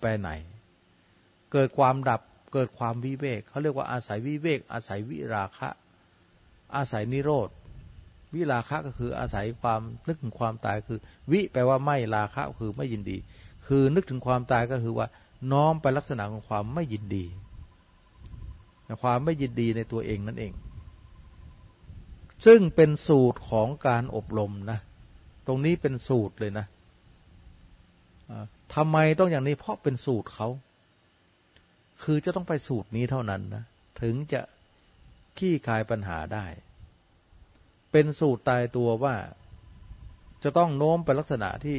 ไปไหน เกิดความดับเกิดความวิเวกเขาเรียกว่าอาศัยวิเวก อาศัยวิราคะ อาศัยนิโรธวิราคะก็คืออาศัยความนึกถึงความตายคือ วิแปลว่าไม่ราคะคือไม่ยินดี คือนึกถึงความตายก็คือว่า น้อมไปลักษณะของความไม่ยินดีความไม่ยินดีในตัวเองนั่นเอง ซึ่งเป็นสูตรของการอบรมนะ ตรงนี้เป็นสูตรเลยนะ ทำไมต้องอย่างนี้เพราะเป็นสูตรเขา คือจะต้องไปสูตรนี้เท่านั้นนะ ถึงจะขี้คายปัญหาได้ เป็นสูตรตายตัวว่า จะต้องโน้มไปลักษณะที่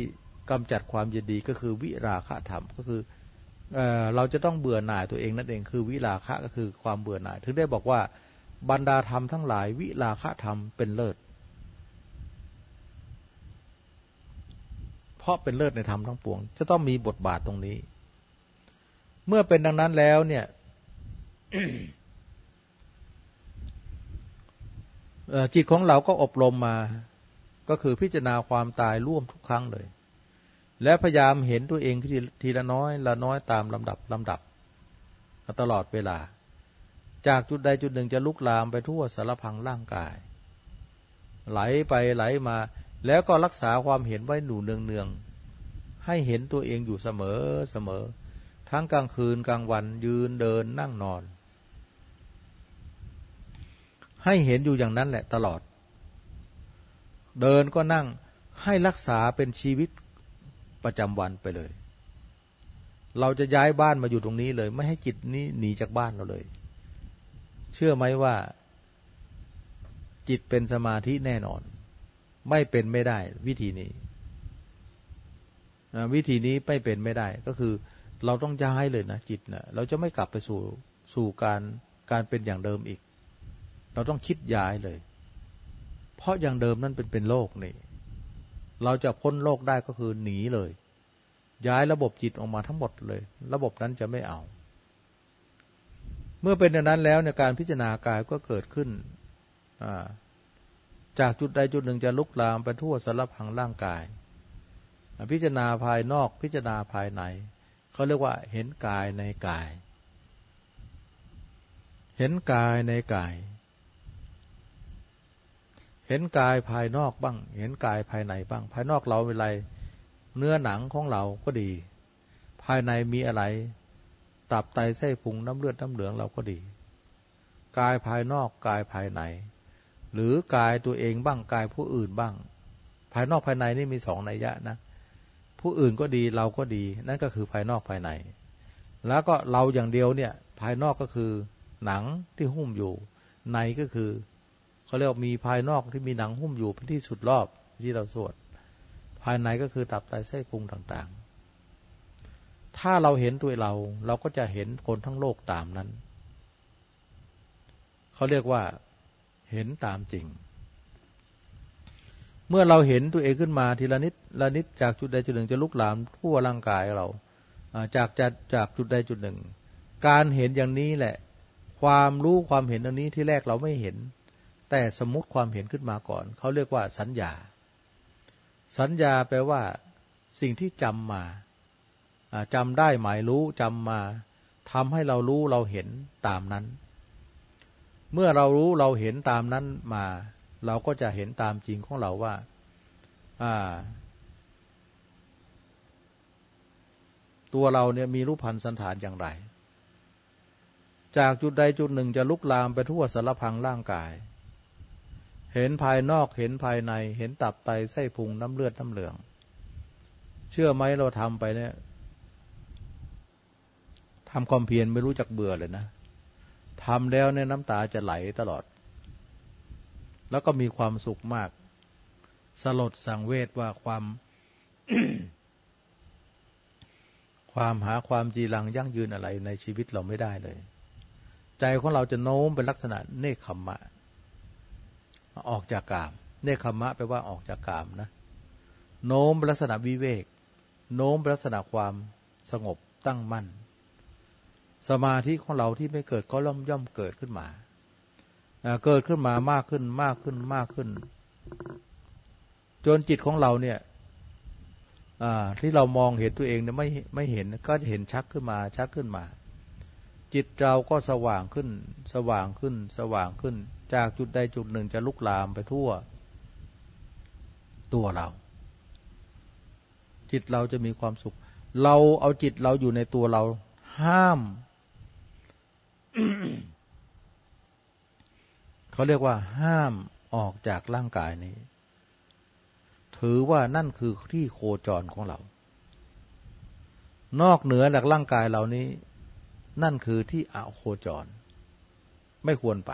กำจัดความยินดีก็คือวิราคะธรรมก็คือเอเราจะต้องเบื่อหน่ายตัวเองนั่นเองคือวิราคะก็คือความเบื่อหน่าย ถึงได้บอกว่าบรรดาธรรมทั้งหลายวิราคะธรรมเป็นเลิศ เพราะเป็นเลิศในธรรมทั้งปวง จะต้องมีบทบาทตรงนี้ เมื่อเป็นดังนั้นแล้วเนี่ยจิตของเราก็อบรมมา ก็คือพิจารณาความตายร่วมทุกครั้งเลย และพยายามเห็นตัวเองทีทีละน้อย ละน้อยตามลำดับลำดับ ตลอดเวลา จากจุดใดจุดหนึ่งจะลุกลามไปทั่วสารพังร่างกาย ไหลไปไหลมา แล้วก็รักษาความเห็นไว้หนูเนืองเนืองให้เห็นตัวเองอยู่เสมอเสมอ ทั้งกลางคืนกลางวันยืนเดินนั่งนอน ให้เห็นอยู่อย่างนั้นแหละตลอด เดินก็นั่งให้รักษาเป็นชีวิตประจำวันไปเลย เราจะย้ายบ้านมาอยู่ตรงนี้เลย ไม่ให้จิตนี้หนีจากบ้านเราเลย เชื่อไหมว่า จิตเป็นสมาธิแน่นอน ไม่เป็นไม่ได้ วิธีนี้วิธีนี้ไม่เป็นไม่ได้ ก็คือ เราต้องย้ายเลยนะจิตนะเราจะไม่กลับไปสู่สู่การการเป็นอย่างเดิมอีก เราต้องคิดย้ายเลย เพราะอย่างเดิมนั่นเป็นเป็นโลกนี่ เราจะพ้นโลกได้ก็คือหนีเลย ย้ายระบบจิตออกมาทั้งหมดเลย ระบบนั้นจะไม่เอา เมื่อเป็นอย่างนั้นแล้วในการพิจารณากายก็เกิดขึ้น จากจุดใดจุดหนึ่งจะลุกลามไปทั่วสารพังร่างกาย พิจารณาภายนอกพิจารณาภายในเขาเรียกว่าเห็นกายในกาย เห็นกายในกาย เห็นกายภายนอกบ้าง เห็นกายภายในบ้าง ภายนอกเราเป็นไร เนื้อหนังของเราก็ดี ภายในมีอะไร ตับไตไส้พุงน้ำเลือดน้ำเหลืองเราก็ดี กายภายนอกกายภายใน หรือกายตัวเองบ้างกายผู้อื่นบ้าง ภายนอกภายในนี่มีสองนัยยะนะ ผู้อื่นก็ดีเราก็ดี นั่นก็คือภายนอกภายใน แล้วก็เราอย่างเดียวเนี่ย ภายนอกก็คือหนังที่หุ้มอยู่ ในก็คือเขาเรียกมีภายนอกที่มีหนังหุ้มอยู่เป็นที่สุดรอบที่เราสวดภายในก็คือตับไตไส้พุงต่างๆ ถ้าเราเห็นตัวเรา เราก็จะเห็นคนทั้งโลกตามนั้น เขาเรียกว่า เห็นตามจริง เมื่อเราเห็นตัวเองขึ้นมาทีละนิดละนิดจากจุดใดจุดหนึ่งจะลุกลามทั่วร่างกายเราจากจากจากจุดใดจุดหนึ่ง การเห็นอย่างนี้แหละ ความรู้ความเห็นอันนี้ที่แรกเราไม่เห็น แต่สมมติความเห็นขึ้นมาก่อน เขาเรียกว่าสัญญา สัญญาแปลว่า สิ่งที่จำมาจำได้หมายรู้จำมาทำให้เรารู้เราเห็นตามนั้น เมื่อเรารู้เราเห็นตามนั้นมา เราก็จะเห็นตามจริงของเราว่า ตัวเราเนี่ยมีรูปพันธ์สันฐานอย่างไร จากจุดใดจุดหนึ่งจะลุกลามไปทั่วสารพังร่างกาย เห็นภายนอกเห็นภายใน เห็นตับไตไส้พุงน้ำเลือดน้ำเหลือง เชื่อไหมเราทำไปเนี่ยทำความเพียรไม่รู้จักเบื่อเลยนะ ทำแล้วเนี่ยน้ำตาจะไหลตลอด แล้วก็มีความสุขมาก สลดสังเวชว่าความ ความหาความจีรังยั่งยืนอะไรในชีวิตเราไม่ได้เลย ใจของเราจะโน้มเป็นลักษณะเนคขมมะ ออกจากกาม เนคขมะแปลว่าออกจากกามนะ โน้มลักษณะวิเวก โน้มลักษณะความสงบตั้งมั่น สมาธิของเราที่ไม่เกิดก็ย่อมย่อมเกิดขึ้นมา เกิดขึ้นมามากขึ้นมากขึ้นมากขึ้น จนจิตของเราเนี่ยที่เรามองเห็นตัวเองเนี่ยไม่ไม่เห็นก็จะเห็นชักขึ้นมาชักขึ้นมา จิตเราก็สว่างขึ้น สว่างขึ้น สว่างขึ้น จากจุดใดจุดหนึ่งจะลุกลามไปทั่ว ตัวเรา จิตเราจะมีความสุข เราเอาจิตเราอยู่ในตัวเราห้าม เขาเรียกว่า ห้ามออกจากร่างกายนี้ ถือว่านั่นคือที่โคจรของเรา นอกเหนือจากร่างกายเหล่านี้ นั่นคือที่อาโคจร ไม่ควรไป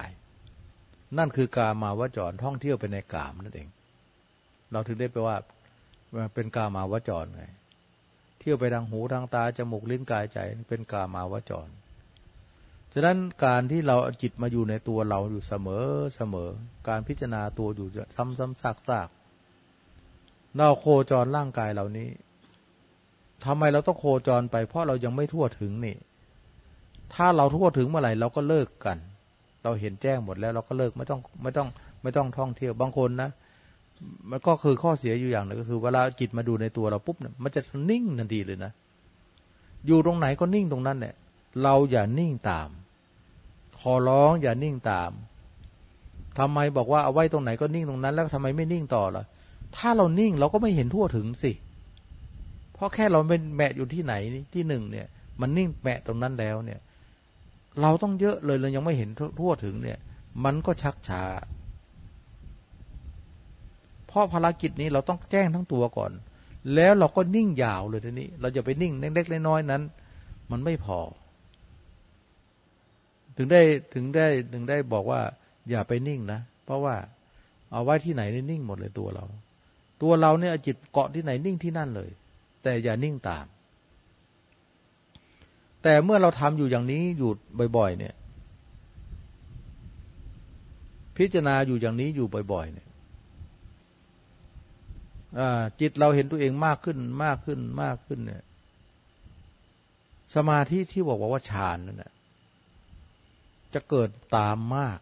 นั่นคือกามาวจรท่องเที่ยวไปในกามนั่นเอง เราถึงได้ไปว่าเป็นกามาวจรไง เที่ยวไปทางหูทางตาจมูกลิ้นกายใจเป็นกามาวจร ฉะนั้นการที่เราจิตมาอยู่ในตัวเราอยู่เสมอเสมอ การพิจารณาตัวอยู่ซ้ำซ้ำซากซากเราโคจรร่างกายเหล่านี้ทำไมเราต้องโคจรไปเพราะเรายังไม่ทั่วถึงนี่ ถ้าเราทั่วถึงเมื่อไหร่เราก็เลิกกัน เราเห็นแจ้งหมดแล้ว เราก็เลิกไม่ต้องไม่ต้องไม่ต้องท่องเที่ยวบางคนนะมันก็คือข้อเสียอยู่อย่างหนึ่งก็คือเวลาจิตมาดูในตัวเราปุ๊บเนี่ยมันจะนิ่งทันทีเลยนะ อยู่ตรงไหนก็นิ่งตรงนั้นเนี่ยเราอย่านิ่งตาม อร้องอย่านิ่งตามทำไมบอกว่าเอาไว้ตรงไหนก็นิ่งตรงนั้น แล้วทำไมไม่นิ่งต่อล่ะ ถ้าเรานิ่งเราก็ไม่เห็นทั่วถึงสิ เพราะแค่เราเป็นแมะอยู่ที่ไหนที่หนึ่งเนี่ย มันนิ่งแมะตรงนั้นแล้วเนี่ย เราต้องเยอะเลยเรายังไม่เห็นทั่วถึงเนี่ย มันก็ชักช้าเพราะภารกิจนี้เราต้องแจ้งทั้งตัวก่อน แล้วเราก็นิ่งยาวเลยทีนี้ เราจะไปนิ่งเล็กๆน้อยๆนั้น มันไม่พอ ถึงได้ถึงได้ถึงได้บอกว่า อย่าไปนิ่งนะ เพราะว่าเอาไว้ที่ไหนนี่นิ่งหมดเลยตัวเรา ตัวเราเนี่ยจิตเกาะที่ไหนนิ่งที่นั่นเลย แต่อย่านิ่งตาม แต่เมื่อเราทำอยู่อย่างนี้อยู่บ่อย ๆ เนี่ย พิจารณาอยู่อย่างนี้อยู่บ่อย ๆ เนี่ยจิตเราเห็นตัวเองมากขึ้นมากขึ้นมากขึ้นเนี่ย สมาธิที่บอกว่าฌานนั่นแหละ จะเกิดตามมาก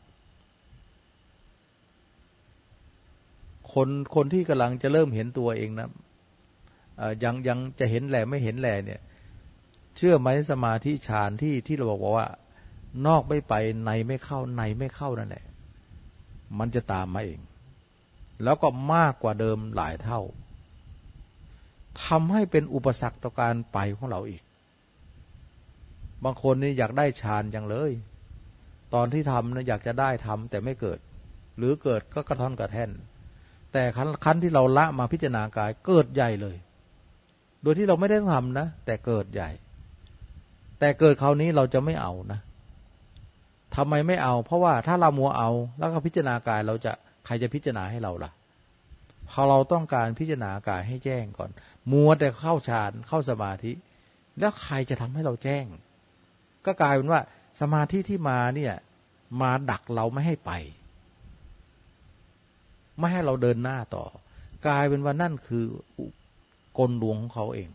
คนคนที่กำลังจะเริ่มเห็นตัวเองนะยังยังจะเห็นแหล่ไม่เห็นแหล่เนี่ย เชื่อไหมสมาธิฌานที่ที่เราบอกว่า นอกไม่ไปในไม่เข้าในไม่เข้านั่นแหละ มันจะตามมาเอง แล้วก็มากกว่าเดิมหลายเท่าทำให้เป็นอุปสรรคต่อการไปของเราอีก บางคนนี่อยากได้ฌานจังเลย ตอนที่ทำนะอยากจะได้ทำแต่ไม่เกิด หรือเกิดก็กระท่อนกระแท่น แต่คันคันที่เราละมาพิจารณากายเกิดใหญ่เลย โดยที่เราไม่ได้ทำนะ แต่เกิดใหญ่ แต่เกิดคราวนี้เราจะไม่เอานะทำไมไม่เอา เพราะว่าถ้าเรามัวเอา แล้วก็พิจารณากายเราจะใครจะพิจารณาให้เราล่ะพอเราต้องการพิจารณากายให้แจ้งก่อน มัวแต่เข้าฌานเข้าสมาธิ แล้วใครจะทำให้เราแจ้ง ก็กลายเป็นว่า สมาธิที่มาเนี่ย มาดักเราไม่ให้ไป ไม่ให้เราเดินหน้าต่อ กลายเป็นว่านั่นคือกลลวงของเขาเอง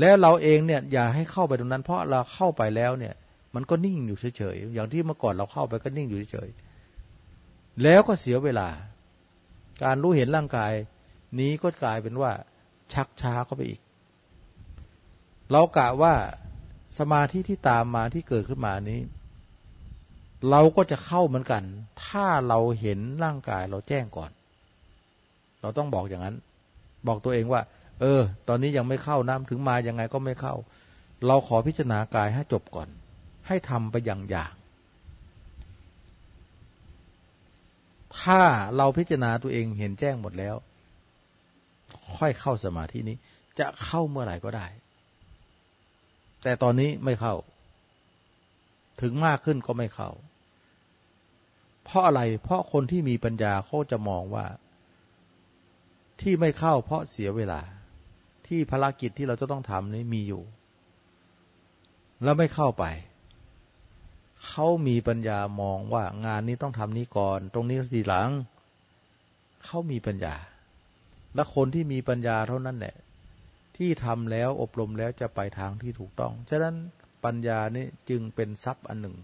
แล้วเราเองเนี่ย อย่าให้เข้าไปตรงนั้น เพราะเราเข้าไปแล้วเนี่ย มันก็นิ่งอยู่เฉยๆอย่างที่เมื่อก่อนเราเข้าไปก็นิ่งอยู่เฉยๆแล้วก็เสียเวลา การรู้เห็นร่างกาย นี้ก็กลายเป็นว่า ชักช้าเข้าไปอีก เรากะว่า สมาธิที่ตามมาที่เกิดขึ้นมานี้ เราก็จะเข้าเหมือนกัน ถ้าเราเห็นร่างกายเราแจ้งก่อน เราต้องบอกอย่างนั้น บอกตัวเองว่า เออ ตอนนี้ยังไม่เข้าน้ำถึงมายังไงก็ไม่เข้า เราขอพิจารณากายให้จบก่อน ให้ทำไปอย่างอย่างถ้าเราพิจารณาตัวเองเห็นแจ้งหมดแล้ว ค่อยเข้าสมาธินี้ จะเข้าเมื่อไหร่ก็ได้ แต่ตอนนี้ไม่เข้า ถึงมากขึ้นก็ไม่เข้า เพราะอะไร เพราะคนที่มีปัญญาเขาจะมองว่า ที่ไม่เข้า เพราะเสียเวลา ที่ภารกิจที่เราจะต้องทำนี้มีอยู่ แล้วไม่เข้าไป เขามีปัญญามองว่างานนี้ต้องทำนี้ก่อน ตรงนี้ทีหลัง เขามีปัญญา และคนที่มีปัญญาเท่านั้นแหละ ที่ทำแล้วอบรมแล้วจะไปทางที่ถูกต้อง ฉะนั้นปัญญานี้จึงเป็นทรัพย์อันหนึ่ง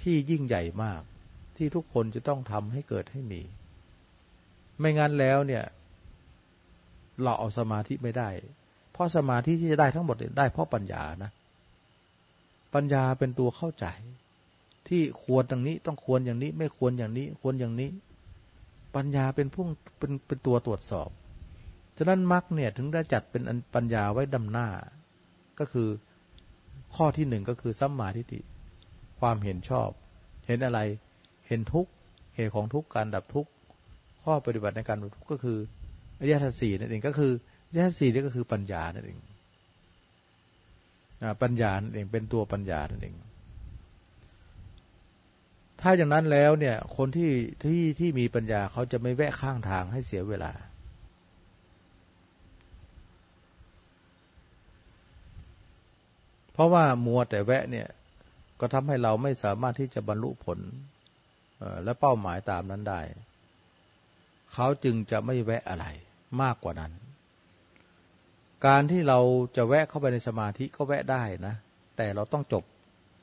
ที่ยิ่งใหญ่มาก ที่ทุกคนจะต้องทำให้เกิดให้มี ไม่งั้นแล้วเนี่ย เราเอาสมาธิไม่ได้ เพราะสมาธิที่จะได้ทั้งหมดได้เพราะปัญญานะ ปัญญาเป็นตัวเข้าใจ ที่ควรอย่างนี้ต้องควรอย่างนี้ ไม่ควรอย่างนี้ ควรอย่างนี้ ปัญญาเป็นพุ่งเป็นเป็นตัวตรวจสอบ ฉะนั้นมรรคเนี่ยถึงได้จัดเป็นปัญญาไว้ดำหน้า ก็คือข้อที่หนึ่งก็คือสัมมาทิฏฐิความเห็นชอบ เห็นอะไรเห็นทุกเหตุของทุกการดับทุกข้อปฏิบัติในการดับทุกก็คืออริยสัจสี่นั่นเองก็คืออริยสัจสี่นี่ก็คือปัญญานั่นเองปัญญานั่นเองเป็นตัวปัญญานั่นเอง ถ้าอย่างนั้นแล้วเนี่ย คนที่ที่ที่มีปัญญาเขาจะไม่แวะข้างทางให้เสียเวลา เพราะว่ามัวแต่แวะเนี่ยก็ทำให้เราไม่สามารถที่จะบรรลุผลและเป้าหมายตามนั้นได้ เขาจึงจะไม่แวะอะไรมากกว่านั้น การที่เราจะแวะเข้าไปในสมาธิก็แวะได้นะ แต่เราต้องจบ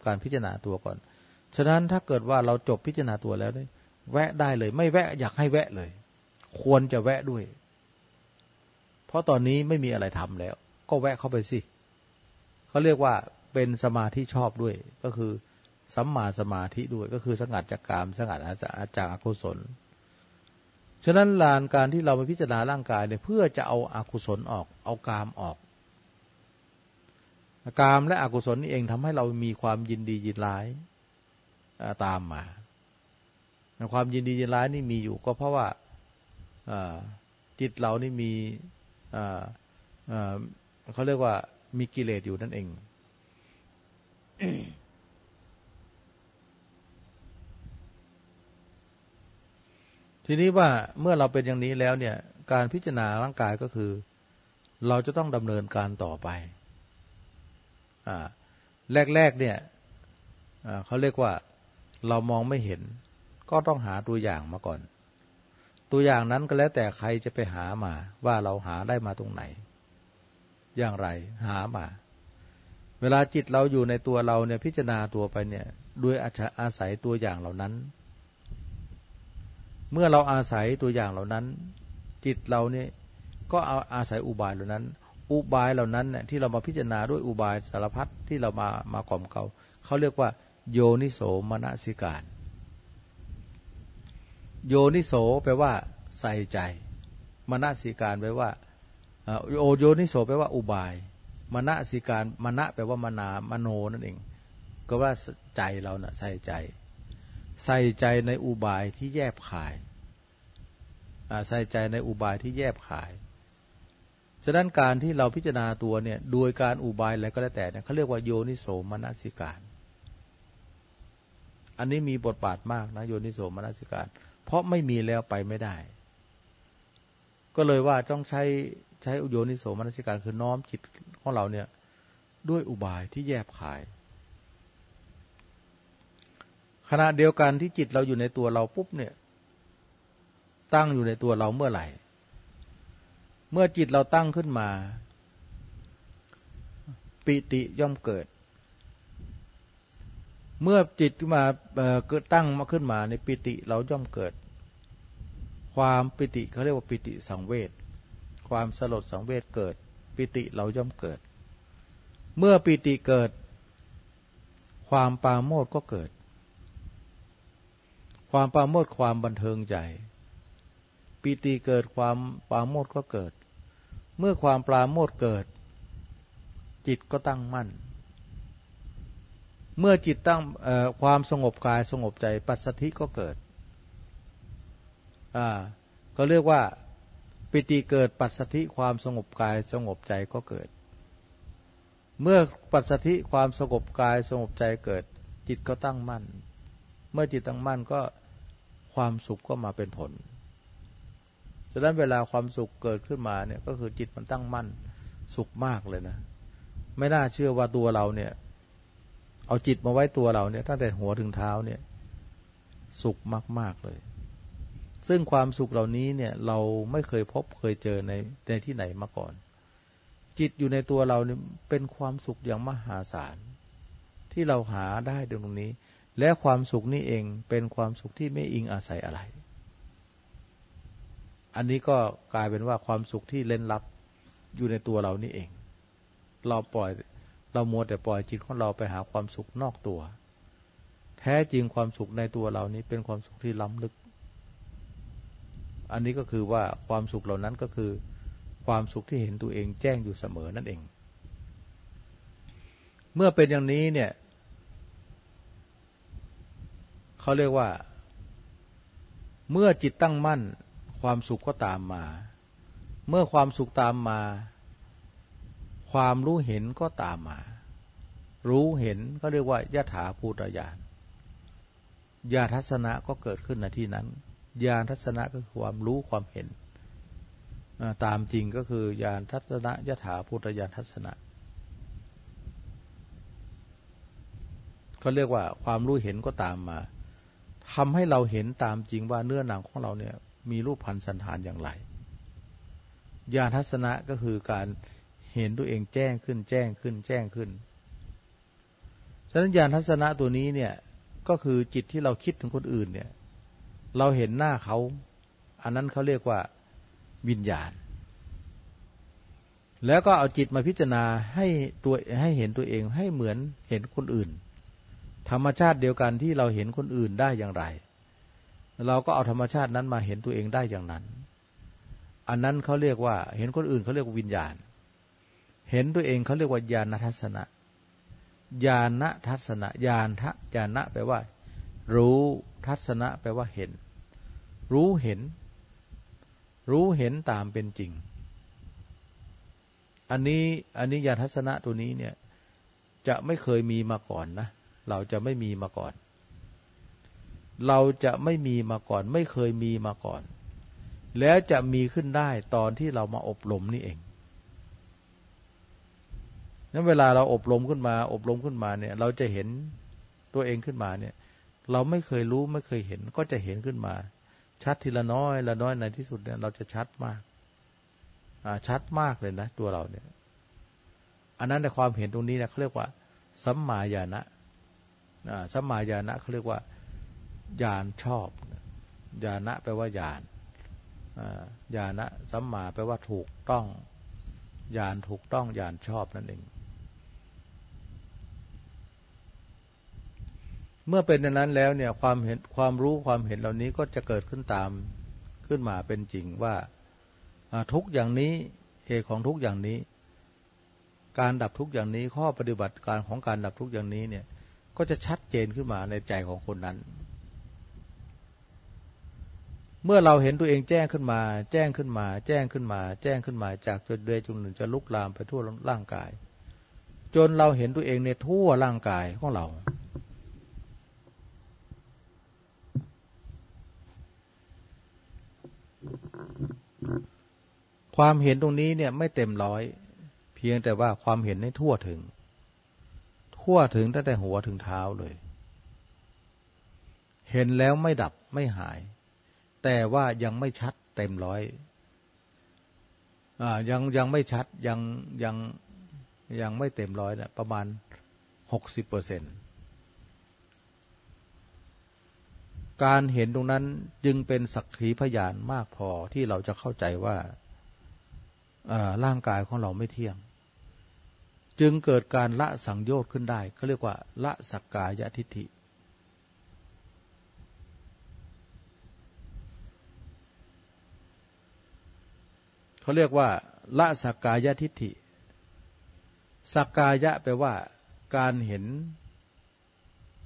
การพิจารณาตัวก่อน ฉะนั้นถ้าเกิดว่าเราจบพิจารณาตัวแล้วเนี่ยแวะได้เลย ไม่แวะอยากให้แวะเลย ควรจะแวะด้วย เพราะตอนนี้ไม่มีอะไรทำแล้ว ก็แวะเข้าไปสิเขาเรียกว่าเป็นสมาธิชอบด้วยก็คือสัมมาสมาธิด้วยก็คือสงัดจากกามสงัดจากอกุศล ฉะนั้นลานการที่เราไปพิจารณาร่างกายเนี่ยเพื่อจะเอาอากุศลออก เอากามออก กามและอกุศลนี่เองทำให้เรามีความยินดียินร้ายตามมา ความยินดียินร้ายนี่มีอยู่ก็เพราะว่าจิตเรานี่มีเขาเรียกว่า มีกิเลสอยู่นั่นเอง ทีนี้ว่าเมื่อเราเป็นอย่างนี้แล้วเนี่ย การพิจารณาร่างกายก็คือ เราจะต้องดำเนินการต่อไป อ่า แรก ๆ เนี่ยเขาเรียกว่าเรามองไม่เห็น ก็ต้องหาตัวอย่างมาก่อน ตัวอย่างนั้นก็แล้วแต่ใครจะไปหามาว่าเราหาได้มาตรงไหน อย่างไร หามา เวลาจิตเราอยู่ในตัวเราเนี่ยพิจารณาตัวไปเนี่ยด้วยอาศัยตัวอย่างเหล่านั้น เมื่อเราอาศัยตัวอย่างเหล่านั้น จิตเราเนี่ยก็เอาอาศัยอุบายเหล่านั้น อุบายเหล่านั้นเนี่ยที่เรามาพิจารณาด้วยอุบายสารพัดที่เรามามากล่อมเขาเขาเรียกว่า โยนิโสมนสิการ โยนิโสแปลว่า ใส่ใจมนสิการแปลว่า โอโยนิโสแปลว่าอุบายมณสิการมณะแปลว่ามนามโนนั่นเอง ก็ว่าใจเราเนะ่ะใส่ใจ ใส่ใจในอุบายที่แยบขายใส่ใจในอุบายที่แยบขาย ฉะนั้นการที่เราพิจารณาตัวเนี่ยโดยการอุบายอะไรก็แล้วแต่เนี่ยเขาเรียกว่าโยนิโสมนสิการ อันนี้มีบทบาทมากนะโยนิโสมนสิการ เพราะไม่มีแล้วไปไม่ได้ ก็เลยว่าต้องใช้ ใช้อุโยนิโสมนสิการคือน้อมจิตของเราเนี่ย ด้วยอุบายที่แยบขาย ขณะเดียวกันที่จิตเราอยู่ในตัวเราปุ๊บเนี่ย ตั้งอยู่ในตัวเราเมื่อไหร่ เมื่อจิตเราตั้งขึ้นมา ปิติย่อมเกิด เมื่อจิตมาเกิดตั้งมาขึ้นมาในปิติเราย่อมเกิด ความปิติเขาเรียกว่าปิติสังเวช ความสลดสังเวชเกิด ปิติเราย่อมเกิด เมื่อปิติเกิด ความปาโมดก็เกิด ความปาโมดความบันเทิงใจปีติเกิดความปาโมดก็เกิด เมื่อความปราโมดเกิด จิตก็ตั้งมั่น เมื่อจิตตั้งความสงบกายสงบใจ ปัสสธิก็เกิดอ่าก็เรียกว่า ปิติเกิดปัสสธิความสงบกายสงบใจก็เกิด เมื่อปัสสธิความสงบกายสงบใจเกิด จิตก็ตั้งมั่น เมื่อจิตตั้งมั่นก็ความสุขก็มาเป็นผลฉะนั้นเวลาความสุขเกิดขึ้นมาเนี่ยก็คือจิตมันตั้งมั่นสุขมากเลยนะ ไม่น่าเชื่อว่าตัวเราเนี่ย เอาจิตมาไว้ตัวเราเนี่ย ตั้งแต่หัวถึงเท้าเนี่ย สุขมากๆเลย ซึ่งความสุขเหล่านี้เนี่ยเราไม่เคยพบเคยเจอในในที่ไหนมาก่อน จิตอยู่ในตัวเราเนี่ยเป็นความสุขอย่างมหาศาล ที่เราหาได้ตรงนี้ และความสุขนี่เองเป็นความสุขที่ไม่อิงอาศัยอะไร อันนี้ก็กลายเป็นว่าความสุขที่เล่นลับอยู่ในตัวเรานี่เอง เราปล่อยเราโมแต่ปล่อยจิตของเราไปหาความสุขนอกตัว แท้จริงความสุขในตัวเรานี้เป็นความสุขที่ล้ำลึก อันนี้ก็คือว่าความสุขเหล่านั้นก็คือ ความสุขที่เห็นตัวเองแจ้งอยู่เสมอนั่นเอง เมื่อเป็นอย่างนี้เนี่ยเขาเรียกว่า เมื่อจิตตั้งมั่น ความสุขก็ตามมา เมื่อความสุขตามมา ความรู้เห็นก็ตามมา รู้เห็นก็เรียกว่ายถาภูตญาณญาทัศนะก็เกิดขึ้นในที่นั้น ญาณทัศนะก็คือความรู้ความเห็น ตามจริงก็คือญาณทัศนะยถาภูตญาณทัศนะก็เรียกว่าความรู้เห็นก็ตามมาทำให้เราเห็นตามจริงว่าเนื้อหนังของเราเนี่ยมีรูปพันธ์สันฐานอย่างไรญาณทัศนะก็คือการเห็นตัวเองแจ้งขึ้นแจ้งขึ้นแจ้งขึ้น ฉะนั้นญาณทัศนะตัวนี้เนี่ยก็คือจิตที่เราคิดถึงคนอื่นเนี่ย เราเห็นหน้าเขา อันนั้นเขาเรียกว่าวิญญาณ แล้วก็เอาจิตมาพิจารณาให้ตัวให้เห็นตัวเองให้เหมือนเห็นคนอื่น ธรรมชาติเดียวกันที่เราเห็นคนอื่นได้อย่างไร เราก็เอาธรรมชาตินั้นมาเห็นตัวเองได้อย่างนั้น อันนั้นเขาเรียกว่า เห็นคนอื่นเขาเรียกว่าวิญญาณ เห็นตัวเองเขาเรียกว่าญาณทัศนะญาณทัศนะญาณทะญาณะแปลว่า รู้ทัศนะแปลว่าเห็น รู้เห็น รู้เห็นตามเป็นจริง อันนี้อันนี้ญาณทัศนะตัวนี้เนี่ย จะไม่เคยมีมาก่อนนะ เราจะไม่มีมาก่อน เราจะไม่มีมาก่อน ไม่เคยมีมาก่อน แล้วจะมีขึ้นได้ตอนที่เรามาอบรมนี่เองนั้นเวลาเราอบรมขึ้นมา อบรมขึ้นมาเนี่ย เราจะเห็นตัวเองขึ้นมาเนี่ย เราไม่เคยรู้ไม่เคยเห็นก็จะเห็นขึ้นมา ชัดทีละน้อยละน้อยในที่สุดเนี่ยเราจะชัดมากชัดมากเลยนะตัวเราเนี่ย อันนั้นในความเห็นตรงนี้เนี่ยเขาเรียกว่า สัมมาญาณะสัมมาญาณะเขาเรียกว่าญาณชอบญาณะแปลว่าญาณญาณะสัมมาแปลว่าถูกต้องญาณถูกต้องญาณชอบนั่นเอง เมื่อเป็นอย่างนั้นแล้วเนี่ยความเห็นความรู้ความเห็นเหล่านี้ก็จะเกิดขึ้นตามขึ้นมาเป็นจริงว่าทุกอย่างนี้เหตุของทุกอย่างนี้ การดับทุกอย่างนี้ข้อปฏิบัติการของการดับทุกอย่างนี้เนี่ยก็จะชัดเจนขึ้นมาในใจของคนนั้น เมื่อเราเห็นตัวเองแจ้งขึ้นมา แจ้งขึ้นมา แจ้งขึ้นมา แจ้งขึ้นมา จากจุดเดจุดหนึ่งจะลุกลามไปทั่วร่างกาย จนเราเห็นตัวเองในทั่วร่างกายของเรา ความเห็นตรงนี้เนี่ยไม่เต็มร้อย เพียงแต่ว่าความเห็นให้ทั่วถึง ทั่วถึงตั้งแต่หัวถึงเท้าเลย เห็นแล้วไม่ดับไม่หาย แต่ว่ายังไม่ชัดเต็มร้อยอ่ายังยังไม่ชัดยังยังยังไม่เต็มร้อยนะประมาณหกสิบเปอร์เซ็นต์ การเห็นตรงนั้นจึงเป็นสักขีพยานมากพอที่เราจะเข้าใจว่าร่างกายของเราไม่เที่ยง จึงเกิดการละสังโยชน์ขึ้นได้เขาเรียกว่า ละสักกายทิฏฐิ เขาเรียกว่า ละสักกายทิฏฐิ สักกายะแปลว่าการเห็น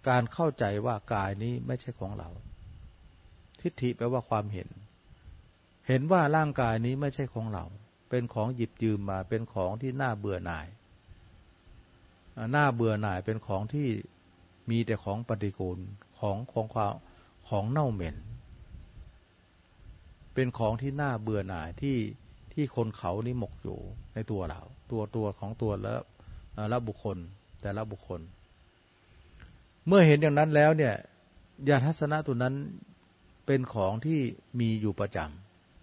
การเข้าใจว่ากายนี้ไม่ใช่ของเรา ทิฏฐิแปลว่าความเห็น เห็นว่าร่างกายนี้ไม่ใช่ของเรา เป็นของหยิบยืมมาเป็นของที่น่าเบื่อหน่ายน่าเบื่อหน่ายเป็นของที่มีแต่ของปฏิกูลของของความของเน่าเหม็น เป็นของที่น่าเบื่อหน่ายที่ที่คนเขานี่หมกอยู่ในตัวเรา ตัวตัวของตัวแล้วละบุคคลแต่ละบุคคล เมื่อเห็นอย่างนั้นแล้วเนี่ยญาทัศนะตัวนั้น เป็นของที่มีอยู่ประจ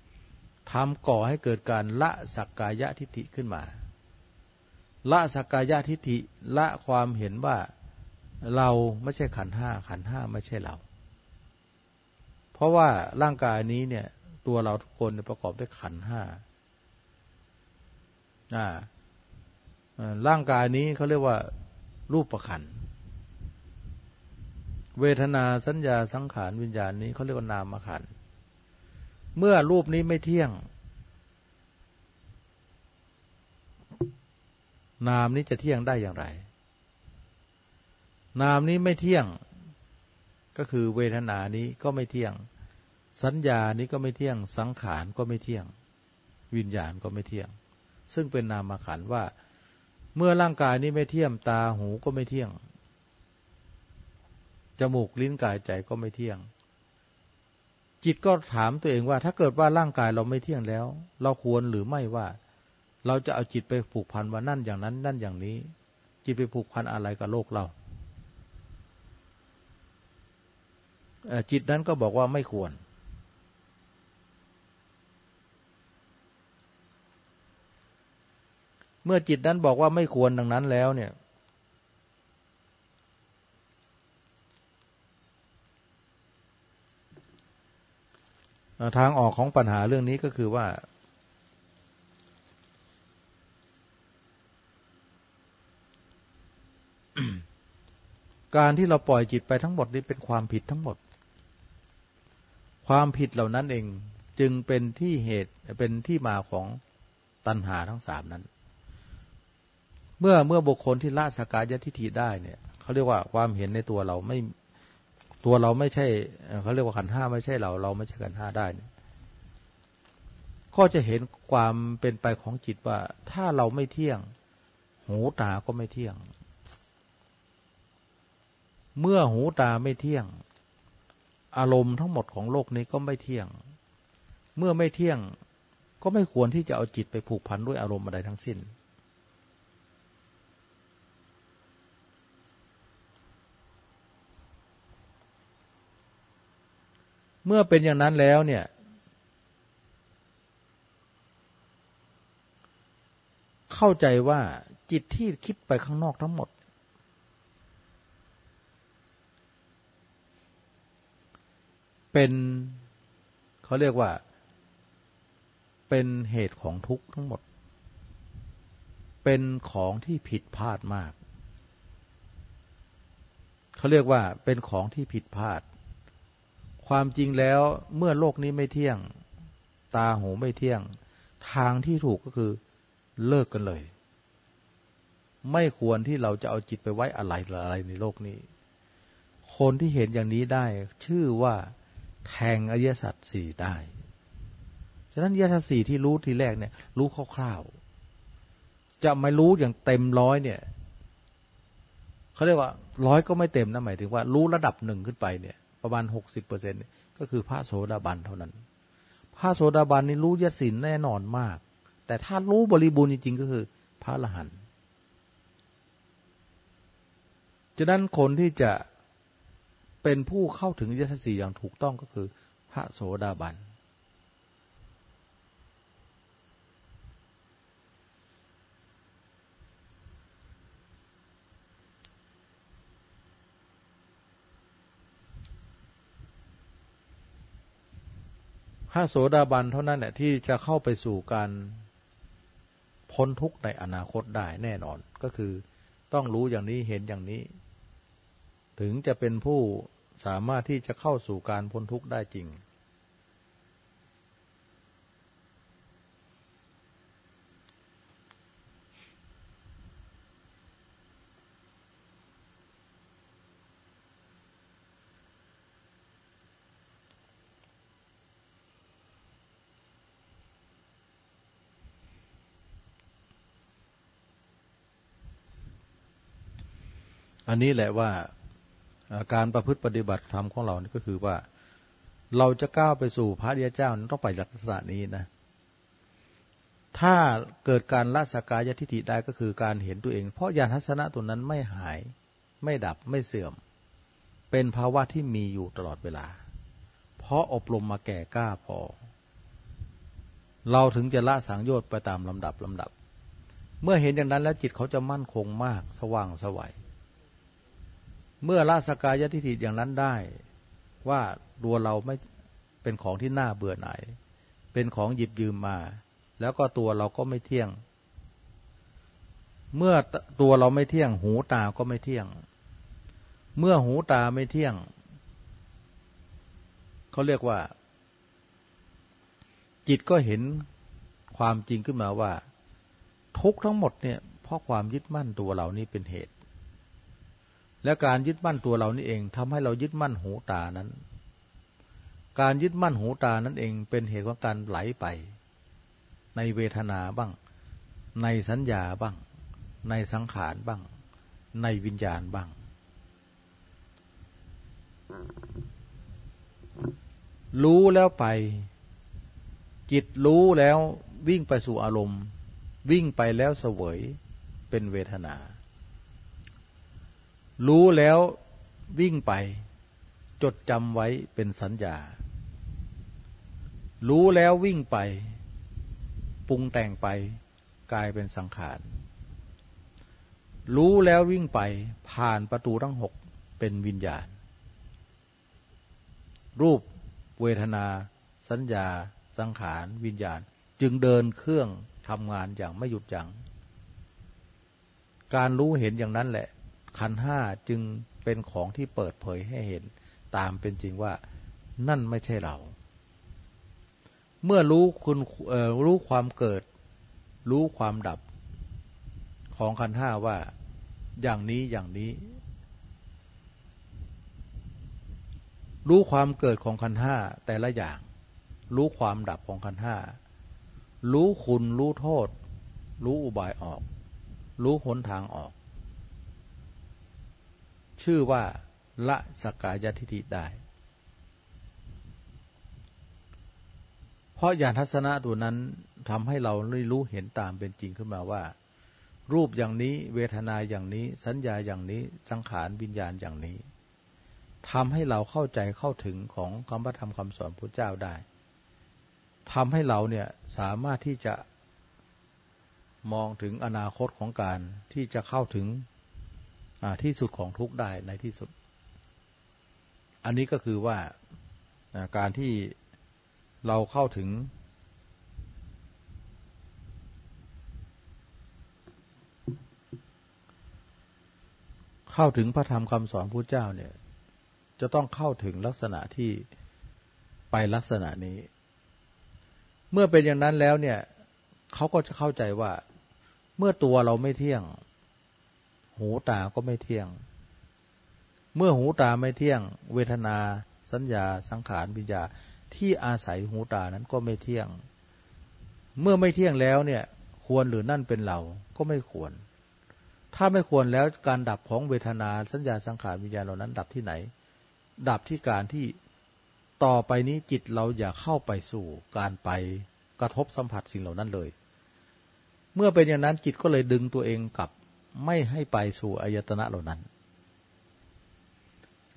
ำทำก่อให้เกิดการละสักกายะทิฏฐิขึ้นมา ละสักกายะทิฏฐิละความเห็นว่าเราไม่ใช่ขันห้าขันห้าไม่ใช่เรา เพราะว่าร่างกายนี้เนี่ย ตัวเราทุกคนประกอบด้วยขันห้าร่างกายนี้เขาเรียกว่ารูปประขัน เวทนาสัญญาสังขารวิญญาณนี้เขาเรียกว่านามขัน เมื่อรูปนี้ไม่เที่ยง นามนี้จะเที่ยงได้อย่างไร นามนี้ไม่เที่ยง ก็คือเวทนานี้ก็ไม่เที่ยง สัญญานี้ก็ไม่เที่ยง สังขารก็ไม่เที่ยง วิญญาณก็ไม่เที่ยง ซึ่งเป็นนามขันว่า เมื่อร่างกายนี้ไม่เที่ยมตาหูก็ไม่เที่ยง จมูกลิ้นกายใจก็ไม่เที่ยง จิตก็ถามตัวเองว่า ถ้าเกิดว่าร่างกายเราไม่เที่ยงแล้ว เราควรหรือไม่ว่า เราจะเอาจิตไปผูกพันว่านั่นอย่างนั้น นั่นอย่างนี้ จิตไปผูกพันอะไรกับโลกเราจิตนั้นก็บอกว่าไม่ควร เมื่อจิตนั้นบอกว่าไม่ควรดังนั้นแล้วเนี่ย ทางออกของปัญหาเรื่องนี้ก็คือว่า การที่เราปล่อยจิตไปทั้งหมดนี้เป็นความผิดทั้งหมด ความผิดเหล่านั้นเองจึงเป็นที่เหตุเป็นที่มาของตัณหาทั้งสามนั้น เมื่อเมื่อบุคคลที่ละสกายทิฏฐิได้เนี่ยเขาเรียกว่าความเห็นในตัวเราไม่ ตัวเราไม่ใช่เขาเรียกว่าขันห้าไม่ใช่เรา เราไม่ใช่ขันห้าได้ ก็จะเห็นความเป็นไปของจิตว่า ถ้าเราไม่เที่ยง หูตาก็ไม่เที่ยง เมื่อหูตาไม่เที่ยง อารมณ์ทั้งหมดของโลกนี้ก็ไม่เที่ยง เมื่อไม่เที่ยงก็ไม่ควรที่จะเอาจิตไปผูกพันด้วยอารมณ์อะไรทั้งสิ้น เมื่อเป็นอย่างนั้นแล้วเนี่ย เข้าใจว่าจิตที่คิดไปข้างนอกทั้งหมด เป็นเขาเรียกว่า เป็นเหตุของทุกข์ทั้งหมด เป็นของที่ผิดพลาดมาก เขาเรียกว่าเป็นของที่ผิดพลาด ความจริงแล้วเมื่อโลกนี้ไม่เที่ยง ตาหูไม่เที่ยง ทางที่ถูกก็คือเลิกกันเลย ไม่ควรที่เราจะเอาจิตไปไว้อะไรอะไรในโลกนี้ คนที่เห็นอย่างนี้ได้ ชื่อว่าแทงอริยสัจสี่ได้ฉะนั้นอริยสัจสี่ที่รู้ทีแรกเนี่ย รู้คร่าวๆจะไม่รู้อย่างเต็มร้อยเนี่ยเขาเรียกว่าร้อยก็ไม่เต็มนะหมายถึงว่า รู้ระดับหนึ่งขึ้นไปเนี่ย ประมาณหกสิบเปอร์เซ็นก็คือพระโสดาบันเท่านั้น พระโสดาบันนี่รู้ยศินแน่นอนมาก แต่ถ้ารู้บริบูรณ์จริงๆก็คือพระละหันฉะนั้นคนที่จะเป็นผู้เข้าถึงยศสีอย่างถูกต้องก็คือ พระโสดาบันพ ระโสดาบันเท่านั้นแหละที่จะเข้าไปสู่การพ้นทุกข์ในอนาคตได้แน่นอนก็คือต้องรู้อย่างนี้เห็นอย่างนี้ ถึงจะเป็นผู้สามารถที่จะเข้าสู่การพ้นทุกข์ได้จริง อันนี้แหละว่าการประพฤติปฏิบัติธรรมของเรานี่ก็คือว่า เราจะก้าวไปสู่พระเดียเจ้านั้นต้องไปลักษณะนี้นะ ถ้าเกิดการละสกายทิฏฐิได้ก็คือการเห็นตัวเอง เพราะญาณทัศนะตัวนั้นไม่หาย ไม่ดับไม่เสื่อม เป็นภาวะที่มีอยู่ตลอดเวลา เพราะอบรมมาแก่กล้าพอ เราถึงจะละสังโยชน์ไปตามลำดับลำดับ เมื่อเห็นอย่างนั้นแล้วจิตเขาจะมั่นคงมาก สว่างสวัย เมื่อละสกายทิฏฐิอย่างนั้นได้ ว่าตัวเราไม่เป็นของที่น่าเบื่อหน่ายเป็นของหยิบยืมมา แล้วก็ตัวเราก็ไม่เที่ยง เมื่อตัวเราไม่เที่ยง หูตาก็ไม่เที่ยง เมื่อหูตาไม่เที่ยงเขาเรียกว่า จิตก็เห็นความจริงขึ้นมาว่า ทุกทั้งหมดเนี่ยเพราะความยึดมั่นตัวเรานี่เป็นเหตุ และการยึดมั่นตัวเรานี่เองทำให้เรายึดมั่นหูตานั้น การยึดมั่นหูตานั้นเองเป็นเหตุของการไหลไป ในเวทนาบ้าง ในสัญญาบ้าง ในสังขารบ้าง ในวิญญาณบ้าง รู้แล้วไป จิตรู้แล้ววิ่งไปสู่อารมณ์ วิ่งไปแล้วเสวยเป็นเวทนา รู้แล้ววิ่งไป จดจำไว้เป็นสัญญา รู้แล้ววิ่งไป ปรุงแต่งไป กลายเป็นสังขาร รู้แล้ววิ่งไป ผ่านประตูทั้งหกเป็นวิญญาณ รูปเวทนา สัญญา สังขาร วิญญาณ จึงเดินเครื่องทำงานอย่างไม่หยุดยัง้งการรู้เห็นอย่างนั้นแหละ ขันห้าจึงเป็นของที่เปิดเผยให้เห็น ตามเป็นจริงว่านั่นไม่ใช่เรา เมื่อรู้คุณรู้ความเกิด รู้ความดับ ของขันห้าว่า อย่างนี้อย่างนี้ รู้ความเกิดของขันห้าแต่ละอย่าง รู้ความดับของขันห้ารู้คุณรู้โทษ รู้อุบายออก รู้หนทางออก ชื่อว่าละสกายทิฏฐิได้ เพราะญาณทัศนะตัวนั้นทำให้เราได้รู้เห็นตามเป็นจริงขึ้นมาว่า รูปอย่างนี้เวทนาอย่างนี้ สัญญาอย่างนี้สังขารวิญญาณอย่างนี้ทำให้เราเข้าใจเข้าถึงของคำพระธรรมคำสอนพระเจ้าได้ทำให้เราเนี่ยสามารถที่จะมองถึงอนาคตของการที่จะเข้าถึง ที่สุดของทุกได้ในที่สุด อันนี้ก็คือว่าการที่เราเข้าถึง เข้าถึงพระธรรมคำสอนพระเจ้าเนี่ย จะต้องเข้าถึงลักษณะที่ไปลักษณะนี้ เมื่อเป็นอย่างนั้นแล้วเนี่ยเขาก็จะเข้าใจว่า เมื่อตัวเราไม่เที่ยง หูตาก็ไม่เที่ยง เมื่อหูตาไม่เที่ยง เวทนา สัญญา สังขารวิญญาที่อาศัยหูตานั้นก็ไม่เที่ยง เมื่อไม่เที่ยงแล้วเนี่ย ควรหรือนั่นเป็นเราก็ไม่ควร ถ้าไม่ควรแล้วการดับของเวทนา สัญญาสังขารวิญญาเหล่านั้น ดับที่ไหน ดับที่การที่ต่อไปนี้จิตเราอย่าเข้าไปสู่การไปกระทบสัมผัสสิ่งเหล่านั้นเลย เมื่อเป็นอย่างนั้นจิตก็เลยดึงตัวเองกลับ ไม่ให้ไปสู่อายตนะเหล่านั้น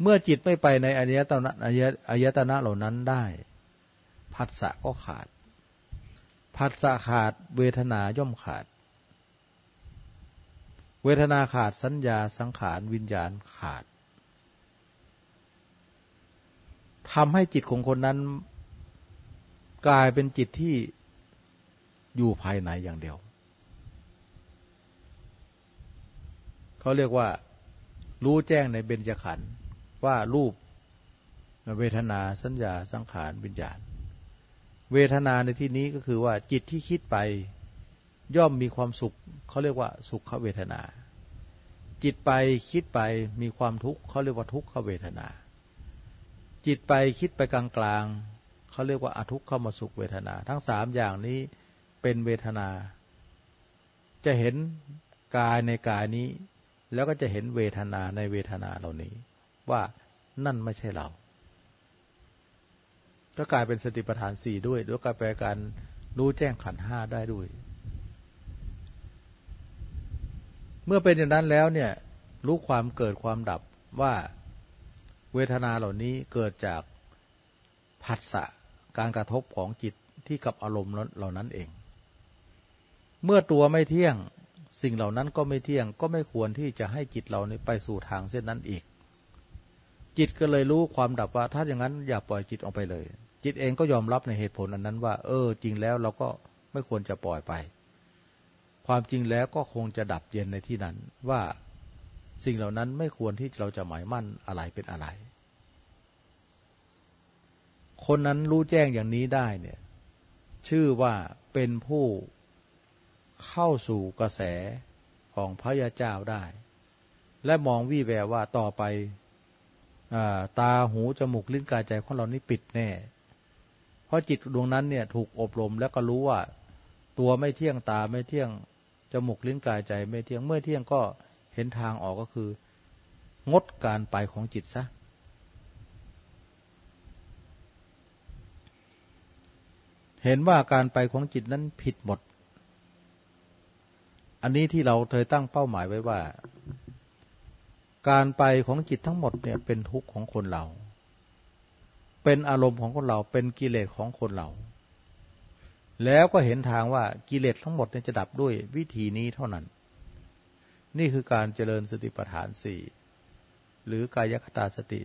เมื่อจิตไม่ไปในอายตนะอายตนะเหล่านั้นได้ผัสสะก็ขาดผัสสะขาดเวทนาย่อมขาด เวทนาขาดสัญญาสังขารวิญญาณขาดทำให้จิตของคนนั้น กลายเป็นจิตที่อยู่ภายในอย่างเดียว เขาเรียกว่า รู้แจ้งในเบญจขันธ์ว่ารูปเวทนาสัญญาสังขารวิญญาณ เวทนาในที่นี้ก็คือว่าจิตที่คิดไป ย่อมมีความสุขเขาเรียกว่าสุขเวทนา จิตไปคิดไปมีความทุกข์เขาเรียกว่าทุกขเวทนา จิตไปคิดไปกลางๆเขาเรียกว่าอทุกขเขมาสุขเวทนา ทั้งสามอย่างนี้เป็นเวทนา จะเห็นกายในกายนี้ แล้วก็จะเห็นเวทนาในเวทนาเหล่านี้ ว่านั่นไม่ใช่เรา ก็กลายเป็นสติปัฏฐานสี่ด้วยด้วยการแปลการรู้แจ้งขันห้าได้ด้วย เมื่อเป็นอย่างนั้นแล้วเนี่ยรู้ความเกิดความดับว่าเวทนาเหล่านี้เกิดจากผัสสะการกระทบของจิตที่กับอารมณ์เหล่านั้นเอง เมื่อตัวไม่เที่ยง สิ่งเหล่านั้นก็ไม่เที่ยงก็ไม่ควรที่จะให้จิตเราไปสู่ทางเส้นนั้นอีก จิตก็เลยรู้ความดับว่า ถ้าอย่างนั้นอย่าปล่อยจิตออกไปเลย จิตเองก็ยอมรับในเหตุผลอันนั้นว่า เออ จริงแล้วเราก็ไม่ควรจะปล่อยไป ความจริงแล้วก็คงจะดับเย็นในที่นั้นว่าสิ่งเหล่านั้นไม่ควรที่เราจะหมายมั่นอะไรเป็นอะไร คนนั้นรู้แจ้งอย่างนี้ได้เนี่ย ชื่อว่าเป็นผู้ เข้าสู่กระแสของพระยาเจ้าได้ และมองวี่แววว่าต่อไปตาหูจมูกลิ้นกายใจของเรานี่ปิดแน่ เพราะจิตดวงนั้นเนี่ยถูกอบรมแล้วก็รู้ว่า ตัวไม่เที่ยงตาไม่เที่ยงจมูกลิ้นกายใจไม่เที่ยงเมื่อเที่ยงก็เห็นทางออกก็คือ งดการไปของจิตซะเห็นว่าการไปของจิตนั้นผิดหมด อันนี้ที่เราเคยตั้งเป้าหมายไว้ว่า การไปของจิตทั้งหมดเนี่ยเป็นทุกข์ของคนเรา เป็นอารมณ์ของคนเราเป็นกิเลสของคนเรา แล้วก็เห็นทางว่ากิเลสทั้งหมดเนี่ยจะดับด้วยวิธีนี้เท่านั้น นี่คือการเจริญสติปัฏฐานสี่หรือกายคตาสติ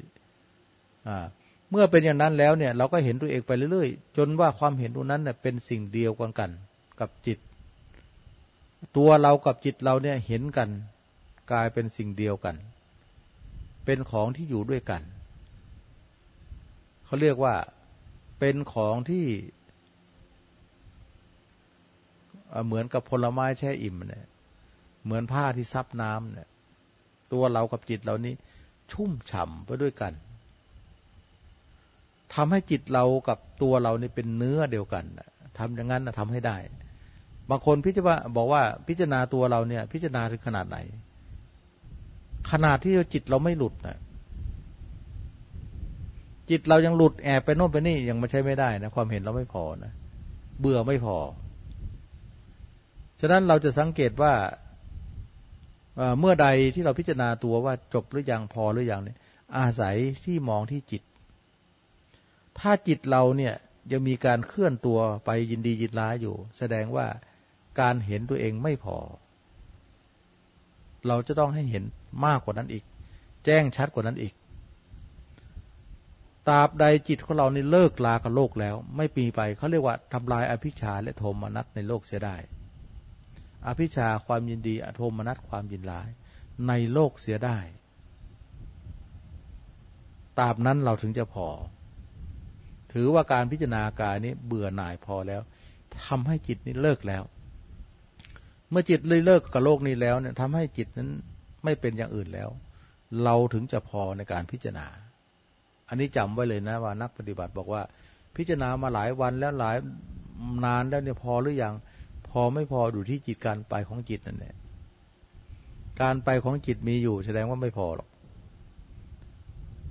เมื่อเป็นอย่างนั้นแล้วเนี่ยเราก็เห็นตัวเองไปเรื่อยๆ จนว่าความเห็นตรงนั้นเนี่ยเป็นสิ่งเดียวกันกัน กับจิต ตัวเรากับจิตเราเนี่ยเห็นกัน กลายเป็นสิ่งเดียวกัน เป็นของที่อยู่ด้วยกัน เขาเรียกว่าเป็นของที่ เหมือนกับผลไม้แช่อิ่มเนี่ยเหมือนผ้าที่ซับน้ำเนี่ย ตัวเรากับจิตเรานี้ชุ่มฉ่ำไปด้วยกันทำให้จิตเรากับตัวเรานี่เป็นเนื้อเดียวกันทำอย่างนั้นทำให้ได้ บางคนพิจารณาบอกว่าพิจารณาตัวเราเนี่ย พิจารณาถึงขนาดไหน ขนาดที่จิตเราไม่หลุดนะจิตเรายังหลุดแอบไปโน่นไปนี่ยังไม่ใช่ไม่ได้นะความเห็นเราไม่พอนะเบื่อไม่พอ ฉะนั้นเราจะสังเกตว่าเมื่อใดที่เราพิจารณาตัวว่าจบหรือยังพอหรือยังเนี่ย อาศัยที่มองที่จิต ถ้าจิตเราเนี่ยยังมีการเคลื่อนตัวไปยินดียินร้ายอยู่ แสดงว่า การเห็นตัวเองไม่พอ เราจะต้องให้เห็นมากกว่านั้นอีก แจ้งชัดกว่านั้นอีกตราบใดจิตของเรานี่เลิกลากับโลกแล้ว ไม่ปีไปเขาเรียกว่าทำลายอภิชาและโทมนัสในโลกเสียได้ อภิชาความยินดีอโทมนัสความยินร้าย ในโลกเสียได้ตราบนั้นเราถึงจะพอ ถือว่าการพิจารณากายนี้เบื่อหน่ายพอแล้วทำให้จิตนี้เลิกแล้ว เมื่อจิตเลยเลิกกับโลกนี้แล้วเนี่ยทำให้จิตนั้นไม่เป็นอย่างอื่นแล้ว เราถึงจะพอในการพิจารณา อันนี้จำไว้เลยนะว่านักปฏิบัติบอกว่า พิจารณามาหลายวันแล้วหลายนานแล้วเนี่ยพอหรือยังพอไม่พออยู่ที่จิตการไปของจิตนั่นแหละการไปของจิตมีอยู่ แสดงว่าไม่พอหรอก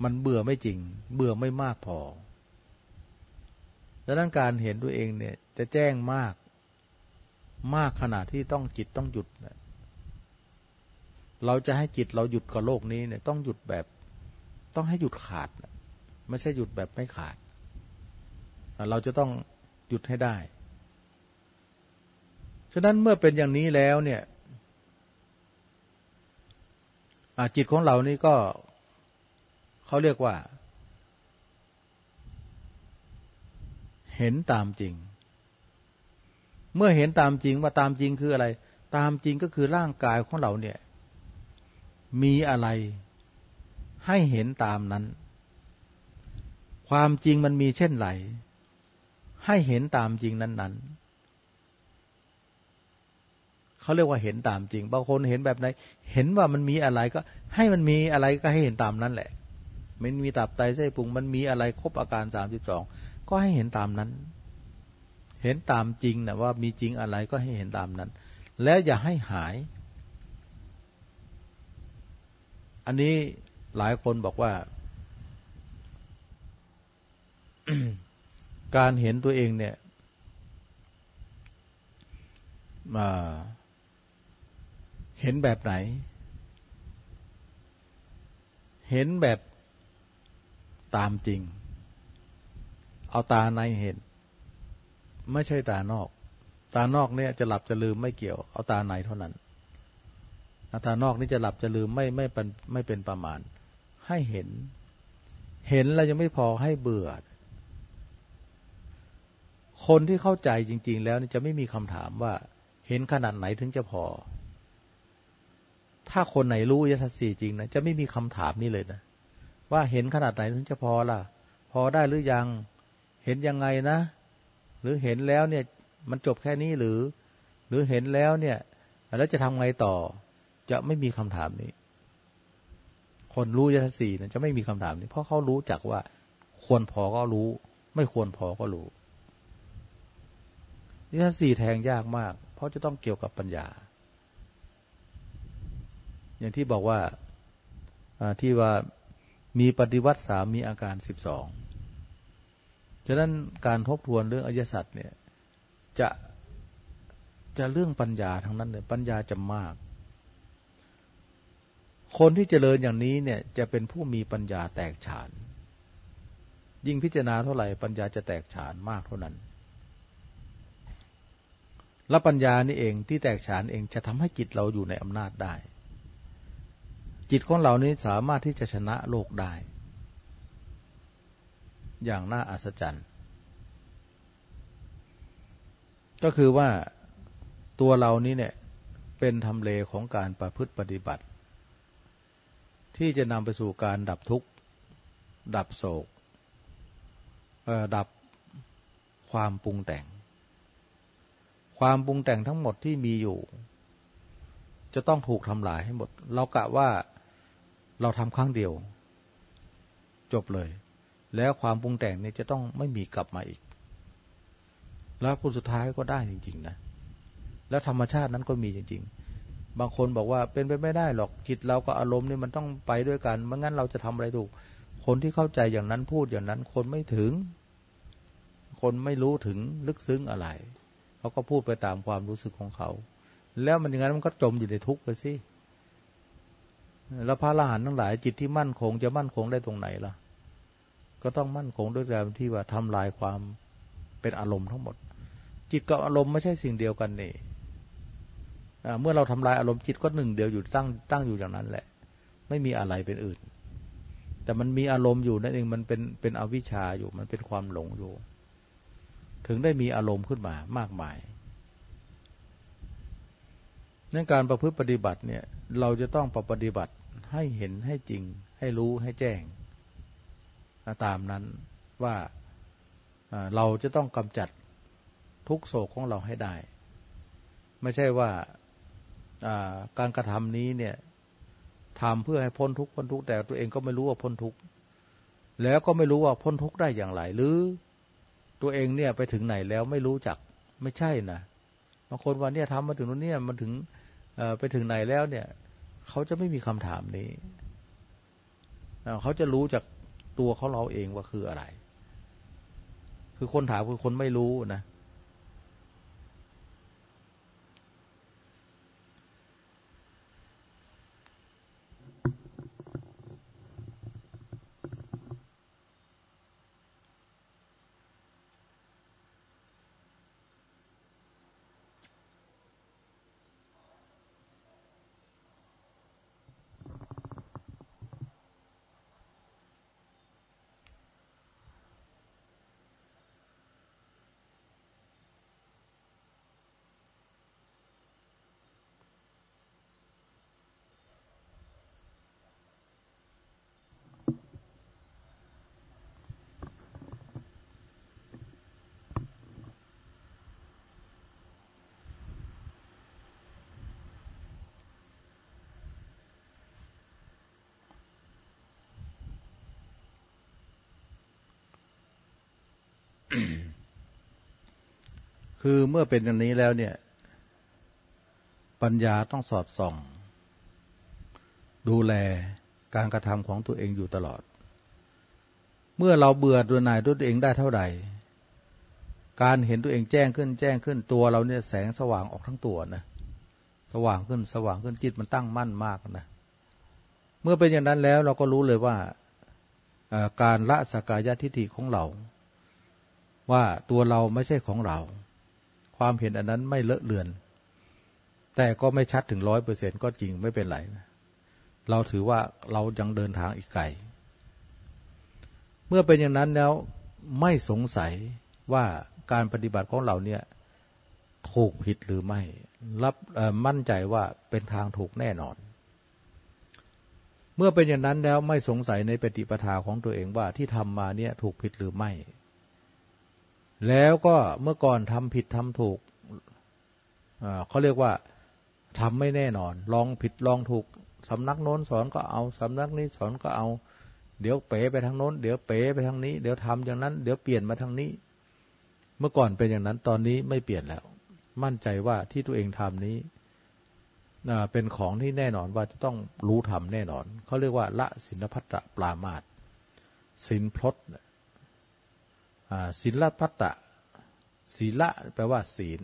มันเบื่อไม่จริง เบื่อไม่มากพอดังนั้นการเห็นตัวเองเนี่ย จะแจ้งมาก มากขนาดที่ต้องจิตต้องหยุดเราจะให้จิตเราหยุดกับโลกนี้เนี่ยต้องหยุดแบบ ต้องให้หยุดขาดไม่ใช่หยุดแบบไม่ขาด เราจะต้องหยุดให้ได้ ฉะนั้นเมื่อเป็นอย่างนี้แล้วเนี่ยจิตของเรานี่ก็เขาเรียกว่า เห็นตามจริง เมื่อเห็นตามจริงว่าตามจริงคืออะไร ตามจริงก็คือร่างกายของเราเนี่ย มีอะไร ให้เห็นตามนั้น ความจริงมันมีเช่นไรให้เห็นตามจริงนั้น ๆเขาเรียกว่าเห็นตามจริงบางคนเห็นแบบไหนเห็นว่ามันมีอะไรก็ ให้มันมีอะไรก็ให้เห็นตามนั้นแหละมันมีตับไตไส้พุงมันมีอะไรครบอาการสามสิบสองก็ให้เห็นตามนั้น เห็นตามจริงนะว่ามีจริงอะไรก็ให้เห็นตามนั้น แล้วอย่าให้หาย อันนี้หลายคนบอกว่า การเห็นตัวเองเนี่ยมาเห็นแบบไหน เห็นแบบตามจริง เอาตาในเห็น ไม่ใช่ตานอก ตานอกเนี่ยจะหลับจะลืมไม่เกี่ยว เอาตาในเท่านั้นตานอกนี่จะหลับจะลืมไม่ไม่เป็นไม่เป็นประมาณ ให้เห็น เห็นแล้วยังไม่พอให้เบื่อ คนที่เข้าใจจริง ๆ แล้วจะไม่มีคำถามว่า เห็นขนาดไหนถึงจะพอ ถ้าคนไหนรู้ยศสีจริงนะจะไม่มีคำถามนี้เลยนะว่าเห็นขนาดไหนถึงจะพอล่ะ พอได้หรือยัง เห็นยังไงนะ หรือเห็นแล้วเนี่ยมันจบแค่นี้หรือ หรือเห็นแล้วเนี่ย แล้วจะทำไงต่อ จะไม่มีคำถามนี้ คนรู้ยศสีนะจะไม่มีคำถามนี้ เพราะเขารู้จักว่า ควรพอก็รู้ ไม่ควรพอก็รู้นิทานสี่แทงยากมาก เพราะจะต้องเกี่ยวกับปัญญา อย่างที่บอกว่าที่ว่ามีปฏิวัติสามมีอาการสิบสอง ฉะนั้นการทบทวนเรื่องอริยสัจเนี่ยจะจะเรื่องปัญญาทั้งนั้นเลยปัญญาจะมาก คนที่เจริญอย่างนี้เนี่ยจะเป็นผู้มีปัญญาแตกฉาน ยิ่งพิจารณาเท่าไหร่ปัญญาจะแตกฉานมากเท่านั้น และปัญญานี่เองที่แตกฉานเองจะทำให้จิตเราอยู่ในอำนาจได้ จิตของเรานี้สามารถที่จะชนะโลกได้ อย่างน่าอัศจรรย์ ก็คือว่าตัวเรานี้เนี่ยเป็นทำเลของการประพฤติปฏิบัติ ที่จะนำไปสู่การดับทุกข์ ดับโศกดับความปรุงแต่ง ความปรุงแต่งทั้งหมดที่มีอยู่ จะต้องถูกทำลายให้หมด เรากะว่าเราทำครั้งเดียว จบเลย แล้วความปรุงแต่งนี้จะต้องไม่มีกลับมาอีก แล้วผลสุดท้ายก็ได้จริง ๆ นะ แล้วธรรมชาตินั้นก็มีจริง ๆ บางคนบอกว่าเป็นไปไม่ได้หรอกจิตเรากับอารมณ์นี่มันต้องไปด้วยกันไม่งั้นเราจะทำอะไรถูก คนที่เข้าใจอย่างนั้นพูดอย่างนั้น คนไม่ถึง คนไม่รู้ถึงลึกซึ้งอะไรเขาก็พูดไปตามความรู้สึกของเขา แล้วมันอย่างนั้นมันก็จมอยู่ในทุกข์ไปสิแล้วพระอรหันต์ทั้งหลายจิตที่มั่นคงจะมั่นคงได้ตรงไหนล่ะ ก็ต้องมั่นคงด้วยการที่ว่าทำลายความเป็นอารมณ์ทั้งหมด จิตกับอารมณ์ไม่ใช่สิ่งเดียวกันนี่เมื่อเราทำลายอารมณ์จิตก็หนึ่งเดียวอยู่ตั้งตั้งอยู่อย่างนั้นแหละ ไม่มีอะไรเป็นอื่น แต่มันมีอารมณ์อยู่นั่นเองมันเป็นเป็นอวิชชาอยู่มันเป็นความหลงอยู่ ถึงได้มีอารมณ์ขึ้นมามากมายในการประพฤติปฏิบัติเนี่ย เราจะต้องปฏิบัติให้เห็นให้จริง ให้รู้ให้แจ้ง ตามนั้นว่าเราจะต้องกำจัดทุกโศกของเราให้ได้ ไม่ใช่ว่าการกระทำนี้เนี่ยทำเพื่อให้พ้นทุกพ้นทุกแต่ตัวเองก็ไม่รู้ว่าพ้นทุกแล้วก็ไม่รู้ว่าพ้นทุกได้อย่างไรหรือตัวเองเนี่ยไปถึงไหนแล้วไม่รู้จักไม่ใช่นะบางคนว่าเนี่ยทำมาถึงนู้นเนี่ยมันถึงไปถึงไหนแล้วเนี่ย เขาจะไม่มีคำถามนี้เขาจะรู้จาก ตัวเขาเราเองว่าคืออะไร คือคนถามคือคนไม่รู้นะ คือเมื่อเป็นอย่างนี้แล้วเนี่ย ปัญญาต้องสอดส่อง ดูแลการกระทำของตัวเองอยู่ตลอด เมื่อเราเบื่อตัวนายตัวเองได้เท่าใด การเห็นตัวเองแจ้งขึ้นแจ้งขึ้นตัวเราเนี่ยแสงสว่างออกทั้งตัวนะ สว่างขึ้นสว่างขึ้นจิตมันตั้งมั่นมากนะ เมื่อเป็นอย่างนั้นแล้วเราก็รู้เลยว่าการละสกายทิฏฐิของเรา ว่าตัวเราไม่ใช่ของเรา ความเห็นอันนั้นไม่เลอะเลือน แต่ก็ไม่ชัดถึงร้อยเปอร์เซ็นก็จริงไม่เป็นไร เราถือว่าเรายังเดินทางอีกไกล เมื่อเป็นอย่างนั้นแล้วไม่สงสัยว่าการปฏิบัติของเราเนี่ยถูกผิดหรือไม่ รับมั่นใจว่าเป็นทางถูกแน่นอน เมื่อเป็นอย่างนั้นแล้วไม่สงสัยในปฏิปทาของตัวเองว่าที่ทำมาเนี่ยถูกผิดหรือไม่ แล้วก็เมื่อก่อนทำผิดทำถูกเขาเรียกว่าทำไม่แน่นอน ลองผิดลองถูกสำนักโน้นสอนก็เอาสำนักนี้สอนก็เอา เดี๋ยวเป๋ไปทางโน้น เดี๋ยวเป๋ไปทางนี้ เดี๋ยวทำอย่างนั้น เดี๋ยวเปลี่ยนมาทางนี้ เมื่อก่อนเป็นอย่างนั้นตอนนี้ไม่เปลี่ยนแล้ว มั่นใจว่าที่ตัวเองทำนี้เป็นของที่แน่นอนว่าจะต้องรู้ทำแน่นอนเขาเรียกว่า ละศิลพัตตปรามาตศิลพลด ศิลพัตตศีละแปลว่าศีล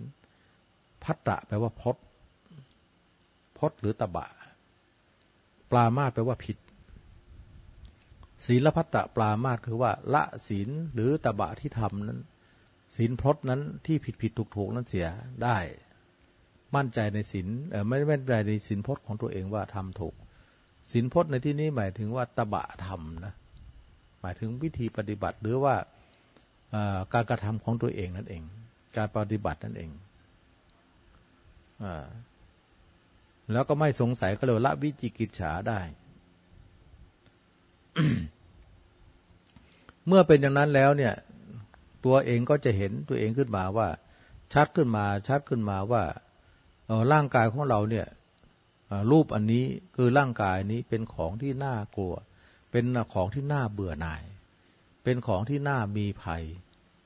พัตตะแปลว่าพจพจหรือตบะ ปลามาแปลว่าผิด ศีลพัตตะปลามาคือว่า ละศีลหรือตบะที่ทำนั้นศีลพจนั้นที่ผิดผิดถูกถูกนั้นเสียได้ มั่นใจในศีลเออไม่แม่นใจในศีลพจน์ของตัวเองว่าทำถูกศีลพจน์ในที่นี้หมายถึงว่าตบะทำนะหมายถึงวิธีปฏิบัติหรือว่า การกระทำของตัวเองนั่นเอง การปฏิบัตินั่นเองแล้วก็ไม่สงสัยก็เลยละวิจิกิจฉาได้ เมื่อเป็นอย่างนั้นแล้วเนี่ย ตัวเองก็จะเห็นตัวเองขึ้นมาว่า ชัดขึ้นมา ชัดขึ้นมาว่าร่างกายของเราเนี่ยรูปอันนี้คือร่างกายนี้เป็นของที่น่ากลัว เป็นของที่น่าเบื่อหน่าย เป็นของที่น่ามีภัย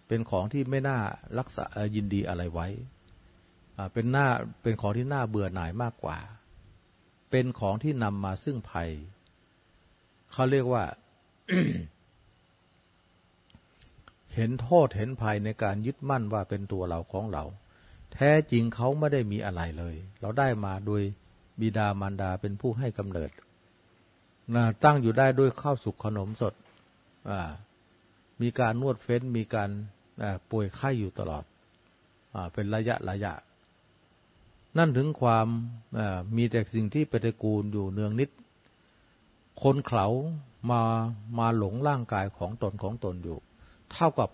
เป็นของที่ไม่น่ารักษายินดีอะไรไว้ เป็นหน้าเป็นของที่น่าเบื่อหน่ายมากกว่า เป็นของที่นำมาซึ่งภัย เขาเรียกว่า เห็นโทษเห็นภัยในการยึดมั่นว่าเป็นตัวเราของเรา แท้จริงเขาไม่ได้มีอะไรเลย เราได้มาโดยบิดามารดาเป็นผู้ให้กำเนิดตั้งอยู่ได้ด้วยข้าวสุกขนมสด มีการนวดเฟ้นมีการป่วยไข้อยู่ตลอดอเป็นระยะระยะ นั่นถึงความมีแต่สิ่งที่ปฏิกูลอยู่เนืองนิด คนเขามามาหลงร่างกายของตนของตนอยู่ เท่ากับ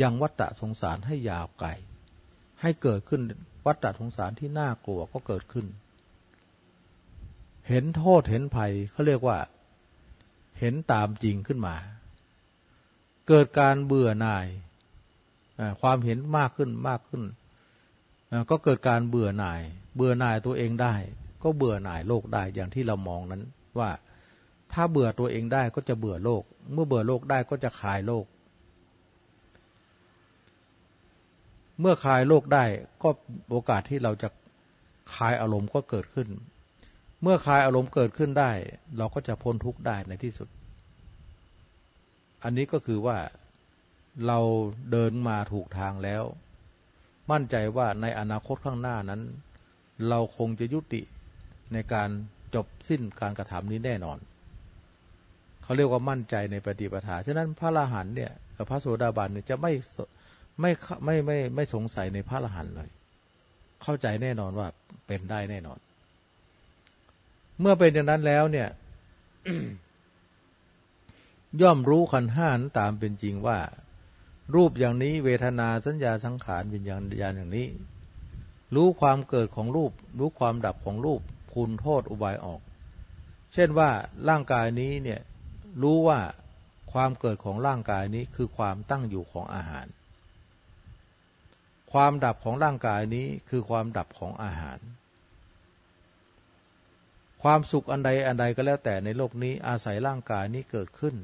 ยังวัฏฏะสงสารให้ยาวไกลให้เกิดขึ้นวัฏฏะสงสารที่น่ากลัวก็เกิดขึ้น เห็นโทษเห็นภัยเขาเรียกว่า เห็นตามจริงขึ้นมา เกิดการเบื่อหน่ายความเห็นมากขึ้นมากขึ้น ก็เกิดการเบื่อหน่าย เบื่อหน่ายตัวเองได้ ก็เบื่อหน่ายโลกได้อย่างที่เรามองนั้นว่าถ้าเบื่อตัวเองได้ก็จะเบื่อโลก เมื่อเบื่อโลกได้ก็จะคลายโลก เมื่อคลายโลกได้ก็โอกาสที่เราจะคลายอารมณ์ก็เกิดขึ้น เมื่อคลายอารมณ์เกิดขึ้นได้ เราก็จะพ้นทุกข์ได้ในที่สุด อันนี้ก็คือว่าเราเดินมาถูกทางแล้ว มั่นใจว่าในอนาคตข้างหน้านั้น เราคงจะยุติในการจบสิ้นการกระทำนี้แน่นอน เขาเรียกว่ามั่นใจในปฏิปทาฉะนั้นพระอรหันเนี่ยกับพระโสดาบันเนี่ยจะไม่ไม่ไม่ไม่ไม่สงสัยในพระอรหันต์เลย เข้าใจแน่นอนว่าเป็นได้แน่นอน เมื่อเป็นอย่างนั้นแล้วเนี่ย ย่อมรู้ขันห้านตามเป็นจริงว่า รูปอย่างนี้เวทนาสัญญาสังขารวิญญาณอย่างนี้ รู้ความเกิดของรูป รู้ความดับของรูปคุณโทษอุบายออก เช่นว่าร่างกายนี้เนี่ยรู้ว่าความเกิดของร่างกายนี้คือความตั้งอยู่ของอาหาร ความดับของร่างกายนี้คือความดับของอาหาร ความสุขอันใดอันใดก็แล้วแต่ในโลกนี้อาศัยร่างกายนี้เกิดขึ้น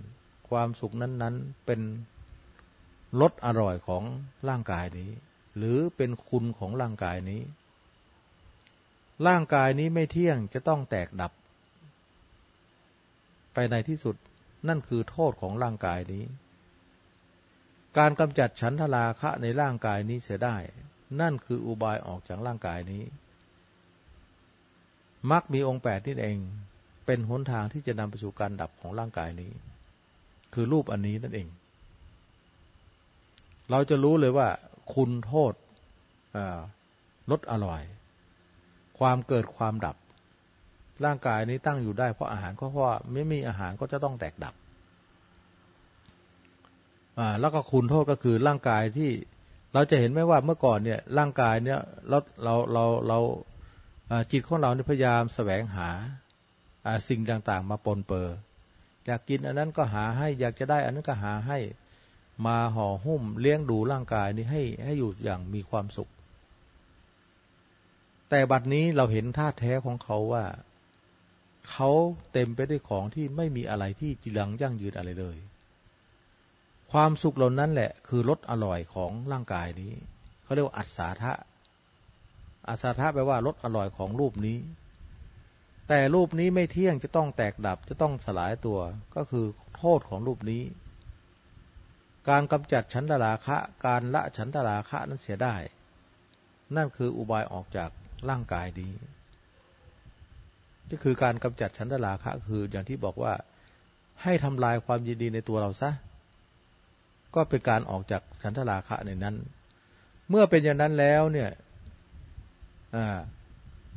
ความสุขนั้น ๆเป็นรสอร่อยของร่างกายนี้ หรือเป็นคุณของร่างกายนี้ ร่างกายนี้ไม่เที่ยงจะต้องแตกดับ ไปในที่สุดนั่นคือโทษของร่างกายนี้ การกำจัดฉันทราคะในร่างกายนี้เสียได้ นั่นคืออุบายออกจากร่างกายนี้ มักมีองค์แปดนี่เอง เป็นหนทางที่จะนำไปสู่การดับของร่างกายนี้ คือรูปอันนี้นั่นเอง เราจะรู้เลยว่า คุณโทษลดอร่อย ความเกิดความดับ ร่างกายนี้ตั้งอยู่ได้เพราะอาหารเพราะว่าไม่มีอาหารก็จะต้องแตกดับแล้วก็คุณโทษก็คือร่างกายที่เราจะเห็นไหมว่าเมื่อก่อนเนี่ย ร่างกายเนี่ยเราเราเราเรา จิตของเราพยายามแสวงหาสิ่งต่างๆ มาปนเปื้ออยากกินอันนั้นก็หาให้ อยากจะได้อันนั้นก็หาให้มาห่อหุ้มเลี้ยงดูร่างกายนี้ให้ให้อยู่อย่างมีความสุข แต่บัดนี้เราเห็นท่าแท้ของเขาว่าเขาเต็มไปด้วยของที่ไม่มีอะไรที่จีรังยั่งยืนอะไรเลย ความสุขเหล่านั้นแหละ คือรสอร่อยของร่างกายนี้ เขาเรียกว่าอัศาทะ อัศาทะแปลว่ารสอร่อยของรูปนี้ แต่รูปนี้ไม่เที่ยงจะต้องแตกดับจะต้องสลายตัว ก็คือโทษของรูปนี้ การกำจัดฉันทราคะ การละฉันทราคะนั้นเสียได้ นั่นคืออุบายออกจากร่างกายนี้ก็คือการกำจัดฉันทราคะ คืออย่างที่บอกว่าให้ทำลายความยินดีในตัวเราซะ ก็เป็นการออกจากฉันทราคะในนั้น เมื่อเป็นอย่างนั้นแล้วเนี่ย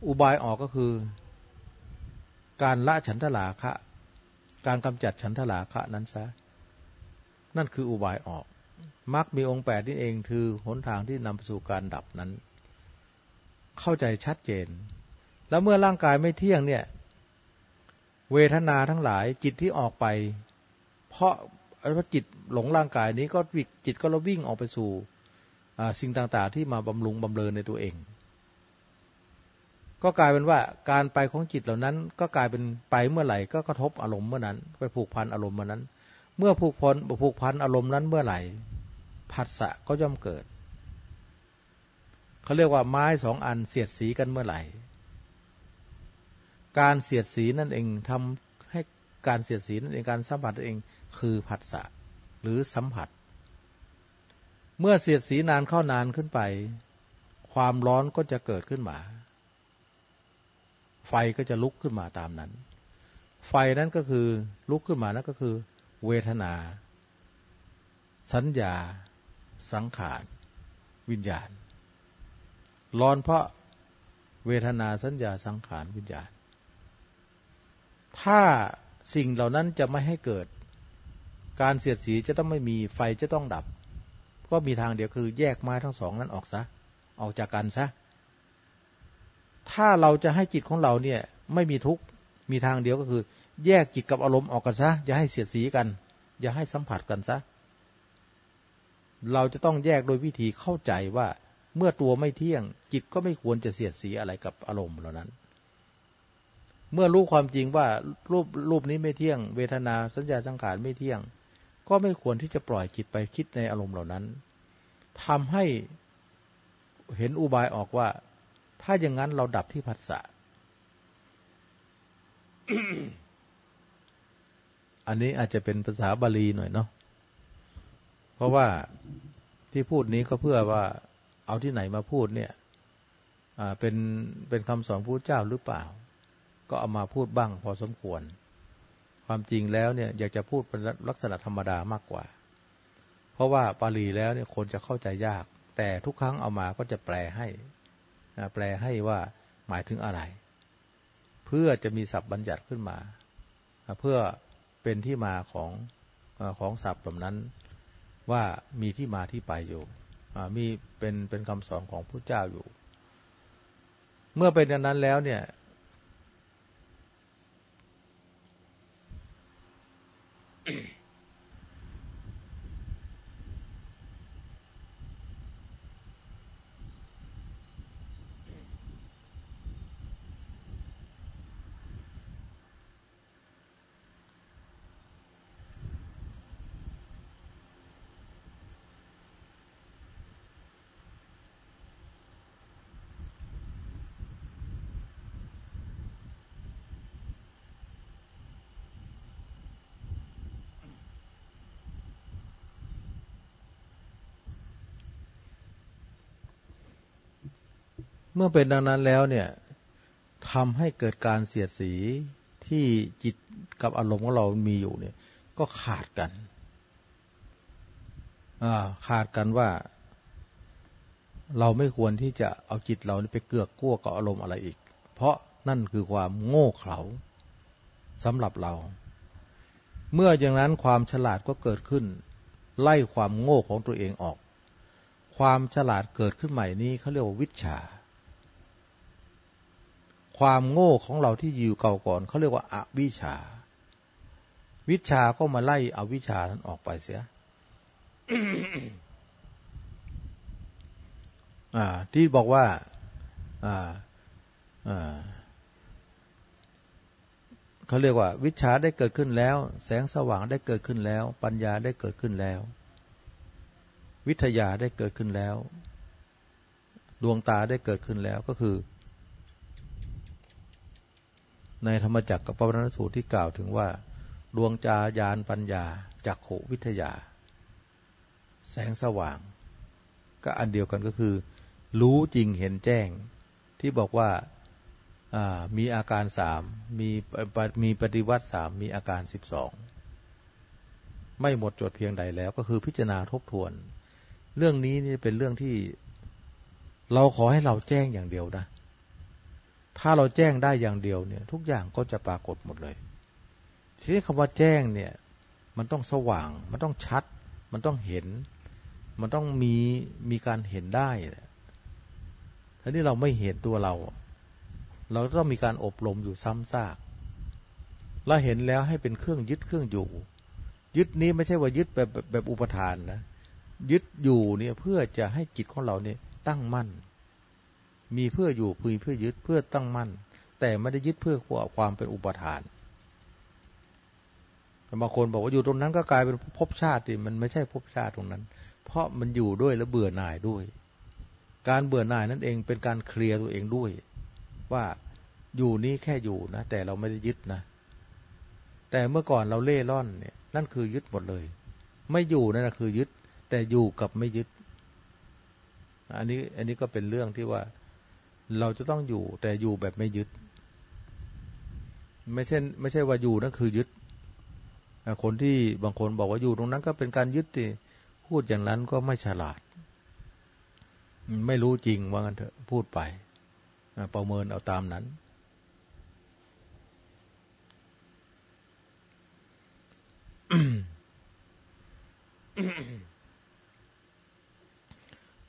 อุบายออกก็คือ การละฉันทราคะ การกำจัดฉันทราคะนั้นซะ นั่นคืออุบายออกมรรคมีองค์แปดนี่เองคือหนทางที่นำไปสู่การดับนั้น เข้าใจชัดเจน แล้วเมื่อร่างกายไม่เที่ยงเนี่ย เวทนาทั้งหลายจิตที่ออกไป เพราะเพราะจิตหลงร่างกายนี้ก็จิตก็เราวิ่งออกไปสู่สิ่งต่างๆ ที่มาบำรุงบำเรอในตัวเอง ก็กลายเป็นว่าการไปของจิตเหล่านั้น ก็กลายเป็นไปเมื่อไหร่ก็กระทบอารมณ์เมื่อนั้น ไปผูกพันอารมณ์เมื่อนั้น เมื่อผูกพันผูกพันอารมณ์นั้นเมื่อไหร่ผัสสะก็ย่อมเกิดเขาเรียกว่าไม้สองอันเสียดสีกันเมื่อไหร่ การเสียดสีนั่นเองทำให้การเสียดสีนั่นเองการสัมผัสเองคือผัสสะหรือสัมผัส เมื่อเสียดสีนานเข้านานขึ้นไป ความร้อนก็จะเกิดขึ้นมา ไฟก็จะลุกขึ้นมาตามนั้น ไฟนั้นก็คือลุกขึ้นมานั่นก็คือ เวทนา สัญญา สังขาร วิญญาณ ร้อนเพราะเวทนาสัญญาสังขารวิญญาณ ถ้าสิ่งเหล่านั้นจะไม่ให้เกิด การเสียดสีจะต้องไม่มีไฟจะต้องดับ ก็มีทางเดียวคือแยกไม้ทั้งสองนั้นออกซะ ออกจากกันซะ ถ้าเราจะให้จิตของเราเนี่ยไม่มีทุกข์มีทางเดียวก็คือ แยกจิตกับอารมณ์ออกกันซะอย่าให้เสียดสีกัน อย่าให้สัมผัสกันซะเราจะต้องแยกโดยวิธีเข้าใจว่าเมื่อตัวไม่เที่ยง จิตก็ไม่ควรจะเสียดสีอะไรกับอารมณ์เหล่านั้น เมื่อรู้ความจริงว่ารูปรูปนี้ไม่เที่ยง เวทนาสัญญาสังขารไม่เที่ยง ก็ไม่ควรที่จะปล่อยจิตไปคิดในอารมณ์เหล่านั้นทำให้เห็นอุบายออกว่า ถ้าอย่างนั้นเราดับที่ผัสสะอันนี้อาจจะเป็นภาษาบาลีหน่อยเนาะเพราะว่าที่พูดนี้ก็เพื่อว่าเอาที่ไหนมาพูดเนี่ยเป็นเป็นคำสอนพระเจ้าหรือเปล่า ก็เอามาพูดบ้างพอสมควร ความจริงแล้วเนี่ยอยากจะพูดเป็นลักษณะธรรมดามากกว่า เพราะว่าปาลีแล้วเนี่ยคนจะเข้าใจยาก แต่ทุกครั้งเอามาก็จะแปลให้ แปลให้ว่าหมายถึงอะไร เพื่อจะมีศัพท์บัญญัติขึ้นมา เพื่อเป็นที่มาของของศัพท์แบบนั้นว่ามีที่มาที่ไปอยู่มีเป็นเป็นคำสอนของพระเจ้าอยู่ เมื่อเป็นอย่างนั้นแล้วเนี่ย เมื่อเป็นดังนั้นแล้วเนี่ยทำให้เกิดการเสียดสีที่จิตกับอารมณ์ของเรามีอยู่เนี่ย ก็ขาดกันขาดกันว่า เราไม่ควรที่จะเอาจิตเราไปเกือกกั้วกับอารมณ์อะไรอีก เพราะนั่นคือความโง่เขลาสำหรับเรา เมื่ออย่างนั้นความฉลาดก็เกิดขึ้น ไล่ความโง่ของตัวเองออก ความฉลาดเกิดขึ้นใหม่นี้เขาเรียกว่าวิชา ความโง่ของเราที่อยู่เก่าก่อนเขาเรียกว่าอาวิชา วิชาก็มาไล่อวิชานั้นออกไปเสียที่บอกว่าเขาเรียกว่า วิชาได้เกิดขึ้นแล้ว แสงสว่างได้เกิดขึ้นแล้ว ปัญญาได้เกิดขึ้นแล้ว วิทยาได้เกิดขึ้นแล้ว ดวงตาได้เกิดขึ้นแล้วก็คือ ในธรรมจักรกับปวัณสูตรที่กล่าวถึงว่า ดวงจายานปัญญาจักโขวิทยา แสงสว่าง ก็อันเดียวกันก็คือ รู้จริงเห็นแจ้ง ที่บอกว่ามีอาการสามมีมีปฏิวัติสามมีอาการสิบสองไม่หมดจดเพียงใดแล้วก็คือพิจารณาทบทวน เรื่องนี้นี่เป็นเรื่องที่ เราขอให้เราแจ้งอย่างเดียวนะ ถ้าเราแจ้งได้อย่างเดียวเนี่ย ทุกอย่างก็จะปรากฏหมดเลย ทีนี้คำว่าแจ้งเนี่ย มันต้องสว่าง มันต้องชัด มันต้องเห็น มันต้องมีมีการเห็นได้ทีนี้เราไม่เห็นตัวเรา เราต้องมีการอบรมอยู่ซ้ำซากเราเห็นแล้วให้เป็นเครื่องยึดเครื่องอยู่ ยึดนี้ไม่ใช่ว่ายึดแบบแบบอุปทานนะยึดอยู่เนี่ยเพื่อจะให้จิตของเราเนี่ยตั้งมั่น มีเพื่ออยู่มีเพื่อยึดเพื่อตั้งมั่น แต่ไม่ได้ยึดเพื่อความเป็นอุปทานบางคนบอกว่าอยู่ตรงนั้นก็กลายเป็นภพชาติมันไม่ใช่ภพชาติตรงนั้น เพราะมันอยู่ด้วยแล้วเบื่อหน่ายด้วย การเบื่อหน่ายนั่นเองเป็นการเคลียร์ตัวเองด้วย ว่าอยู่นี้แค่อยู่นะ แต่เราไม่ได้ยึดนะ แต่เมื่อก่อนเราเล่ร่อนเนี่ย นั่นคือยึดหมดเลย ไม่อยู่นั่นคือยึด แต่อยู่กับไม่ยึด อันนี้อันนี้ก็เป็นเรื่องที่ว่า เราจะต้องอยู่แต่อยู่แบบไม่ยึด ไม่ใช่ไม่ใช่ว่าอยู่นั่นคือยึดคนที่บางคนบอกว่าอยู่ตรงนั้นก็เป็นการยึดที่พูดอย่างนั้นก็ไม่ฉลาด ไม่รู้จริงว่างันเถอะพูดไปประเมินเอาตามนั้น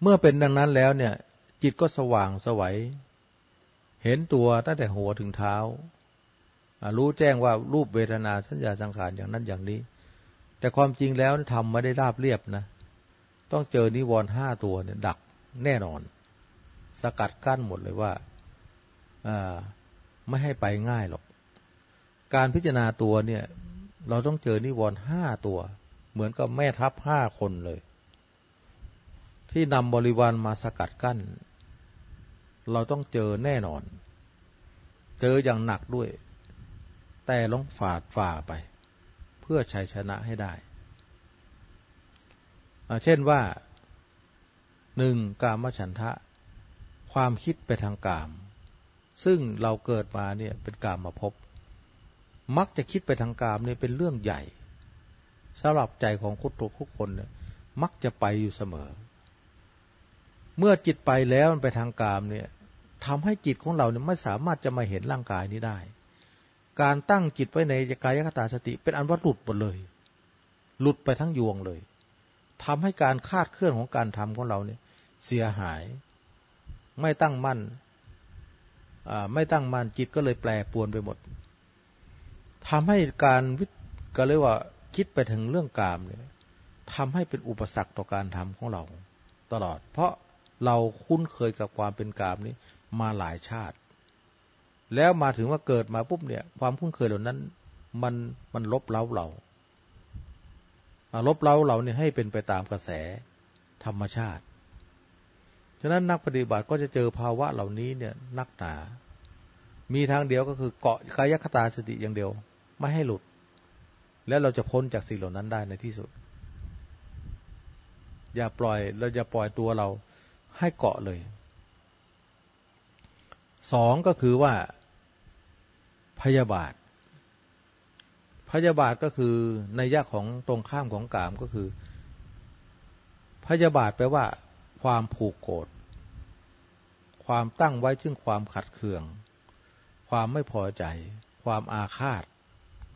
เมื่อเป็นดังนั้นแล้วเนี่ย จิตก็สว่างสวัย เห็นตัวตั้งแต่หัวถึงเท้า รู้แจ้งว่ารูปเวทนาสัญญาสังขารอย่างนั้นอย่างนี้ แต่ความจริงแล้วทำไม่ได้ราบเรียบนะ ต้องเจอนิวรณ์ห้าตัวเนี่ยดักแน่นอน สกัดกั้นหมดเลยว่าไม่ให้ไปง่ายหรอก การพิจารณาตัวเนี่ย เราต้องเจอนิวรณ์ห้าตัว เหมือนกับแม่ทัพห้าคนเลย ที่นำบริวารมาสกัดกั้น เราต้องเจอแน่นอน เจออย่างหนักด้วย แต่ลองฝาดฝ่าไป เพื่อชัยชนะให้ได้ เช่นว่าหนึ่งกามฉันทะ ความคิดไปทางกาม ซึ่งเราเกิดมาเนี่ยเป็นกามมาพบ มักจะคิดไปทางกามเนี่ยเป็นเรื่องใหญ่สำหรับใจของคุทุกคนเนี่ยมักจะไปอยู่เสมอ เมื่อจิตไปแล้วมันไปทางกามเนี่ยทำให้จิตของเราเนี่ยไม่สามารถจะมาเห็นร่างกายนี้ได้ การตั้งจิตไว้ในกายคตาสติ เป็นอันว่าหลุดหมดเลย หลุดไปทั้งยวงเลยทำให้การคาดเคลื่อนของการทำของเราเนี่ย เสียหาย ไม่ตั้งมั่นไม่ตั้งมั่นจิตก็เลยแปรปวนไปหมดทำให้การวิก็เรียกว่าคิดไปถึงเรื่องกามเนี่ยทำให้เป็นอุปสรรคต่อการทำของเรา ตลอด เพราะ เราคุ้นเคยกับความเป็นกามนี้มาหลายชาติ แล้วมาถึงว่าเกิดมาปุ๊บเนี่ย ความคุ้นเคยเหล่านั้น มันมันลบเล้าเราลบเล้าเราเนี่ยให้เป็นไปตามกระแสธรรมชาติ ฉะนั้นนักปฏิบัติก็จะเจอภาวะเหล่านี้เนี่ยนักหนา มีทางเดียวก็คือเกาะกายคตาสติอย่างเดียว ไม่ให้หลุด แล้วเราจะพ้นจากสิ่งเหล่านั้นได้ในที่สุด อย่าปล่อยเราจะปล่อยตัวเรา ให้เกาะเลยสองก็คือว่า พยาบาท พยาบาทก็คือในยะของตรงข้ามของกามก็คือ พยาบาทแปลว่า ความผูกโกรธความตั้งไว้ซึ่งความขัดเคือง ความไม่พอใจ ความอาฆาต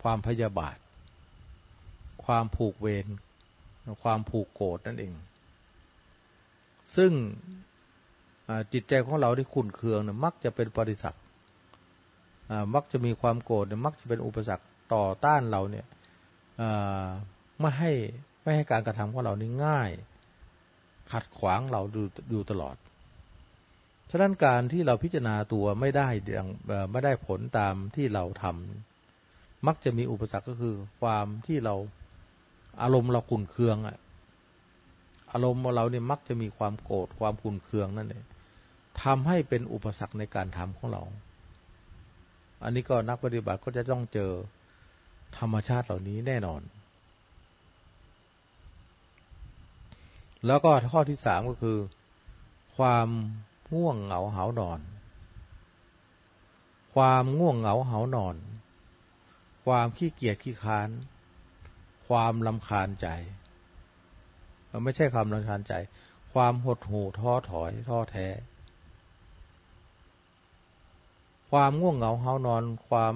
ความพยาบาท ความผูกเวรความผูกโกรธนั่นเอง ซึ่งจิตใจของเราที่ขุ่นเคืองนี่ยมักจะเป็นปริสักมักจะมีความโกรธมักจะเป็นอุปสรรคต่อต้านเราเนี่ยไม่ให้ไม่ให้การกระทำของเรานี่ง่าย ขัดขวางเราดูอยู่ตลอด ฉะนั้นการที่เราพิจารณาตัวไม่ได้อย่างไม่ได้ผลตามที่เราทำมักจะมีอุปสรรคก็คือความที่เราอารมณ์เราขุ่นเคืองอะ อารมณ์เราเนี่ยมักจะมีความโกรธความขุ่นเคืองนั่นเองทำให้เป็นอุปสรรคในการทำของเรา อันนี้ก็นักปฏิบัติก็จะต้องเจอธรรมชาติเหล่านี้แน่นอน แล้วก็ข้อที่สามก็คือ ความง่วงเหงาเหานอน ความง่วงเหงาเหานอน ความขี้เกียจขี้ค้าน ความลำคาญใจ ไม่ใช่ความลำคาญใจ ความหดหู่ท้อถอย ท้อแท้ ความง่วงเหงาเฮานอน ความ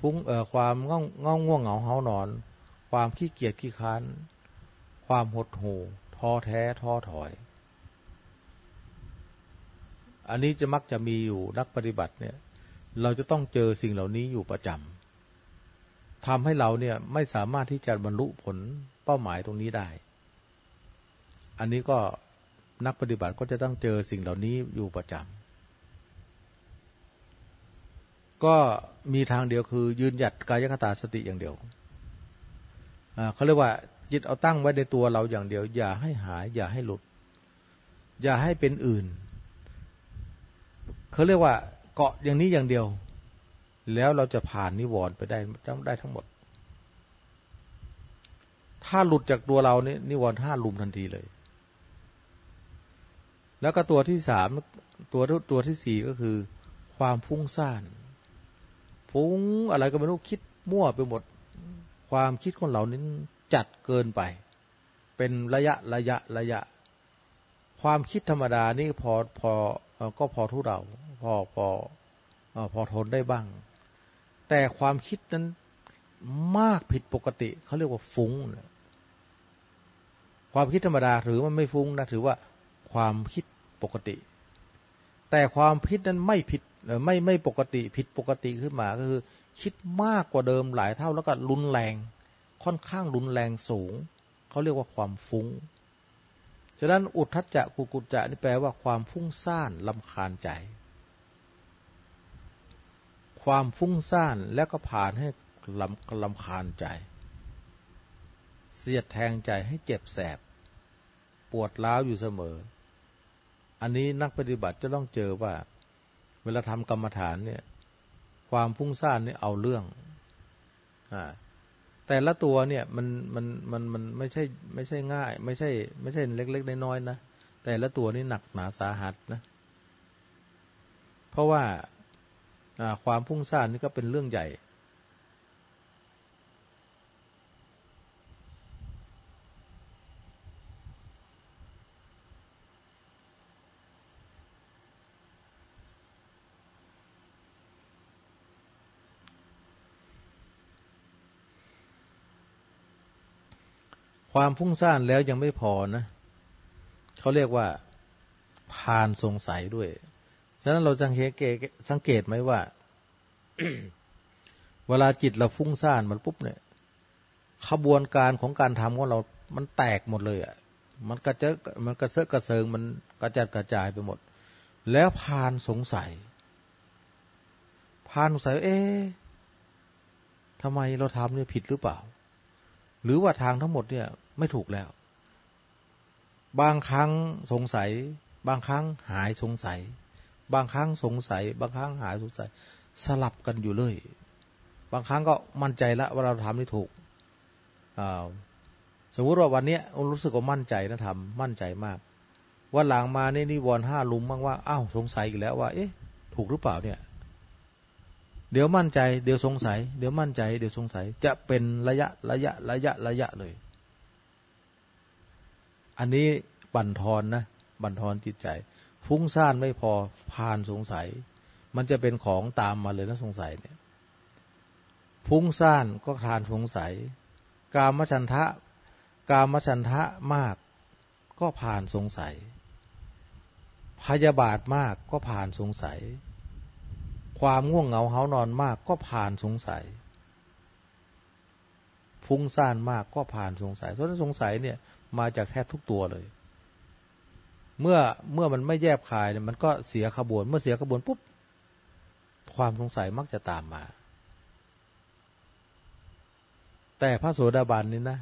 พุ่งเอ่อความง่องง่องง่วงเหงาเฮานอน ความขี้เกียจขี้ค้าน ความหดหู่ท้อแท้ ท้อถอย อันนี้จะมักจะมีอยู่นักปฏิบัติเนี่ย เราจะต้องเจอสิ่งเหล่านี้อยู่ประจำทำให้เราเนี่ยไม่สามารถที่จะบรรลุผล เป้าหมายตรงนี้ได้ อันนี้ก็นักปฏิบัติก็จะต้องเจอสิ่งเหล่านี้อยู่ประจำก็มีทางเดียวคือยืนหยัดกายคตาสติอย่างเดียวเขาเรียกว่าจิตเอาตั้งไว้ในตัวเราอย่างเดียว อย่าให้หาย อย่าให้หลุด อย่าให้เป็นอื่น เขาเรียกว่าเกาะอย่างนี้อย่างเดียว แล้วเราจะผ่านนิวรณ์ไปได้ได้ทั้งหมด ถ้าหลุดจากตัวเรานี่นิวรณ์ห้าลุมทันทีเลย แล้วก็ตัวที่สามตัวตัวที่สี่ก็คือ ความฟุ้งซ่านฟุ้งอะไรก็ไม่รู้คิดมั่วไปหมด ความคิดของเรานี้จัดเกินไป เป็นระยะระยะระยะ ความคิดธรรมดานี่พอพอก็พอทุเราพอพอพอทนได้บ้าง แต่ความคิดนั้นมากผิดปกติเขาเรียกว่าฟุ้ง ความคิดธรรมดาถือมันไม่ฟุ้งนะถือว่าความคิดปกติ แต่ความคิดนั้นไม่ผิดไม่ไม่ปกติผิดปกติขึ้นมาก็คือ คิดมากกว่าเดิมหลายเท่าแล้วก็รุนแรง ค่อนข้างรุนแรงสูงเขาเรียกว่าความฟุง้งฉะนั้นอุทธัจจะกุกุจจะนี่แปลว่าความฟุ้งซ่านลำคาญใจ ความฟุ้งซ่านแล้วก็ผ่านให้ลำลำคาญใจ เสียดแทงใจให้เจ็บแสบ ปวดร้าวอยู่เสมอ อันนี้นักปฏิบัติจะต้องเจอว่า เวลาทำกรรมฐานเนี่ย ความพุ่งซ่านนี่เอาเรื่องอ่าแต่ละตัวเนี่ยมันมันมันมันไม่ใช่ไม่ใช่ง่าย ไม่ใช่ ไม่ใช่เล็กๆน้อยๆนะแต่ละตัวนี่หนักหนาสาหัสนะ เพราะว่าความพุ่งซ่านนี่ก็เป็นเรื่องใหญ่ ความฟุ้งซ่านแล้วยังไม่พอนะเขาเรียกว่าพานสงสัยด้วย ฉะนั้นเราสังเกตสังเกตไหมว่า เวลาจิตเราฟุ้งซ่านมันปุ๊บเนี่ย ขบวนการของการทำของเรา มันแตกหมดเลยอะ่ะ มันกระเจาะมันกระเซาะกระเซิง มันกระจัดกระจายไปหมด แล้วพานสงสัย พานสงสัย เอ๊ะทำไมเราทำเนี่ยผิดหรือเปล่า หรือว่าทางทั้งหมดเนี่ยไม่ถูกแล้ว บางครั้งสงสัย บางครั้งหายสงสัย บางครั้งสงสัย บางครั้งหายสงสัย สลับกันอยู่เลย บางครั้งก็มั่นใจแล้วว่าเราทำนี่ถูกสมมติว่าวันนี้รู้สึกว่ามั่นใจนะทำมั่นใจมากว่าหลังมานี่นิวรณ์ห้าลุมบ้างว่าอ้าวสงสัยอีกแล้วว่า เอ๊ะ ถูกหรือเปล่าเนี่ย เดี๋ยวมั่นใจ เดี๋ยวสงสัย เดี๋ยวมั่นใจ เดี๋ยวสงสัย จะเป็นระยะระยะระยะระยะเลย อันนี้บั่นทอนนะ บั่นทอนจิตใจ ฟุ้งซ่านไม่พอพานสงสัย มันจะเป็นของตามมาเลยนะสงสัยเนี่ย ฟุ้งซ่านก็ทานสงสัย กามฉันทะ กามฉันทะมาก ก็ผ่านสงสัย พยาบาทมากก็ผ่านสงสัย ความง่วงเหงาเหานอนมากก็ผ่านสงสัย ฟุ้งซ่านมากก็ผ่านสงสัย เพราะนั้นสงสัยเนี่ยมาจากแทบทุกตัวเลย เมื่อเมื่อมันไม่แยบคายเนี่ยมันก็เสียขบวน เมื่อเสียขบวนปุ๊บความสงสัยมักจะตามมา แต่พระโสดาบันนี่นะ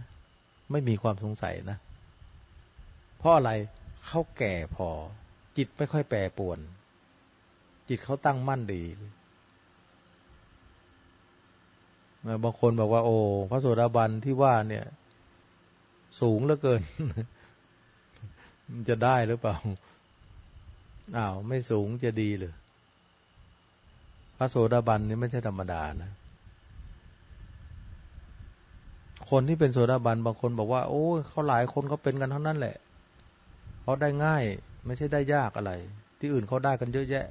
ไม่มีความสงสัยนะ เพราะอะไรเขาแก่พอ จิตไม่ค่อยแปรปวน จิตเขาตั้งมั่นดีบางคนบอกว่า โอ้พระโสดาบันที่ว่าเนี่ย สูงเหลือเกินมันจะได้หรือเปล่าอ้าวไม่สูงจะดีหรือพระโสดาบันนี่ไม่ใช่ธรรมดานะ คนที่เป็นโสดาบันบางคนบอกว่า โอ้เขาหลายคนเขาเป็นกันทั้งนั้นแหละเขาได้ง่าย ไม่ใช่ได้ยากอะไร ที่อื่นเขาได้กันเยอะแยะ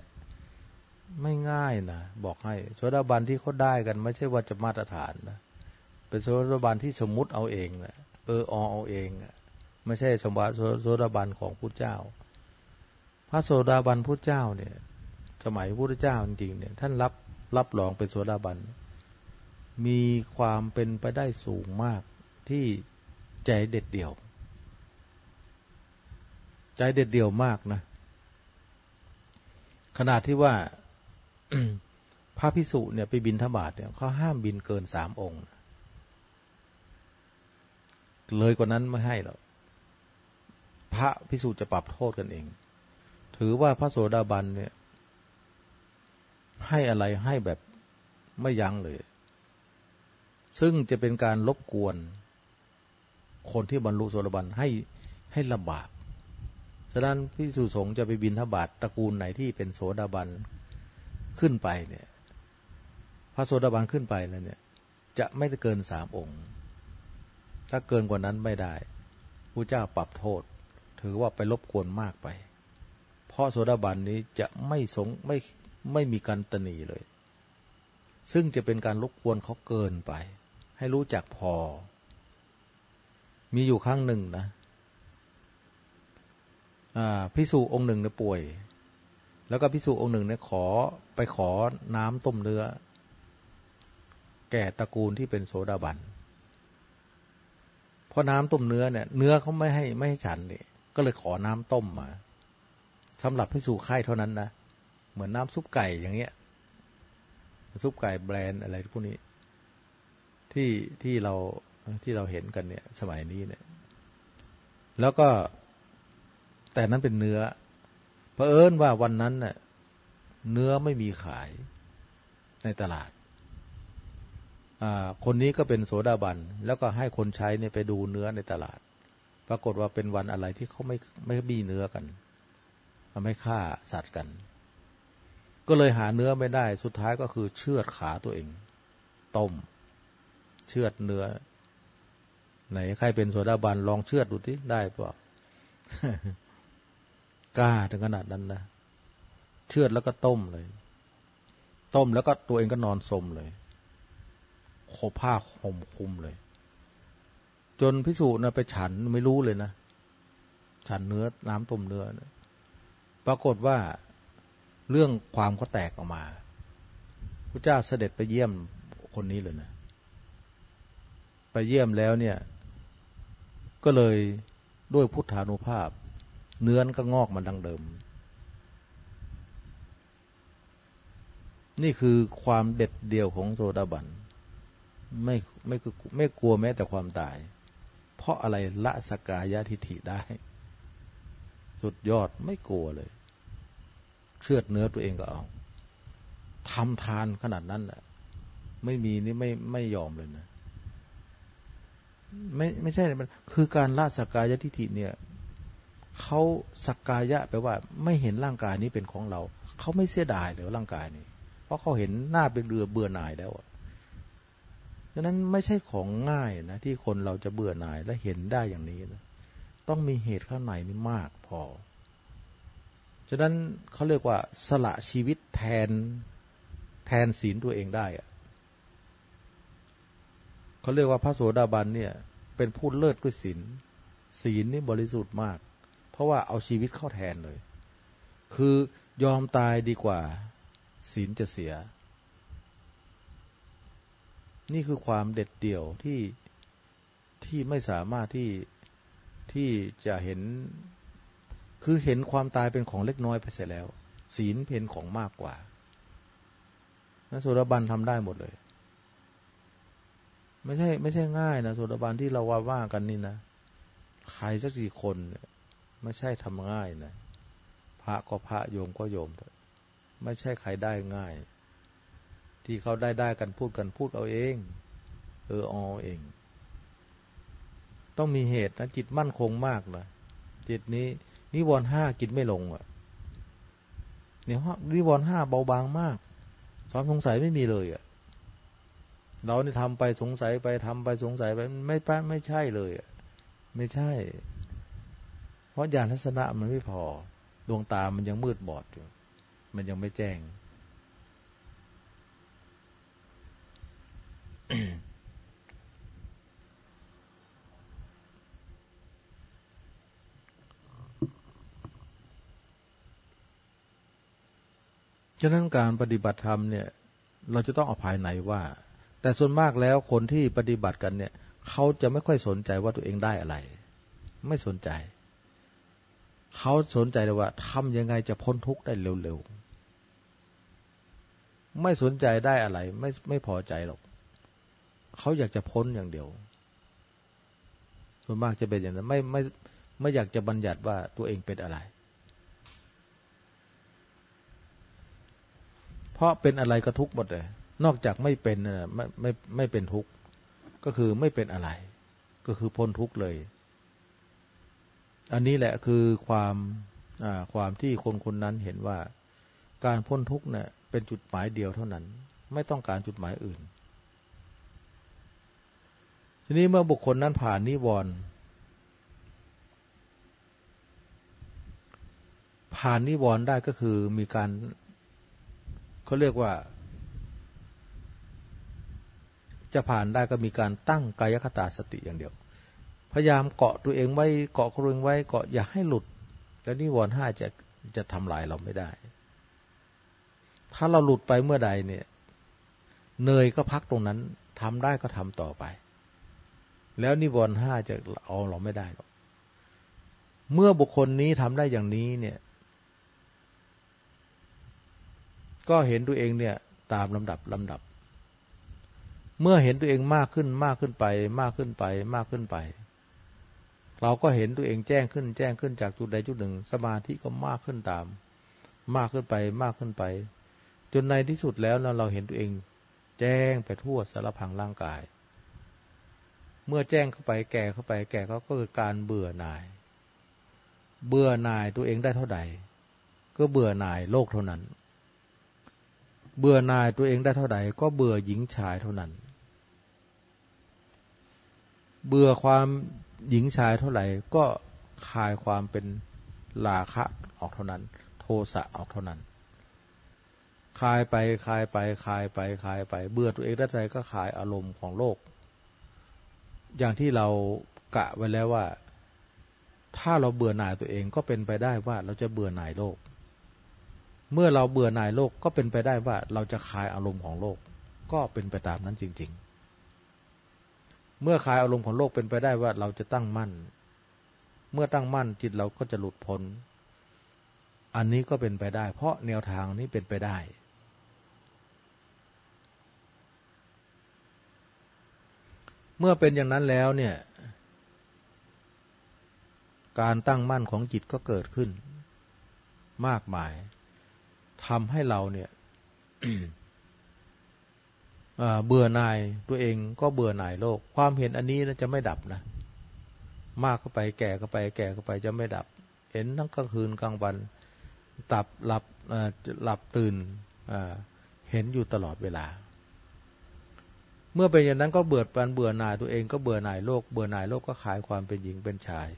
ไม่ง่ายนะบอกให้โสดาบันที่เขาได้กัน ไม่ใช่ว่าจะมาตรฐานนะเป็นโสดาบันที่สมมุติเอาเองนะเอออเอาเองไม่ใช่สมบัติโสดาบันของพุทธเจ้า พระโสดาบันพุทธเจ้าเนี่ย สมัยพระพุทธเจ้าจริงๆเนี่ย ท่านรับรับรองเป็นโสดาบันมีความเป็นไปได้สูงมากที่ใจเด็ดเดี่ยว ใจเด็ดเดี่ยวมากนะขนาดที่ว่า พระพิสุเนี่ยไปบินธบาตเนี่ยเขาห้ามบินเกินสามองค์ เลยกว่านั้นไม่ให้หรอกพระพิสุจะปรับโทษกันเอง ถือว่าพระโสดาบันเนี่ย ให้อะไรให้แบบไม่ยั้งเลย ซึ่งจะเป็นการลบกวน คนที่บรรลุโสดาบันให้ให้ลำบากฉะนั้นพิสุสงฆ์จะไปบินทบาทตระกูลไหนที่เป็นโสดาบัน ขึ้นไปเนี่ย พระโสดาบันขึ้นไปแล้วเนี่ย จะไม่ได้เกินสามองค์ ถ้าเกินกว่านั้นไม่ได้พระเจ้าปรับโทษ ถือว่าไปลบกวนมากไป เพราะโสดาบันนี้จะไม่สงไม่ไม่มีการตนีเลย ซึ่งจะเป็นการรบกวนเขาเกินไป ให้รู้จักพอ มีอยู่ครั้งหนึ่งนะพิสูจองค์หนึ่งเนี่ยป่วย แล้วก็พิสูจองค์หนึ่งเนี่ยขอไปขอน้ำต้มเนื้อ แก่ตระกูลที่เป็นโสดาบันเพราะน้ำต้มเนื้อเนี่ย เนื้อเขาไม่ให้ไม่ให้ฉันเนี่ยก็เลยขอน้ำต้มมาสำหรับพิสูจไข้เท่านั้นนะเหมือนน้ำซุปไก่อย่างเงี้ย ซุปไก่แบรนด์อะไรพวกนี้ ที่ที่เราที่เราเห็นกันเนี่ย สมัยนี้เนี่ย แล้วก็แต่นั้นเป็นเนื้อ เผอิญว่าวันนั้นเน่ะเนื้อไม่มีขายในตลาด คนนี้ก็เป็นโสดาบัน แล้วก็ให้คนใช้เนี่ยไปดูเนื้อในตลาด ปรากฏว่าเป็นวันอะไรที่เขาไม่ไม่บีเนื้อกัน ไม่ฆ่าสัตว์กัน ก็เลยหาเนื้อไม่ได้ สุดท้ายก็คือเชือดขาตัวเอง ต้ม เชือดเนื้อ ไหนใครเป็นโสดาบันลองเชือดดูที่ได้ป่ะ กล้าถึงขนาดนั้นนะเชือดแล้วก็ต้มเลย ต้มแล้วก็ตัวเองก็นอนสมเลยโคผ้าห่มคุมเลย จนพิสูจน์นะไปฉันไม่รู้เลยนะฉันเนื้อน้ำต้มเนื้อนะปรากฏว่าเรื่องความก็แตกออกมาพระเจ้าเสด็จไปเยี่ยมคนนี้เลยนะไปเยี่ยมแล้วเนี่ย ก็เลยด้วยพุทธานุภาพ เนื้อนก็งอกมันดังเดิม นี่คือความเด็ดเดี่ยวของโซดาบัน ไม่ไม่ไม่กลัวแม้แต่ความตาย เพราะอะไรละสกายะทิฐิได้ สุดยอดไม่กลัวเลย เชือดเนื้อตัวเองก็เอาทำทานขนาดนั้นแหละไม่มีนี่ไม่ไม่ยอมเลยนะไม่ไม่ใช่มันคือการละสกกายทิฏฐิเนี่ย เขาสักกายะแปลว่าไม่เห็นร่างกายนี้เป็นของเรา เขาไม่เสียดายเลยร่างกายนี้ เพราะเขาเห็นหน้าเป็นเรือเบื่อหน่ายแล้วดังนั้นไม่ใช่ของง่ายนะที่คนเราจะเบื่อหน่ายและเห็นได้อย่างนี้นะต้องมีเหตุข้างในนี่มากพอฉะนั้นเขาเรียกว่าสละชีวิตแทนแทนศีลตัวเองได้อะเขาเรียกว่าพระโสดาบันเนี่ยเป็นผู้เลิศด้วยศีลศีลนี่บริสุทธิ์มาก ราะว่าเอาชีวิตเข้าแทนเลย คือยอมตายดีกว่า ศีลจะเสีย นี่คือความเด็ดเดี่ยวที่ที่ไม่สามารถที่ที่จะเห็น คือเห็นความตายเป็นของเล็กน้อยไปเสียแล้ว ศีลเป็นของมากกว่านะโสดาบันทำได้หมดเลย ไม่ใช่ ไม่ใช่ง่ายนะโสดาบันที่เราว่าว่ากันนี่นะใครสักกี่คน ไม่ใช่ทำง่ายนะพระก็พระโยมก็โยม ไม่ใช่ใครได้ง่าย ที่เขาได้ได้กันพูดกันพูดเอาเอง เออเอาเอง ต้องมีเหตุนะจิตมั่นคงมากนะจิตนี้นิวรณ์ห้ากินไม่ลงอะ่ะเนี่ยนิวรณ์ห้าเบาบางมากความสงสัยไม่มีเลยอะ่ะเราเนี่ทำไปสงสัยไปทำไปสงสัยไปไม่ปไม่ใช่เลยอะ่ะไม่ใช่ ราะญาณทัศนะมันไม่พอ ดวงตามันยังมืดบอดอยู่ มันยังไม่แจ้ง ฉะนั้นการปฏิบัติธรรมเนี่ย เราจะต้องเอาภายในว่า แต่ส่วนมากแล้วคนที่ปฏิบัติกันเนี่ย เขาจะไม่ค่อยสนใจว่าตัวเองได้อะไร ไม่สนใจ เขาสนใจเลยว่าทำยังไงจะพ้นทุกข์ได้เร็วๆ ไม่สนใจได้อะไร ไม่ไม่พอใจหรอก เขาอยากจะพ้นอย่างเดียว ส่วนมากจะเป็นอย่างนั้น ไม่ไม่ไม่อยากจะบัญญัติว่าตัวเองเป็นอะไร เพราะเป็นอะไรก็ทุกข์หมดเลย นอกจากไม่เป็นไม่ไม่ไม่เป็นทุกข์ ก็คือไม่เป็นอะไร ก็คือพ้นทุกข์เลย อันนี้แหละคือความความที่คนคนนั้นเห็นว่าการพ้นทุกข์เนี่ยเป็นจุดหมายเดียวเท่านั้น ไม่ต้องการจุดหมายอื่น ทีนี้เมื่อบุคคลนั้นผ่านนิวรณ์ผ่านนิวรณ์ได้ก็คือมีการเขาเรียกว่า จะผ่านได้ก็มีการตั้งกายคตาสติอย่างเดียว พยายามเกาะตัวเองไว้เกาะตัวเองไว้เกาะอย่าให้หลุด แล้วนิวรณ์ห้าจะจะทำลายเราไม่ได้ ถ้าเราหลุดไปเมื่อใดเนี่ย เนยก็พักตรงนั้นทำได้ก็ทำต่อไป แล้วนิวรณ์ห้าจะเอาเราไม่ได้หรอกเมื่อบุคคลนี้ทำได้อย่างนี้เนี่ย ก็เห็นตัวเองเนี่ย ตามลำดับลำดับ เมื่อเห็นตัวเองมากขึ้นมากขึ้นไป มากขึ้นไป มากขึ้นไป เราก็เห็นตัวเองแจ้งขึ้น แจ้งขึ้นจากจุดใดจุดหนึ่ง สมาธิก็มากขึ้นตาม มากขึ้นไปมากขึ้นไป จนในที่สุดแล้วเราเห็นตัวเอง แจ้งไปทั่วสารพังร่างกาย เมื่อแจ้งเข้าไปแก่เข้าไป แก่เขาก็คือการเบื่อหน่าย เบื่อหน่ายตัวเองได้เท่าใด ก็เบื่อหน่ายโลกเท่านั้น เบื่อนายตัวเองได้เท่าใด ก็เบื่อหญิงชายเท่านั้น เบื่อความ หญิงชายเท่าไหร่ก็คลายความเป็นลาคะออกเท่านั้น โทสะออกเท่านั้นคลายไปคลายไปคลายไปคลายไป เบื่อตัวเองได้ไรก็คลายอารมณ์ของโลก อย่างที่เรากะไว้แล้วว่า ถ้าเราเบื่อหน่ายตัวเองก็เป็นไปได้ว่าเราจะเบื่อหน่ายโลก เมื่อเราเบื่อหน่ายโลกก็เป็นไปได้ว่าเราจะคลายอารมณ์ของโลก ก็เป็นไปตามนั้นจริง ๆ เมื่อคลายอารมณ์ของโลกเป็นไปได้ว่าเราจะตั้งมั่น เมื่อตั้งมั่นจิตเราก็จะหลุดพ้น อันนี้ก็เป็นไปได้ เพราะแนวทางนี้เป็นไปได้ เมื่อเป็นอย่างนั้นแล้วเนี่ย การตั้งมั่นของจิตก็เกิดขึ้น มากมายทำให้เราเนี่ย เบื่อหน่ายตัวเองก็เบื่อหน่ายโลก ความเห็นอันนี้นะจะไม่ดับนะ มากเข้าไปแก่เข้าไป แก่เข้าไปจะไม่ดับ เห็นทั้งกลางคืนกลางวันตับหลับหลับตื่นเห็นอยู่ตลอดเวลา เมื่อเป็นอย่างนั้นก็เบื่อปันเบื่อหน่ายตัวเองก็เบื่อหน่ายโลก เบื่อหน่ายโลกก็ขายความเป็นหญิงเป็นชาย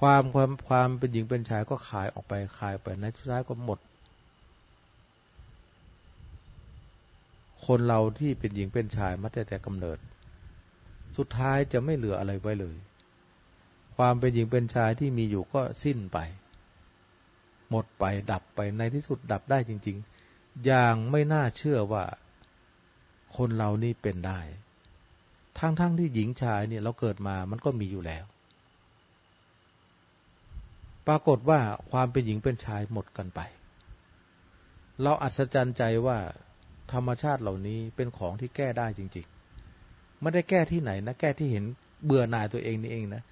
ความความความเป็นหญิงเป็นชายก็ขายออกไปขายไปในสุดท้ายก็หมด คนเราที่เป็นหญิงเป็นชายมาแต่แต่กำเนิด สุดท้ายจะไม่เหลืออะไรไว้เลย ความเป็นหญิงเป็นชายที่มีอยู่ก็สิ้นไป หมดไปดับไปในที่สุดดับได้จริง ๆ อย่างไม่น่าเชื่อว่า คนเรานี่เป็นได้ทั้งๆทที่หญิงชายเนี่ยเราเกิดมามันก็มีอยู่แล้ว ปรากฏว่าความเป็นหญิงเป็นชายหมดกันไป เราอัศจรรย์ใจว่า ธรรมชาติเหล่านี้เป็นของที่แก้ได้จริงๆ ไม่ได้แก้ที่ไหนนะ แก้ที่เห็นเบื่อหน่ายตัวเองนี่เองนะ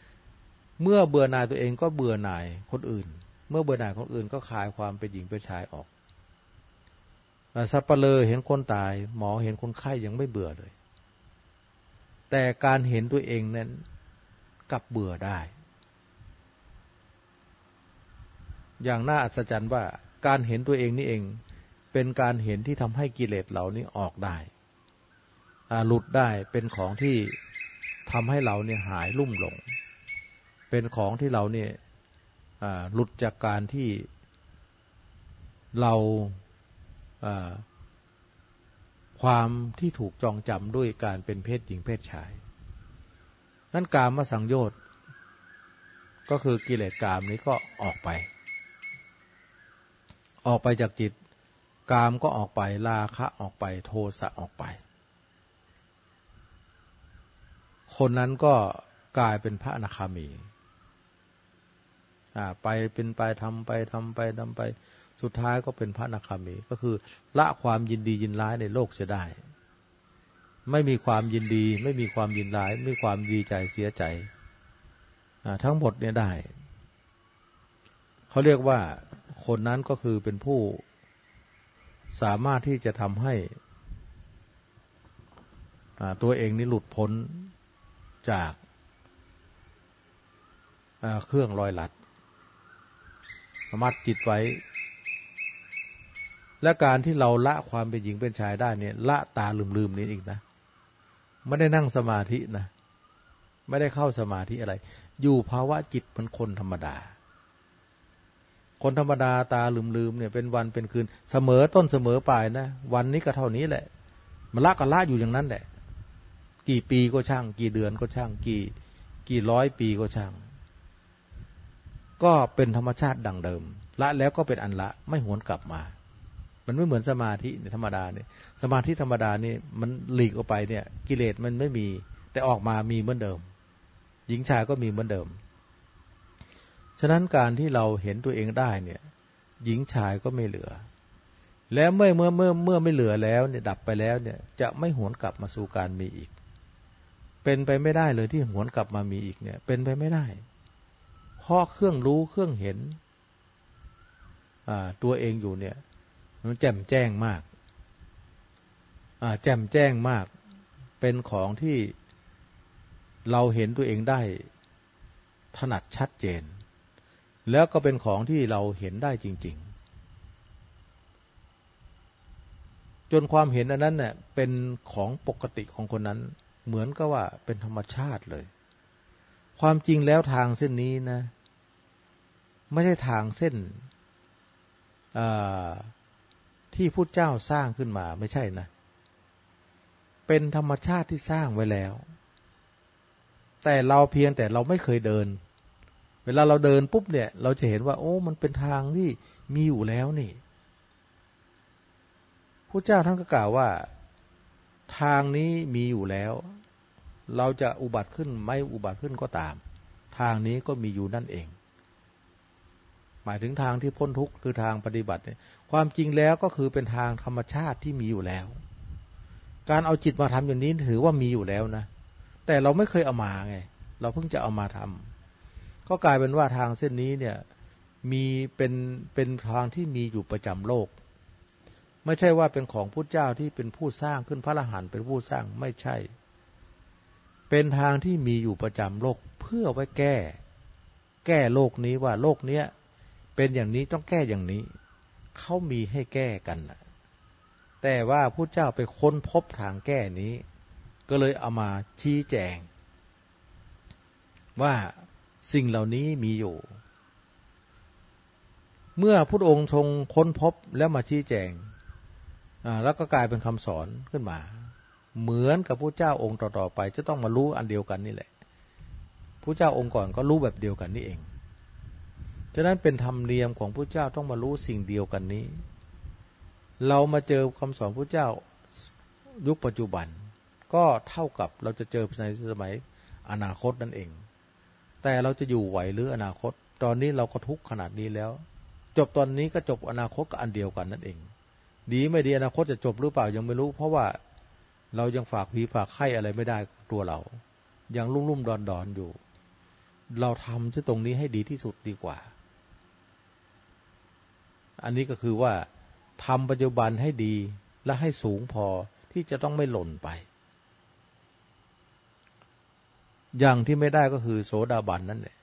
เมื่อเบื่อหน่ายตัวเองก็เบื่อหน่ายคนอื่น เมื่อเบื่อหน่ายคนอื่นก็คลายความเป็นหญิงเป็นชายออกสัปเปลอเห็นคนตาย หมอเห็นคนไข้ยังไม่เบื่อเลย แต่การเห็นตัวเองนั้นกลับเบื่อได้ อย่างน่าอัศจรรย์ว่าการเห็นตัวเองนี่เอง เป็นการเห็นที่ทำให้กิเลสเหล่านี้ออกได้หลุดได้เป็นของที่ทำให้เราเนี่ยหายลุ่มหลง เป็นของที่เราเนี่ยหลุดจากการที่เราความที่ถูกจองจำด้วยการเป็นเพศหญิงเพศชาย นั่นกามมาสังโยชน์ ก็คือกิเลสกามนี้ก็ออกไป ออกไปจากจิต กามก็ออกไปราคะออกไปโทสะออกไป คนนั้นก็กลายเป็นพระอนาคามีไปเป็นไปทำไปทำไปทำไป สุดท้ายก็เป็นพระอนาคามีก็คือละความยินดียินร้ายในโลกเสียได้ ไม่มีความยินดี ไม่มีความยินร้าย ไม่มีความดีใจเสียใจทั้งหมดเนี่ยได้ เขาเรียกว่าคนนั้นก็คือเป็นผู้ สามารถที่จะทำให้ตัวเองนี่หลุดพ้นจากเครื่องลอยหลัดสามารถจิตไว้ และการที่เราละความเป็นหญิงเป็นชายได้เนี่ย ละตาลืมๆนี้อีกนะ ไม่ได้นั่งสมาธินะ ไม่ได้เข้าสมาธิอะไร อยู่ภาวะจิตเหมือนคนธรรมดา คนธรรมดาตาลืมๆเนี่ยเป็นวันเป็นคืนเสมอต้นเสมอปลายนะวันนี้ก็เท่านี้แหละ มันละก็ละอยู่อย่างนั้นแหละ กี่ปีก็ช่าง กี่เดือนก็ช่าง กี่กี่ร้อยปีก็ช่าง ก็เป็นธรรมชาติดังเดิม ละแล้วก็เป็นอันละไม่หวนกลับมา มันไม่เหมือนสมาธิธรรมดาเนี่ยสมาธิธรรมดานี่มันหลีกออกไปเนี่ย กิเลสมันไม่มี แต่ออกมามีเหมือนเดิม หญิงชายก็มีเหมือนเดิม ฉะนั้นการที่เราเห็นตัวเองได้เนี่ย หญิงชายก็ไม่เหลือ แล้วเมื่อเมื่อเมื่อเมื่อไม่เหลือแล้วเนี่ยดับไปแล้วเนี่ยจะไม่หวนกลับมาสู่การมีอีก เป็นไปไม่ได้เลยที่หวนกลับมามีอีกเนี่ย เป็นไปไม่ได้ เพราะเครื่องรู้เครื่องเห็นตัวเองอยู่เนี่ย มันแจ่มแจ้งมากแจ่มแจ้งมาก เป็นของที่เราเห็นตัวเองได้ ถนัดชัดเจน แล้วก็เป็นของที่เราเห็นได้จริง ๆ จนความเห็นอันนั้นเนี่ยเป็นของปกติของคนนั้น เหมือนกับว่าเป็นธรรมชาติเลย ความจริงแล้วทางเส้นนี้นะ ไม่ใช่ทางเส้นที่พุทธเจ้าสร้างขึ้นมาไม่ใช่นะ เป็นธรรมชาติที่สร้างไว้แล้ว แต่เราเพียงแต่เราไม่เคยเดิน เวลาเราเดินปุ๊บเนี่ย เราจะเห็นว่า โอ้ มันเป็นทางที่มีอยู่แล้วนี่พระเจ้าท่านก็กล่าวว่า ทางนี้มีอยู่แล้ว เราจะอุบัติขึ้นไม่อุบัติขึ้นก็ตาม ทางนี้ก็มีอยู่นั่นเอง หมายถึงทางที่พ้นทุกข์คือทางปฏิบัติเนี่ยความจริงแล้วก็คือเป็นทางธรรมชาติที่มีอยู่แล้ว การเอาจิตมาทำอย่างนี้ถือว่ามีอยู่แล้วนะแต่เราไม่เคยเอามาไง เราเพิ่งจะเอามาทำ ก็กลายเป็นว่าทางเส้นนี้เนี่ยมีเป็นเป็นทางที่มีอยู่ประจำโลก ไม่ใช่ว่าเป็นของพุทธเจ้าที่เป็นผู้สร้างขึ้นพระอรหันต์เป็นผู้สร้างไม่ใช่ เป็นทางที่มีอยู่ประจำโลกเพื่อไว้แก้ แก้โลกนี้ว่าโลกเนี้ยเป็นอย่างนี้ต้องแก้อย่างนี้เขามีให้แก้กันนะแต่ว่าพระเจ้าไปค้นพบทางแก้นี้ ก็เลยเอามาชี้แจง ว่า สิ่งเหล่านี้มีอยู่ เมื่อพระองค์ทรงค้นพบแล้วมาชี้แจงแล้วก็กลายเป็นคำสอนขึ้นมา เหมือนกับพระเจ้าองค์ต่อๆไป จะต้องมารู้อันเดียวกันนี่แหละพผู้เจ้าองค์ก่อนก็รู้แบบเดียวกันนี่เองฉะนั้นเป็นธรรมเนียมของผู้เจ้าต้องมารู้สิ่งเดียวกันนี้ เรามาเจอคำสอนผู้เจ้ายุคปัจจุบัน ก็เท่ากับเราจะเจอในสมัยอนาคตนั่นเอง แต่เราจะอยู่ไหวหรืออนาคต ตอนนี้เราก็ทุกข์ขนาดนี้แล้ว จบตอนนี้ก็จบอนาคตก็อันเดียวกันนั่นเอง ดีไม่ดีอนาคตจะจบหรือเปล่ายังไม่รู้ เพราะว่าเรายังฝากผีฝากไข้อะไรไม่ได้ตัวเรา ยังรุ่มรุ่มดอนดอนอยู่ เราทำที่ตรงนี้ให้ดีที่สุดดีกว่า อันนี้ก็คือว่าทำปัจจุบันให้ดีและให้สูงพอที่จะต้องไม่หล่นไป อย่างที่ไม่ได้ก็คือโสดาบันนั่นแหละ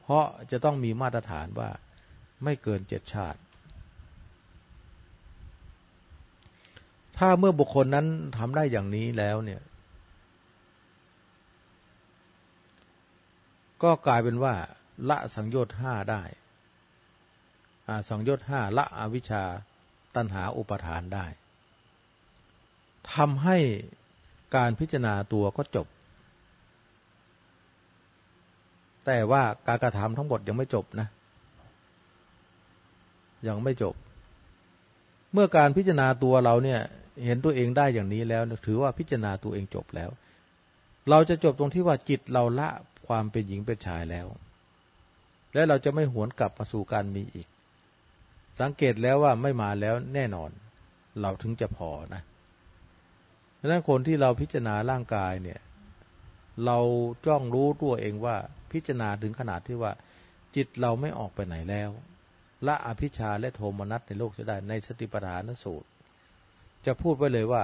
เพราะจะต้องมีมาตรฐานว่าไม่เกินเจ็ดชาติ ถ้าเมื่อบุคคลนั้นทำได้อย่างนี้แล้วเนี่ย ก็กลายเป็นว่า ละสังโยชน์ห้าได้สังโยชน์ห้าละอวิชชาตัณหาอุปทานได้ทำให้การพิจารณาตัวก็จบ แต่ว่าการกระทำทั้งหมดยังไม่จบนะ ยังไม่จบ เมื่อการพิจารณาตัวเราเนี่ย เห็นตัวเองได้อย่างนี้แล้ว ถือว่าพิจารณาตัวเองจบแล้ว เราจะจบตรงที่ว่าจิตเราละความเป็นหญิงเป็นชายแล้ว และเราจะไม่หวนกลับมาสู่การมีอีก สังเกตแล้วว่าไม่มาแล้วแน่นอน เราถึงจะพอนะดังนั้นคนที่เราพิจารณาร่างกายเนี่ย เราจ้องรู้ตัวเองว่า พิจารณาถึงขนาดที่ว่า จิตเราไม่ออกไปไหนแล้วละอภิชาและโทมนัสในโลกจะได้ในสติปัฏฐานสูตร จะพูดไว้เลยว่า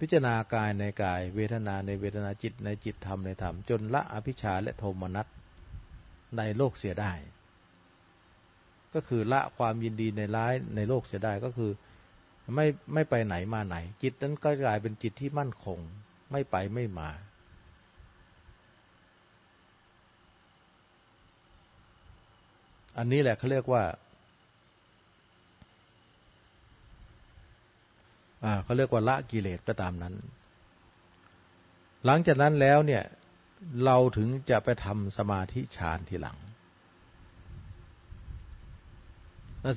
พิจารณากายในกาย เวทนาในเวทนาจิตในจิตธรรมในธรรม จนละอภิชาและโทมนัสในโลกเสียได้ ก็คือละความยินดีในร้ายในโลกเสียได้ก็คือไม่ไม่ไปไหนมาไหน จิตนั้นก็กลายเป็นจิตที่มั่นคง ไม่ไปไม่มา อันนี้แหละเขาเรียกว่าอ่าเขาเรียกว่าละกิเลสไปตามนั้น หลังจากนั้นแล้วเนี่ย เราถึงจะไปทำสมาธิฌานทีหลัง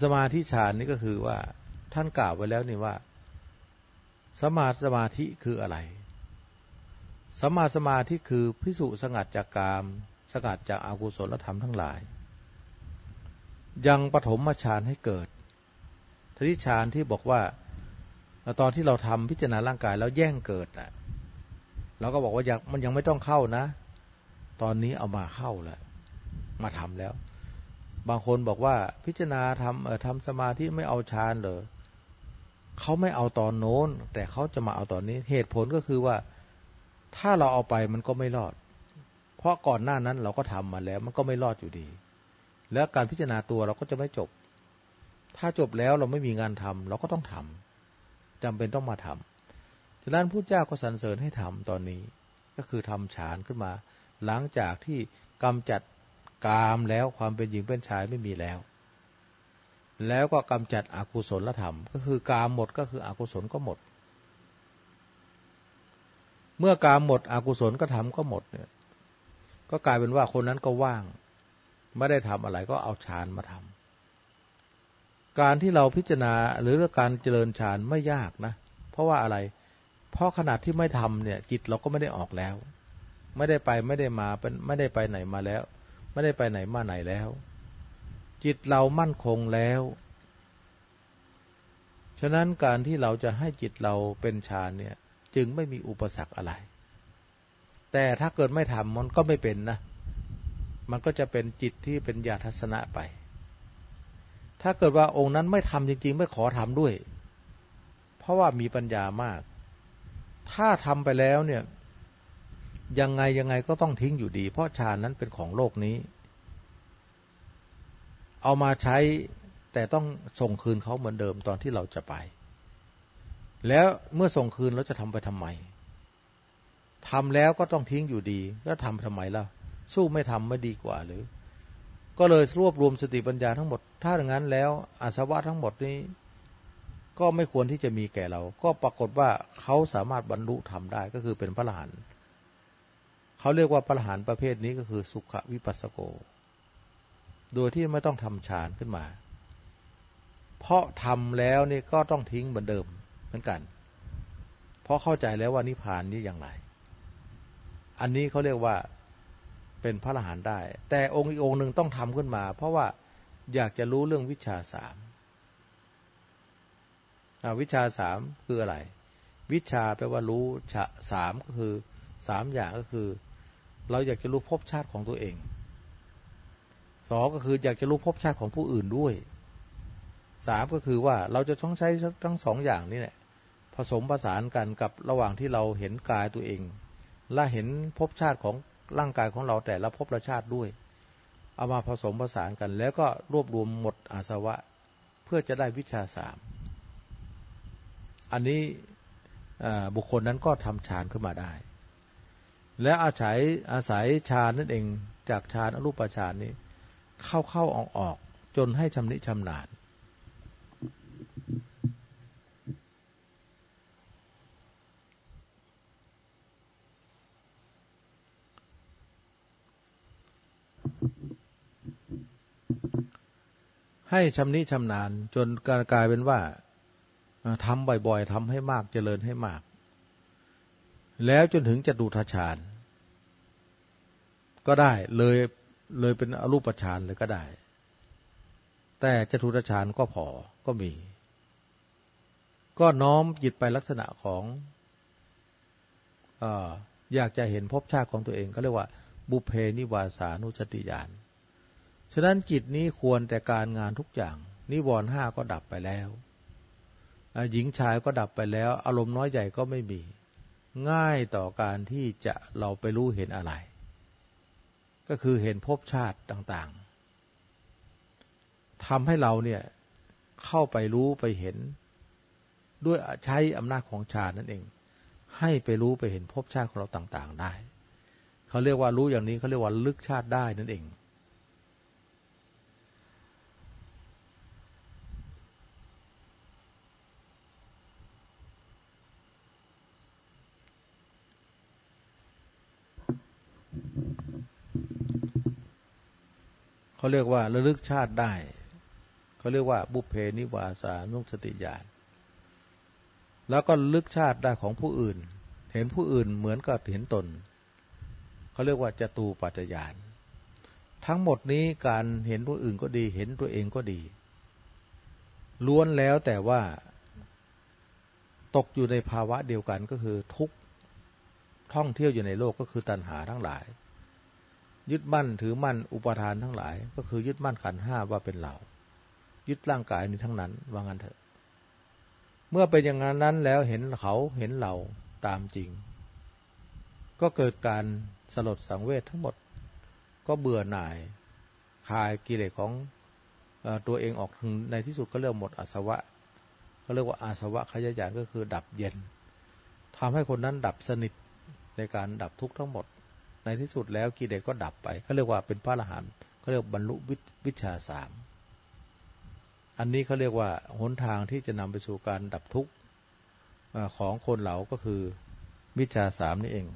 สมาธิฌานนี่ก็คือว่าท่านกล่าวไว้แล้วนี่ว่า สมาสมาธิคืออะไร สมาสมาธิคือพิสุสงัดจากกาม สงัดจากอากุศลธรรมทั้งหลาย ยังปฐมฌานให้เกิดทริฌานที่บอกว่า ตอนที่เราทำพิจารณาร่างกายแล้วแย่งเกิดอะเราก็บอกว่ายังมันยังไม่ต้องเข้านะ ตอนนี้เอามาเข้าแล้วมาทำแล้ว บางคนบอกว่าพิจารณาทำเออทำสมาธิไม่เอาฌานเหรอเขาไม่เอาตอนโน้น แต่เขาจะมาเอาตอนนี้ เหตุผลก็คือว่า ถ้าเราเอาไปมันก็ไม่รอด เพราะก่อนหน้านั้นเราก็ทำมาแล้ว มันก็ไม่รอดอยู่ดี แล้วการพิจารณาตัวเราก็จะไม่จบ ถ้าจบแล้วเราไม่มีงานทำเราก็ต้องทำจำเป็นต้องมาทำฉะนั้นผู้เจ้าก็สรรเสริญให้ทำตอนนี้ ก็คือทำฌานขึ้นมา หลังจากที่กำจัดกามแล้วความเป็นหญิงเป็นชายไม่มีแล้ว แล้วก็กำจัดอกุศลธรรม ก็คือกามหมดก็คืออกุศลก็หมด เมื่อกามหมดอกุศลก็ทำก็หมดเนี่ย ก็กลายเป็นว่าคนนั้นก็ว่าง ไม่ได้ทำอะไรก็เอาฌานมาทำการที่เราพิจารณาหรือการเจริญฌานไม่ยากนะ เพราะว่าอะไร เพราะขนาดที่ไม่ทำเนี่ย จิตเราก็ไม่ได้ออกแล้ว ไม่ได้ไปไม่ได้มาเป็นไม่ได้ไปไหนมาแล้ว ไม่ได้ไปไหนมาไหนแล้ว จิตเรามั่นคงแล้วฉะนั้นการที่เราจะให้จิตเราเป็นฌานเนี่ย จึงไม่มีอุปสรรคอะไร แต่ถ้าเกิดไม่ทำมันก็ไม่เป็นนะ มันก็จะเป็นจิตที่เป็นญาทัศนะไป ถ้าเกิดว่าองค์นั้นไม่ทำจริง ๆ ไม่ขอทำด้วย เพราะว่ามีปัญญามาก ถ้าทำไปแล้วเนี่ยยังไงยังไงก็ต้องทิ้งอยู่ดี เพราะฌานนั้นเป็นของโลกนี้ เอามาใช้แต่ต้องส่งคืนเขาเหมือนเดิมตอนที่เราจะไป แล้วเมื่อส่งคืนเราจะทำไปทำไมทำแล้วก็ต้องทิ้งอยู่ดี แล้วทำทำไมล่ะ สู้ไม่ทำไม่ดีกว่าหรือ ก็เลยรวบรวมสติปัญญาทั้งหมด ถ้าอย่างนั้นแล้วอาสวะทั้งหมดนี้ ก็ไม่ควรที่จะมีแก่เรา ก็ปรากฏว่าเขาสามารถบรรลุทำได้ก็คือเป็นพระหลานเขเขาเรียกว่าพระอรหันต์ประเภทนี้ก็คือสุขวิปัสสโก โดยที่ไม่ต้องทำฌานขึ้นมา เพราะทำแล้วนี่ก็ต้องทิ้งเหมือนเดิมเหมือนกัน เพราะเข้าใจแล้วว่านิพพานนี้อย่างไร อันนี้เขาเรียกว่า เป็นพระอรหันต์ได้ แต่องค์อีกองค์หนึ่งต้องทำขึ้นมา เพราะว่าอยากจะรู้เรื่องวิชาสามวิชาสามคืออะไร วิชาแปลว่ารู้ชาสามก็คือสามอย่างก็คือ เราอยากจะรู้ภพชาติของตัวเองสองก็คืออยากจะรู้ภพชาติของผู้อื่นด้วยสามก็คือว่าเราจะต้องใช้ทั้งสองอย่างนี้แหละผสมผสานกันกับระหว่างที่เราเห็นกายตัวเอง และเห็นภพชาติของ ร่างกายของเราแต่ละภพละชาติด้วย เอามาผสมผสานกัน แล้วก็รวบรวมหมดอาสวะ เพื่อจะได้วิชาสามอันนี้บุคคลนั้นก็ทำฌานขึ้นมาได้ และอาศัยอาศัยฌานนั่นเองจากฌานอรูปฌานนี้ เข้าเข้าออกออกจนให้ชำนิชำนาญ ให้ชำนิชำนาญ จนกลายเป็นว่าทำบ่อยๆทำให้มากเจริญให้มาก แล้วจนถึงจะดูทฌานก็ได้เลยเลยเป็นอรูปฌานเลยก็ได้ แต่จะทุตฌานก็พอก็มี ก็น้อมจิตไปลักษณะของออยากจะเห็นภพชาติของตัวเอง ก็เรียกว่า บุเพนิวาสานุสติญาณ ฉะนั้นจิตนี้ควรแต่การงานทุกอย่าง นิวรณ์ห้าก็ดับไปแล้วหญิงชายก็ดับไปแล้ว อารมณ์น้อยใหญ่ก็ไม่มี ง่ายต่อการที่จะเราไปรู้เห็นอะไร ก็คือเห็นภพชาติต่างๆทำให้เราเนี่ยเข้าไปรู้ไปเห็น ด้วยใช้อำนาจของฌานนั่นเอง ให้ไปรู้ไปเห็นภพชาติของเราต่าง ๆ ได้ เขาเรียกว่ารู้อย่างนี้เขาเรียกว่าลึกชาติได้นั่นเอง เขาเรียกว่าระลึกชาติได้เขาเรียกว่าบุพเพนิวาสานุสติญาณแล้วก็ลึกชาติได้ของผู้อื่น เห็นผู้อื่นเหมือนกับเห็นตน เขาเรียกว่าจตูปัจจยาน ทั้งหมดนี้การเห็นผู้อื่นก็ดี เห็นตัวเองก็ดี ล้วนแล้วแต่ว่า ตกอยู่ในภาวะเดียวกันก็คือทุกท่องเที่ยวอยู่ในโลกก็คือตัณหาทั้งหลาย ยึดมั่นถือมั่นอุปทานทั้งหลาย ก็คือยึดมั่นขันห้าว่าเป็นเรายึดร่างกายนี้ทั้งนั้นว่างั้นเถอะ เมื่อเป็นอย่างนั้นแล้วเห็นเขาเห็นเราตามจริง ก็เกิดการสลดสังเวชทั้งหมด ก็เบื่อหน่ายคลายกิเลสของตัวเองออกในที่สุดก็เริ่มหมดอาสวะก็เรียกว่าอาสวะขยายานก็คือดับเย็นทำให้คนนั้นดับสนิทในการดับทุกข์ทั้งหมด ในที่สุดแล้วกิเลสก็ดับไปเขาเรียกว่าเป็นพระอรหันต์เขาเรียกบรรลุวิชาสามอันนี้เขาเรียกว่าหนทางที่จะนำไปสู่การดับทุกข์ของคนเหล่าก็คือวิชาสามนี่เอง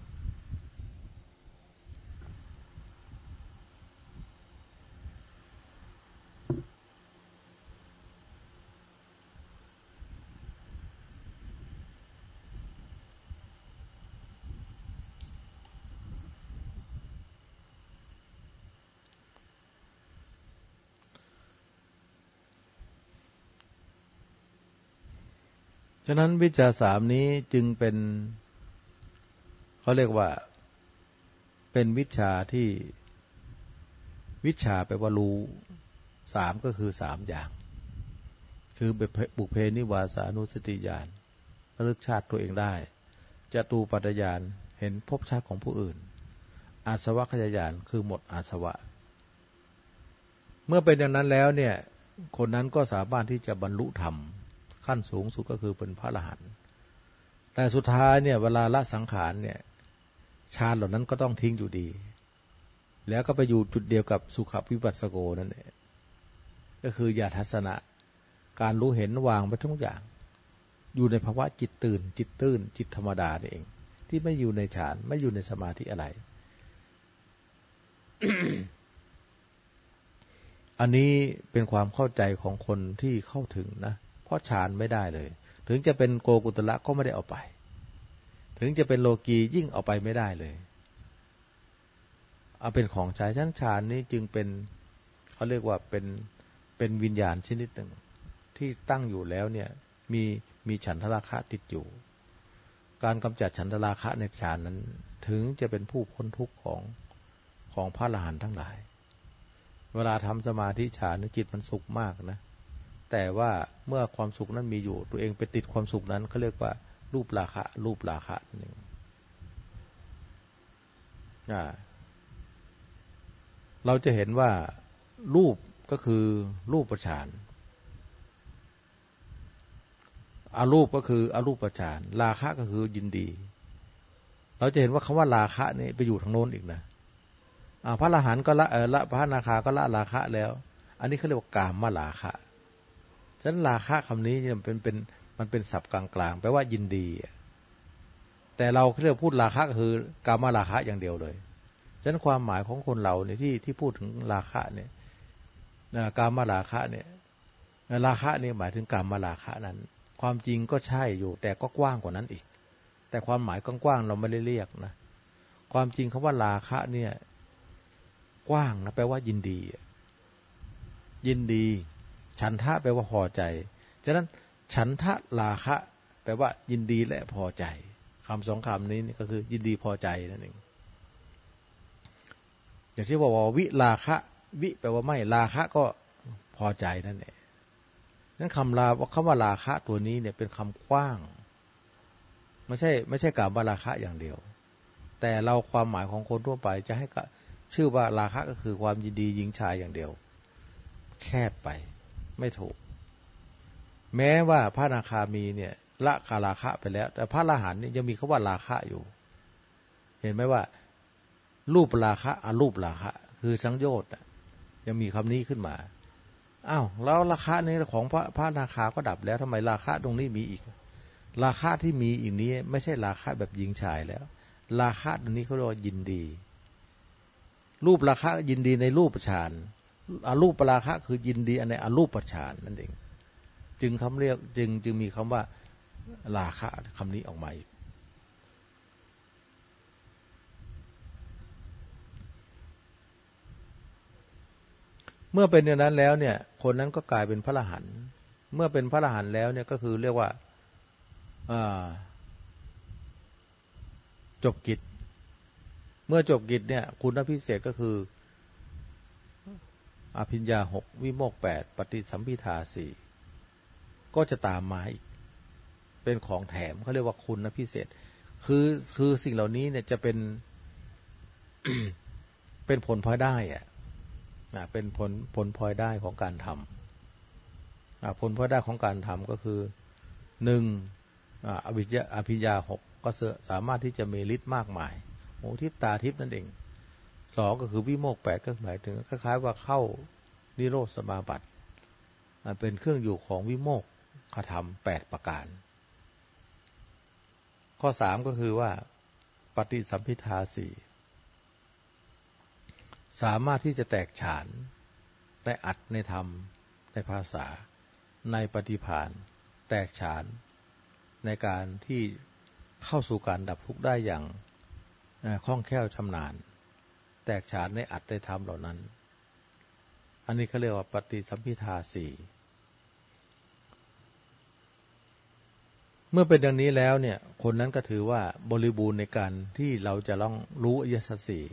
ฉะนั้นวิชาสามนี้จึงเป็นเขาเรียกว่า เป็นวิชาที่วิชาแปลว่ารู้สามก็คือสามอย่าง คือบุเพนิวาสานุสติญาณระลึกชาติตัวเองได้จะตูปัตยานเห็นภพชาติของผู้อื่น อาสวะขยายานคือหมดอาสวะ เมื่อเป็นอย่างนั้นแล้วเนี่ย คนนั้นก็สามารถที่จะบรรลุธรรม ขั้นสูงสุดก็คือเป็นพระอรหันต์แต่สุดท้ายเนี่ยเวลาละสังขารเนี่ยฌานเหล่านั้นก็ต้องทิ้งอยู่ดี แล้วก็ไปอยู่จุดเดียวกับสุขวิปัสสโกนั่นเองก็คือญาทัศนะการรู้เห็นวางไปทุกอย่าง อยู่ในภาวะจิตตื่น จิตตื้นจิตธรรมดาเอง ที่ไม่อยู่ในฌานไม่อยู่ในสมาธิอะไร อันนี้เป็นความเข้าใจของคนที่เข้าถึงนะ เพราะฌานไม่ได้เลย ถึงจะเป็นโกกุตละก็ไม่ได้เอาไป ถึงจะเป็นโลกียิ่งเอาไปไม่ได้เลยเอาเป็นของใช้ชั้นฌานนี้จึงเป็นเขาเรียกว่าเป็นเป็นวิญญาณชนิดหนึ่งที่ตั้งอยู่แล้วเนี่ยมีมีฉันทราคะติดอยู่ การกำจัดฉันทราคะในฌานนั้น ถึงจะเป็นผู้พ้นทุกข์ของของพระอรหันต์ทั้งหลาย เวลาทำสมาธิฌานจิตมันสุขมากนะ แต่ว่าเมื่อความสุขนั้นมีอยู่ ตัวเองไปติดความสุขนั้นเขาเรียกว่า รูปราคะ รูปราคะหนึ่งเราจะเห็นว่ารูปก็คือรูปประชานอารูปก็คืออารูปประชานราคะก็คือยินดี เราจะเห็นว่าคำว่าราคะนี่ไปอยู่ทางโน้นอีกนะพระอรหันต์ก็ละเออละพระนาคาก็ละราคะแล้ว อันนี้เขาเรียกว่ากามมาราคะ ฉะนั้นราคะคำนี้เนี่ยเป็นเป็นมันเป็นศัพท์กลางๆแปลว่ายินดี แต่เราเรียกพูดราคะก็คือกามมาราคะอย่างเดียวเลย ฉะนั้นความหมายของคนเราเนี่ยที่ที่พูดถึงราคะเนี่ยกามมาราคะเนี่ยราคะนี่หมายถึงกามมาราคะนั้น ความจริงก็ใช่อยู่ แต่ก็กว้างกว่านั้นอีก แต่ความหมายกว้างๆเราไม่ได้เรียกนะ ความจริงคาว่าราคะเนี่ยกว้างนะแปลว่ายินดี ยินดี ฉันทะแปลว่าพอใจ ฉะนั้นฉันทะราคะ แปลว่ายินดีและพอใจคำสองคำนี้ก็คือ ยินดีพอใจนั่นเอง อย่างที่บอกว่าวิราคะ วิแปลว่าไม่ราคะก็พอใจนั่นเองนั้นคำลาคำว่าราคะตัวนี้เนี่ยเป็นคำกว้าง ไม่ใช่ไม่ใช่กล่าวว่าราคะอย่างเดียว แต่เราความหมายของคนทั่วไปจะให้ชื่อว่าราคะก็คือความยินดีหญิงชายอย่างเดียว แคบไป ไม่ถูก แม้ว่าพระนาคามีเนี่ย ละคาราคะไปแล้ว แต่พระราหันเนี่ยยังมีคาว่าราคะอยู่ เห็นไหมว่า รูปราคะอารูปราคะ คือสังโยชน์ยังมีคำนี้ขึ้นมาอ้าวแล้วราคานี้ของพระพระนาคาก็ดับแล้วทำไมราคาตรงนี้มีอีก ราคาที่มีอีกนี้ ไม่ใช่ราคาแบบหญิงชายแล้ว ราคาตรงนี้เขาเรียกว่ายินดี รูปราคะยินดีในรูปฌาน อารูปปราคะ คือยินดีในอารูปฌานนั่นเอง จึงคำเรียกจึงจึงมีคำว่าราคะคำนี้ออกมาอีกเมื่อเป็นอย่างนั้นแล้วเนี่ย คนนั้นก็กลายเป็นพระรหันต์เมื่อเป็นพระรหันต์แล้วเนี่ยก็คือเรียกว่าจบกิจ เมื่อจบกิจเนี่ย คุณพิเศษก็คือ อภิญญาหกวิโมกแปดปฏิสัมพิทาสี่ก็จะตามมาอีก เป็นของแถมเขาเรียกว่าคุณนะพิเศษ คือคือสิ่งเหล่านี้เนี่ยจะเป็นเป็นผลพลอยได้อะเป็นผลผลพลอยได้ของการทำผลพลอยได้ของการทำก็คือหนึ่งอภิญญาอภิญญาหกก็สามารถที่จะมีฤทธิ์มากมายหูทิพตาทิพนั่นเอง สองก็คือวิโมกแปดก็หมายถึงคล้ายๆว่าเข้านิโรธสมาบัติเป็นเครื่องอยู่ของวิโมกขธรรมแปดประการ ข้อสามก็คือว่า ปฏิสัมพิทาสี่สามารถที่จะแตกฉานได้อัดในธรรมในภาษา ในปฏิพานแตกฉานในการที่เข้าสู่การดับทุกข์ได้อย่างคล่องแคล่วชำนาญ แตกฉานในอัดได้ทำเหล่านั้น อันนี้เขาเรียกว่าปฏิสัมพิทาสี่เมื่อเป็นอย่างนี้แล้วเนี่ย คนนั้นก็ถือว่าบริบูรณ์ในการที่เราจะต้องรู้อริยสัจสี่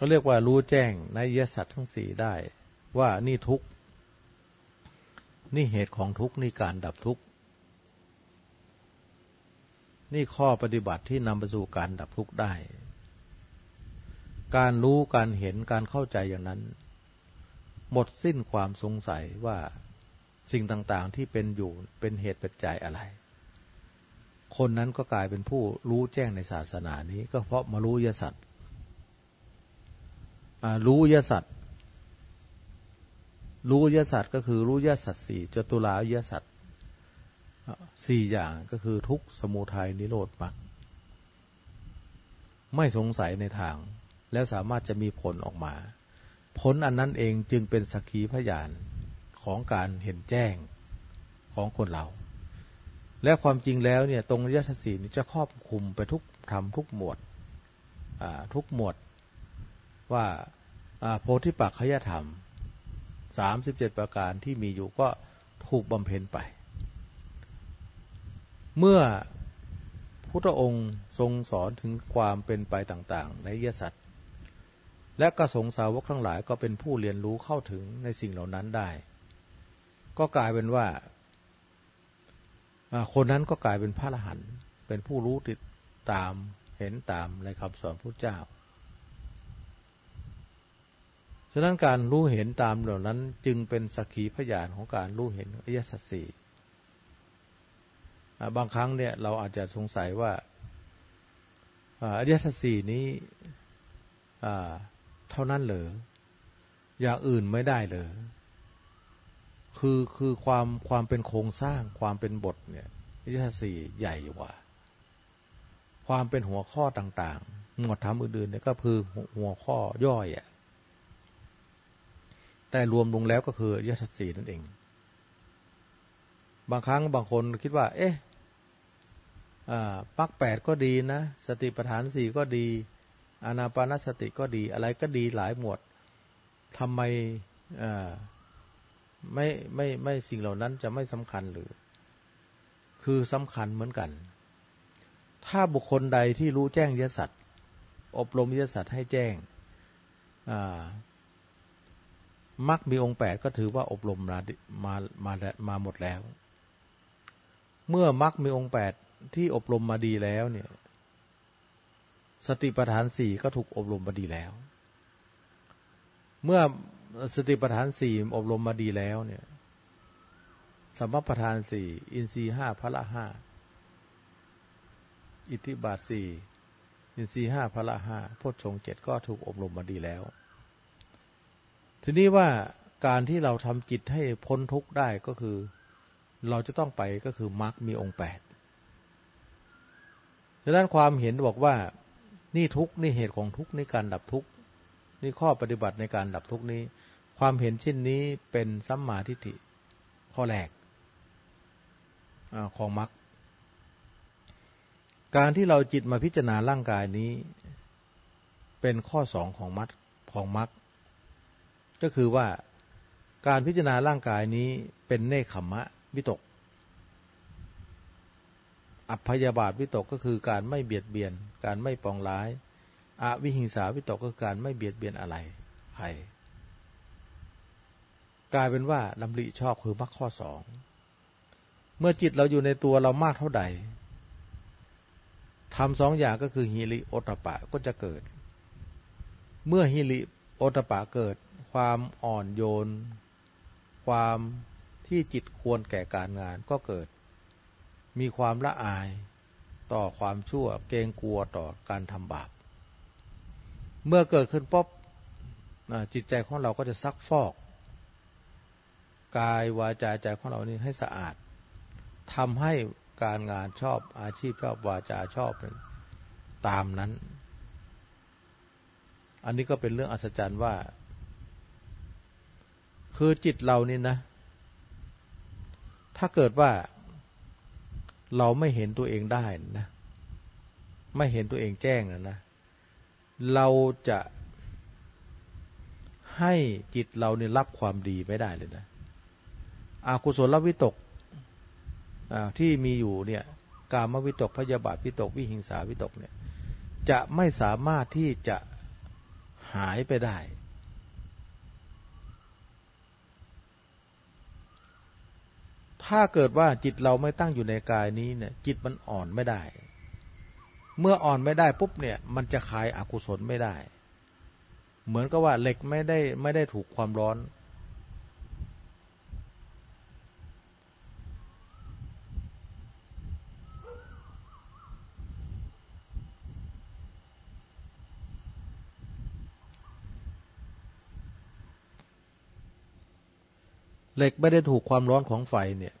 เขาเรียกว่ารู้แจ้งในยสัตว์ทั้งสี่ได้ ว่านี่ทุกนี่เหตุของทุกนี่การดับทุกนี่ข้อปฏิบัติที่นำไปสู่การดับทุกข์ได้ การรู้การเห็นการเข้าใจอย่างนั้น หมดสิ้นความสงสัยว่าสิ่งต่างๆที่เป็นอยู่เป็นเหตุปัจจัยอะไร คนนั้นก็กลายเป็นผู้รู้แจ้งในศาสนานี้ ก็เพราะมารู้ยสัตว์ รู้ยสัตว์รู้ยสัตว์ก็คือรู้ยสัตว์สี่จตุลายสัตว์สี่อย่างก็คือทุกสมุทัยนิโรธมรรคไม่สงสัยในทาง แล้วสามารถจะมีผลออกมา ผลอันนั้นเองจึงเป็นสักขีพยานของการเห็นแจ้งของคนเรา และความจริงแล้วเนี่ยตรงยสัตสีนี้จะครอบคุมไปทุกทำทุกหมวดทุกหมวด ว่าโพธิปักขยธรรมสามสิบเจ็ดประการที่มีอยู่ก็ถูกบำเพ็ญไป เมื่อพุทธองค์ทรงสอนถึงความเป็นไปต่าง ๆ ในยสัตว์และกระสงสาวกทั้งหลายก็เป็นผู้เรียนรู้เข้าถึงในสิ่งเหล่านั้นได้ ก็กลายเป็นว่า คนนั้นก็กลายเป็นพระอรหันต์เป็นผู้รู้ติดตามเห็นตามในคำสอนพระเจ้า ฉะนั้นการรู้เห็นตามเหล่านั้นจึงเป็นสักขีพยานของการรู้เห็นอริยสัจสี่บางครั้งเนี่ยเราอาจจะสงสัยว่าอริยสัจสี่นี้เท่านั้นเหรออย่างอื่นไม่ได้เลยคือคือความความเป็นโครงสร้างความเป็นบทเนี่ยอริยสัจสี่ใหญ่กว่า ความเป็นหัวข้อต่างๆหมวดธรรมอื่นๆเนี่ยก็คือหัวข้อย่อยอะ แต่รวมลงแล้วก็คือยสัตสีนั่นเอง บางครั้งบางคนคิดว่า เอ๊ะปักแปดก็ดีนะ สติปัฏฐานสี่ก็ดีอานาปานสติก็ดี อะไรก็ดีหลายหมวดทำไมไม่ไม่ไม่สิ่งเหล่านั้นจะไม่สำคัญหรือ คือสำคัญเหมือนกัน ถ้าบุคคลใดที่รู้แจ้งยสัตว์อบรมยสัตว์ให้แจ้ง มรรคมีองค์แปดก็ถือว่าอบรมมามามามาหมดแล้ว เมื่อมรรคมีองค์แปดที่อบรมมาดีแล้วเนี่ย สติปัฏฐานสี่ก็ถูกอบรมมาดีแล้ว เมื่อสติปัฏฐานสี่อบรมมาดีแล้วเนี่ยสัมมาปัฏฐานสี่อินทรีห้าพละห้าอิทธิบาทสี่อินทรีห้าพละห้าโพชฌงเจ็ดก็ถูกอบรมมาดีแล้ว ทีนี้ว่าการที่เราทำจิตให้พ้นทุกข์ได้ก็คือ เราจะต้องไปก็คือมรรคมีองค์แปดดังนั้นความเห็นบอกว่านี่ทุกข์นี่เหตุของทุกข์นี่การดับทุกข์นี่ข้อปฏิบัติในการดับทุกข์นี้ ความเห็นเช่นนี้เป็นสัมมาทิฏฐิข้อแรกอของมรรคการที่เราจิตมาพิจารณาร่างกายนี้ เป็นข้อสองของมรรคของมรรค ก็คือว่าการพิจารณาร่างกายนี้เป็นเนคขมะวิตก อัพยาบาทวิตกก็คือการไม่เบียดเบียน การไม่ปองร้ายอวิหิงสาวิตกก็คือการไม่เบียดเบียนอะไรใครกลายเป็นว่าลำริชอบคือมรรคข้อสองเมื่อจิตเราอยู่ในตัวเรามากเท่าใดทำสองอย่างก็คือฮิริโอตปะก็จะเกิด เมื่อฮิริโอตปะเกิด ความอ่อนโยน ความที่จิตควรแก่การงานก็เกิด มีความละอายต่อความชั่วเกรงกลัวต่อการทำบาป เมื่อเกิดขึ้นป๊บจิตใจของเราก็จะซักฟอก กายวาจาใจของเรานี่ให้สะอาดทำให้การงานชอบอาชีพชอบวาจาชอบตามนั้น อันนี้ก็เป็นเรื่องอัศจรรย์ว่า คือจิตเรานี่นะ ถ้าเกิดว่าเราไม่เห็นตัวเองได้นะ ไม่เห็นตัวเองแจ้งนะนะ เราจะให้จิตเราเนี่ยรับความดีไม่ได้เลยนะอากุศลวิตกที่มีอยู่เนี่ยกามวิตกพยาบาทวิตก วิหิงสาวิตกเนี่ย จะไม่สามารถที่จะหายไปได้ ถ้าเกิดว่าจิตเราไม่ตั้งอยู่ในกายนี้เนี่ย จิตมันอ่อนไม่ได้ เมื่ออ่อนไม่ได้ปุ๊บเนี่ย มันจะคลายอากุศลไม่ได้ เหมือนกับว่าเหล็กไม่ได้ไม่ได้ถูกความร้อน เหล็กไม่ได้ถูกความร้อนของไฟเนี่ย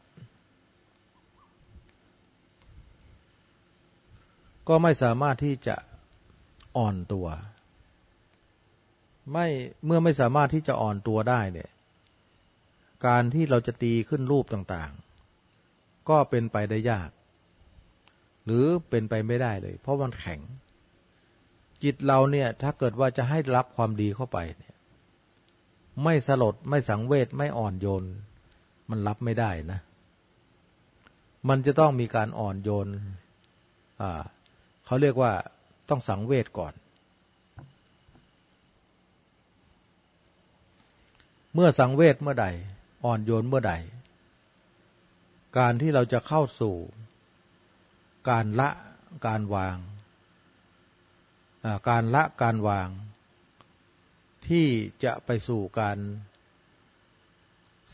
ก็ไม่สามารถที่จะอ่อนตัว ไม่เมื่อไม่สามารถที่จะอ่อนตัวได้เนี่ย การที่เราจะตีขึ้นรูปต่างๆ ก็เป็นไปได้ยาก หรือเป็นไปไม่ได้เลย เพราะมันแข็ง จิตเราเนี่ย ถ้าเกิดว่าจะให้รับความดีเข้าไปเนี่ย ไม่สลดไม่สังเวชไม่อ่อนโยน มันรับไม่ได้นะ มันจะต้องมีการอ่อนโยนอ่าเขาเรียกว่าต้องสังเวชก่อน เมื่อสังเวชเมื่อใด อ่อนโยนเมื่อใด การที่เราจะเข้าสู่ การละการวาง การละการวาง ที่จะไปสู่การ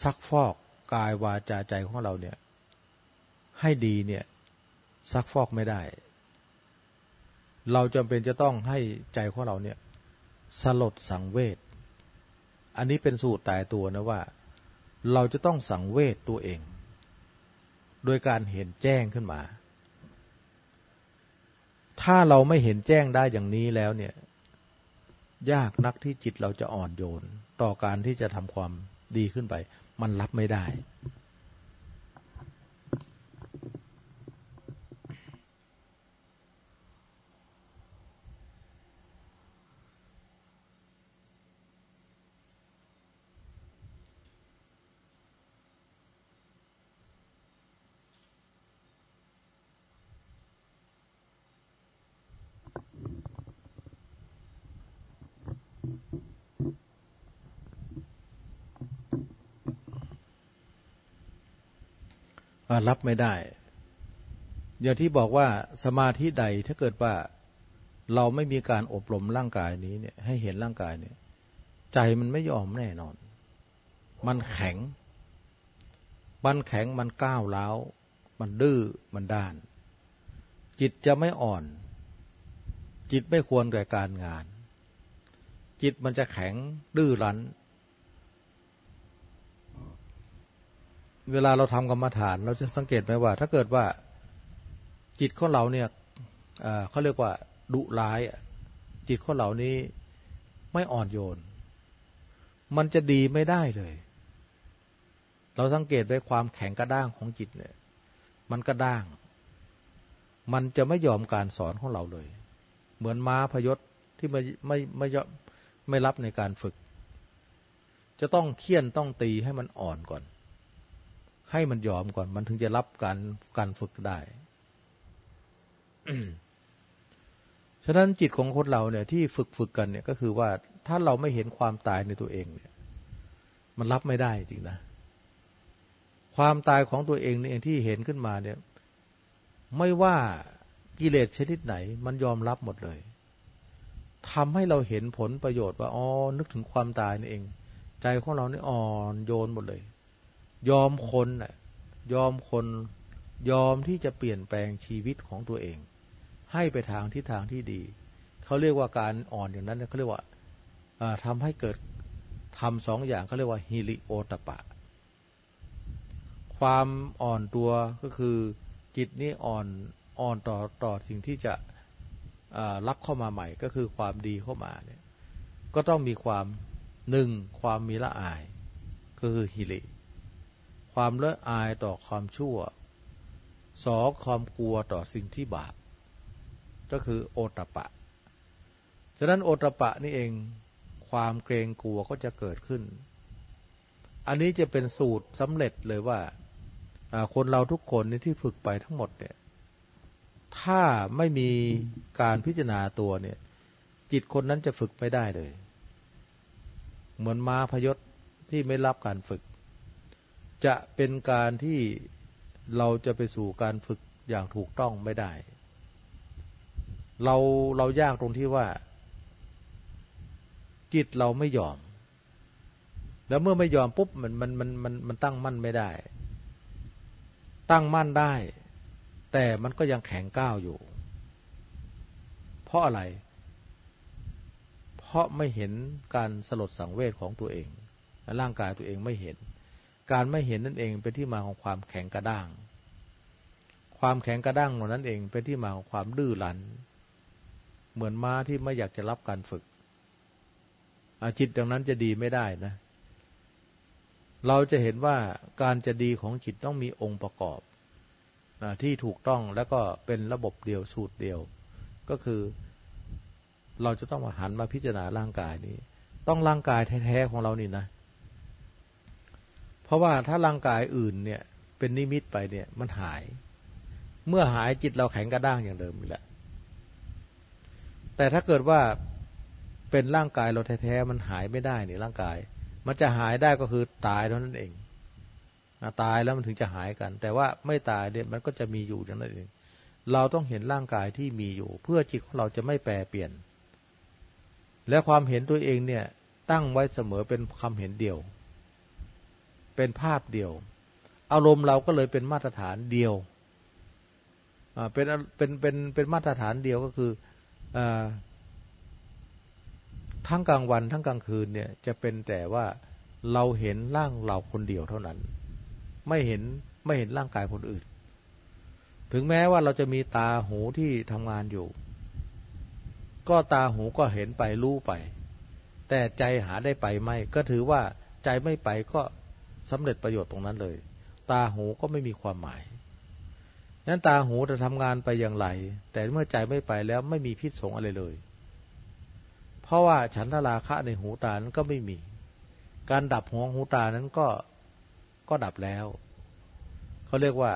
ซักฟอกกายวาจาใจของเราเนี่ย ให้ดีเนี่ย ซักฟอกไม่ได้ เราจำเป็นจะต้องให้ใจของเราเนี่ย สลดสังเวชอันนี้เป็นสูตรตายตัวนะว่า เราจะต้องสังเวชตัวเอง โดยการเห็นแจ้งขึ้นมา ถ้าเราไม่เห็นแจ้งได้อย่างนี้แล้วเนี่ย ยากนักที่จิตเราจะอ่อนโยน ต่อการที่จะทำความดีขึ้นไป มันรับไม่ได้ รับไม่ได้ อย่างที่บอกว่าสมาธิใดถ้าเกิดว่าเราไม่มีการอบรมร่างกายนี้เนี่ย ให้เห็นร่างกายเนี่ย ใจมันไม่ยอมแน่นอน มันแข็ง มันแข็งมันก้าวร้าว มันดื้อมันด้าน จิตจะไม่อ่อน จิตไม่ควรแก่การงาน จิตมันจะแข็งดื้อรั้น เวลาเราทำกรรมฐาน เราจะสังเกตไหมว่า ถ้าเกิดว่าจิตของเราเนี่ยเขาเรียกว่าดุร้าย จิตของเรานี้ไม่อ่อนโยน มันจะดีไม่ได้เลย เราสังเกตไปความแข็งกระด้างของจิตเนี่ย มันกระด้าง มันจะไม่ยอมการสอนของเราเลย เหมือนม้าพยศที่ไม่ไม่ไม่ไม่รับในการฝึก จะต้องเคี่ยนต้องตีให้มันอ่อนก่อน ให้มันยอมก่อน มันถึงจะรับการการฝึกได้ฉะนั้นจิตของคนเราเนี่ย ที่ฝึกฝึกกันเนี่ยก็คือว่าถ้าเราไม่เห็นความตายในตัวเองเนี่ย มันรับไม่ได้จริงนะความตายของตัวเองนี่เองที่เห็นขึ้นมาเนี่ย ไม่ว่ากิเลสชนิดไหน มันยอมรับหมดเลยทำให้เราเห็นผลประโยชน์ว่าอ๋อนึกถึงความตายนี่เอง ใจของเราเนี่อ่อนโยนหมดเลย ยอมคนน่ะยอมคนยอมที่จะเปลี่ยนแปลงชีวิตของตัวเอง ให้ไปทางทิศทางที่ดี เขาเรียกว่าการอ่อนอย่างนั้นเขาเรียกว่าทำให้เกิดทำสองอย่างเขาเรียกว่าฮิริโอตปะ ความอ่อนตัวก็คือจิตนี้อ่อนอ่อนต่อต่อสิ่งที่จะรับเข้ามาใหม่ ก็คือความดีเข้ามาเนี่ยก็ต้องมีความหนึ่งความมีละอาย ก็คือฮิริ ความเลอะอายต่อความชั่วสองความกลัวต่อสิ่งที่บาป ก็คือโอตปะ ฉะนั้นโอตปะนี่เองความเกรงกลัวก็จะเกิดขึ้น อันนี้จะเป็นสูตรสำเร็จเลยว่า คนเราทุกคนที่ฝึกไปทั้งหมดเนี่ย ถ้าไม่มีการพิจารณาตัวเนี่ย จิตคนนั้นจะฝึกไม่ได้เลย เหมือนม้าพยศที่ไม่รับการฝึก จะเป็นการที่เราจะไปสู่การฝึกอย่างถูกต้องไม่ได้ เราเรายากตรงที่ว่า จิตเราไม่ยอม แล้วเมื่อไม่ยอมปุ๊บมันมันมันมันมันตั้งมั่นไม่ได้ ตั้งมั่นได้ แต่มันก็ยังแข็งก้าวอยู่ เพราะอะไร เพราะไม่เห็นการสลดสังเวชของตัวเอง ร่างกายตัวเองไม่เห็น การไม่เห็นนั่นเองเป็นที่มาของความแข็งกระด้าง ความแข็งกระด้างนั้นเองเป็นที่มาของความดื้อรั้น เหมือนม้าที่ไม่อยากจะรับการฝึกจิตดังนั้นจะดีไม่ได้นะ เราจะเห็นว่าการจะดีของจิตต้องมีองค์ประกอบที่ถูกต้องแล้วก็เป็นระบบเดียวสูตรเดียว ก็คือ เราจะต้องมาหันมาพิจารณาร่างกายนี้ ต้องร่างกายแท้ๆของเรานี่นะ เพราะว่าถ้าร่างกายอื่นเนี่ย เป็นนิมิตไปเนี่ย มันหาย เมื่อหายจิตเราแข็งกระด้างอย่างเดิมอีกแล้วแต่ถ้าเกิดว่าเป็นร่างกายเราแท้ๆมันหายไม่ได้เนี่ยร่างกาย มันจะหายได้ก็คือตายเท่านั้นเองตายแล้วมันถึงจะหายกัน แต่ว่าไม่ตายเนี่ยมันก็จะมีอยู่อย่างนั้นเอง เราต้องเห็นร่างกายที่มีอยู่ เพื่อจิตของเราจะไม่แปรเปลี่ยน และความเห็นตัวเองเนี่ย ตั้งไว้เสมอเป็นคำเห็นเดียว เป็นภาพเดียว อารมณ์เราก็เลยเป็นมาตรฐานเดียวเป็นเป็นเป็นเป็นมาตรฐานเดียวก็คืออทั้งกลางวันทั้งกลางคืนเนี่ยจะเป็นแต่ว่าเราเห็นร่างเราคนเดียวเท่านั้น ไม่เห็นไม่เห็นร่างกายคนอื่น ถึงแม้ว่าเราจะมีตาหูที่ทำงานอยู่ ก็ตาหูก็เห็นไปรู้ไป แต่ใจหาได้ไปไม่ ก็ถือว่าใจไม่ไปก็ สำเร็จประโยชน์ตรงนั้นเลย ตาหูก็ไม่มีความหมายนั้นตาหูจะทำงานไปอย่างไร แต่เมื่อใจไม่ไปแล้วไม่มีพิษสงอะไรเลย เพราะว่าฉันทราคะในหูตานั้นก็ไม่มี การดับหัวหูตานั้นก็ก็ดับแล้วเขาเรียกว่า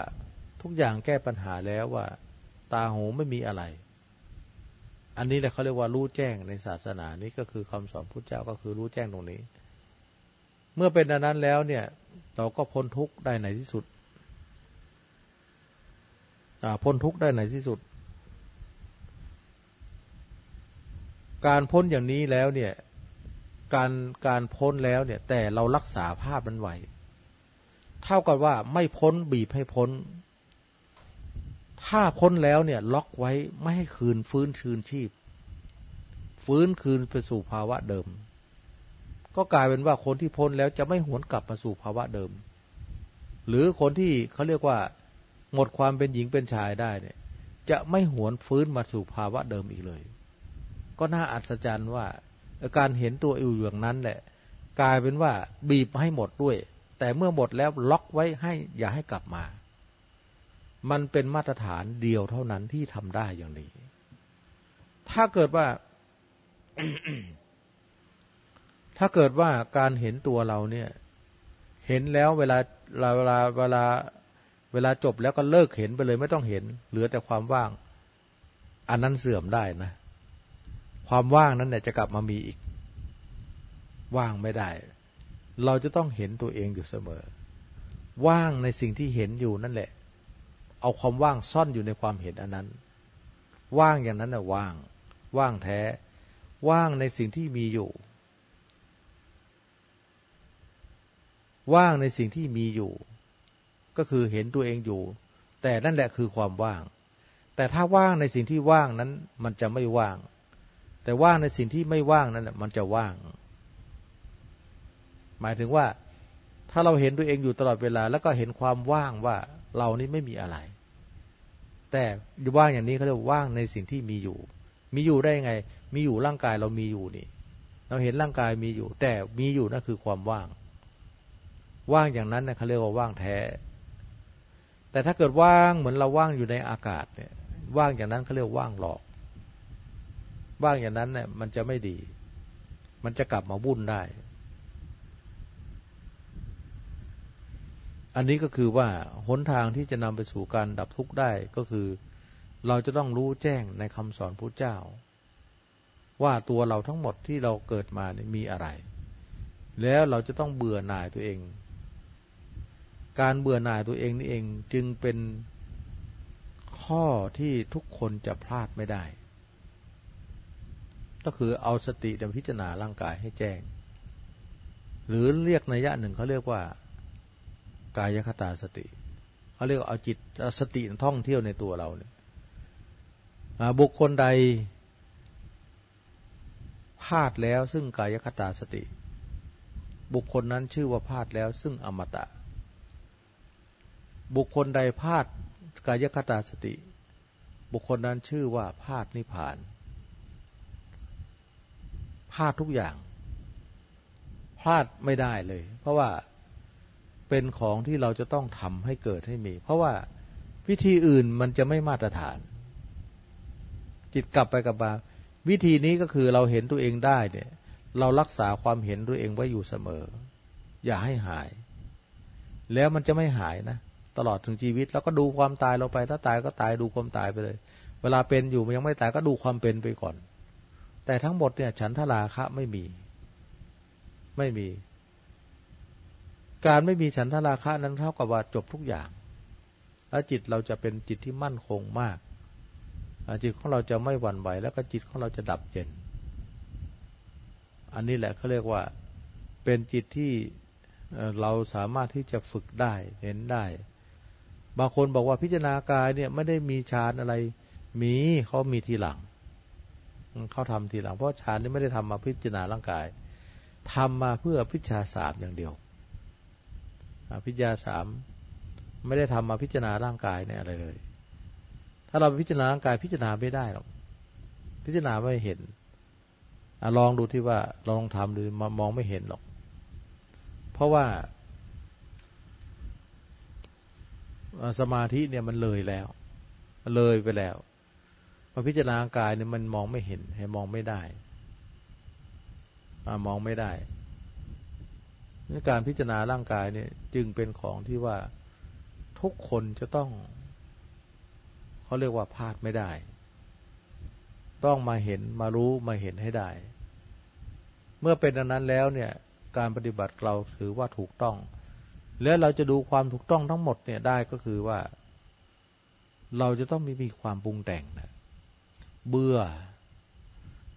ทุกอย่างแก้ปัญหาแล้วว่า ตาหูไม่มีอะไร อันนี้แหละเขาเรียกว่ารู้แจ้งในศาสนานี้ก็คือคำสอนพุทธเจ้าก็คือรู้แจ้งตรงนี้ เมื่อเป็นดังนั้นแล้วเนี่ย เราก็พ้นทุกข์ได้ในที่สุดพ้นทุกข์ได้ในที่สุด การพ้นอย่างนี้แล้วเนี่ย การการพ้นแล้วเนี่ย แต่เรารักษาภาพมันไว้เท่ากับว่าไม่พ้นบีบให้พ้น ถ้าพ้นแล้วเนี่ย ล็อกไว้ไม่ให้คืนฟื้นคืนชีพ ฟื้นคืนไปสู่ภาวะเดิม ก็กลายเป็นว่าคนที่พ้นแล้วจะไม่หวนกลับมาสู่ภาวะเดิม หรือคนที่เขาเรียกว่า หมดความเป็นหญิงเป็นชายได้เนี่ย จะไม่หวนฟื้นมาสู่ภาวะเดิมอีกเลย ก็น่าอัศจรรย์ว่า การเห็นตัวอยู่อย่างนั้นแหละ กลายเป็นว่าบีบให้หมดด้วย แต่เมื่อหมดแล้วล็อกไว้ให้อย่าให้กลับมา มันเป็นมาตรฐานเดียวเท่านั้นที่ทำได้อย่างนี้ ถ้าเกิดว่า ถ้าเกิดว่าการเห็นตัวเราเนี่ย เห็นแล้วเวลาเวลาเวลาเวลาจบแล้วก็เลิกเห็นไปเลยไม่ต้องเห็น เหลือแต่ความว่าง อันนั้นเสื่อมได้นะ ความว่างนั้นเนี่ยจะกลับมามีอีก ว่างไม่ได้ เราจะต้องเห็นตัวเองอยู่เสมอ ว่างในสิ่งที่เห็นอยู่นั่นแหละ เอาความว่างซ่อนอยู่ในความเห็นอันนั้น ว่างอย่างนั้นน่ะว่าง ว่างแท้ ว่างในสิ่งที่มีอยู่ ว่างในสิ่งที่มีอยู่ ก็คือเห็นตัวเองอยู่ แต่นั่นแหละคือความว่าง แต่ถ้าว่างในสิ่งที่ว่างนั้นมันจะไม่ว่าง แต่ว่างในสิ่งที่ไม่ว่างนั้นมันจะว่าง หมายถึงว่า ถ้าเราเห็นตัวเองอยู่ตลอดเวลา แล้วก็เห็นความว่างว่าเรานี่ไม่มีอะไร แต่ว่างอย่างนี้เขาเรียกว่างในสิ่งที่มีอยู่ มีอยู่ได้ยังไง มีอยู่ร่างกายเรามีอยู่นี่ เราเห็นร่างกายมีอยู่ แต่มีอยู่นั่นคือความว่าง ว่างอย่างนั้นเนะเขาเรียกว่าว่างแท้ แต่ถ้าเกิดว่างเหมือนเราว่างอยู่ในอากาศเนี่ย ว่างอย่างนั้นเขาเรียกว่างหลอก ว่างอย่างนั้นเนี่ยมันจะไม่ดี มันจะกลับมาวุ่นได้ อันนี้ก็คือว่าหนทางที่จะนำไปสู่การดับทุกข์ได้ก็คือ เราจะต้องรู้แจ้งในคำสอนพระเจ้า ว่าตัวเราทั้งหมดที่เราเกิดมาเนี่ยมีอะไรแล้วเราจะต้องเบื่อหน่ายตัวเอง การเบื่อหน่ายตัวเองนี่เองจึงเป็นข้อที่ทุกคนจะพลาดไม่ได้ ก็คือเอาสติดำพิจารณาร่างกายให้แจ้ง หรือเรียกนัยยะหนึ่งเขาเรียกว่า กายคตาสติเขาเรียกเอาจิตสติท่องเที่ยวในตัวเราเนี่ยบุคคลใดพลาดแล้วซึ่งกายคตาสติ บุคคลนั้นชื่อว่าพลาดแล้วซึ่งอมตะ บุคคลใดพลาดกายคตาสติ บุคคลนั้นชื่อว่าพลาดนิพพานพลาดทุกอย่าง พลาดไม่ได้เลย เพราะว่าเป็นของที่เราจะต้องทำให้เกิดให้มี เพราะว่าวิธีอื่นมันจะไม่มาตรฐาน จิตกลับไปกับมาวิธีนี้ก็คือเราเห็นตัวเองได้เนี่ย เรารักษาความเห็นตัวเองไว้อยู่เสมอ อย่าให้หาย แล้วมันจะไม่หายนะ ตลอดถึงชีวิต แล้วก็ดูความตายเราไป ถ้าตายก็ตายดูความตายไปเลย เวลาเป็นอยู่มันยังไม่ตายก็ดูความเป็นไปก่อน แต่ทั้งหมดเนี่ย ฉันทราคะไม่มี ไม่มี การไม่มีฉันทราคะนั้นเท่ากับว่าจบทุกอย่าง แล้วจิตเราจะเป็นจิตที่มั่นคงมากจิตของเราจะไม่หวั่นไหวแล้วก็จิตของเราจะดับเย็น อันนี้แหละเขาเรียกว่าเป็นจิตที่เราสามารถที่จะฝึกได้เห็นได้ บางคนบอกว่าพิจารณากายเนี่ยไม่ได้มีฌานอะไร มีเขามีทีหลังเขาทำทีหลังเพราะฌานนี่ไม่ได้ทำมาพิจารณาร่างกายทำมาเพื่อพิจารณาสามอย่างเดียวพิจารณาสามไม่ได้ทำมาพิจารณาร่างกายเนี่ยอะไรเลย ถ้าเราพิจารณาร่างกายพิจารณาไม่ได้หรอกพิจารณาไม่เห็นอลองดูที่ว่าลองทำดูมองไม่เห็นหรอก เพราะว่า สมาธิเนี่ยมันเลยแล้วเลยไปแล้วมาพิจารณากายเนี่ยมันมองไม่เห็นให้มองไม่ได้มองไม่ได้การพิจารณาร่างกายเนี่ย จึงเป็นของที่ว่าทุกคนจะต้องเขาเรียกว่าพลาดไม่ได้ ต้องมาเห็นมารู้มาเห็นให้ได้ เมื่อเป็นดังนั้นแล้วเนี่ย การปฏิบัติเราถือว่าถูกต้อง แล้วเราจะดูความถูกต้องทั้งหมดเนี่ยได้ก็คือว่า เราจะต้องมีมีความปรุงแต่งนะเบื่อ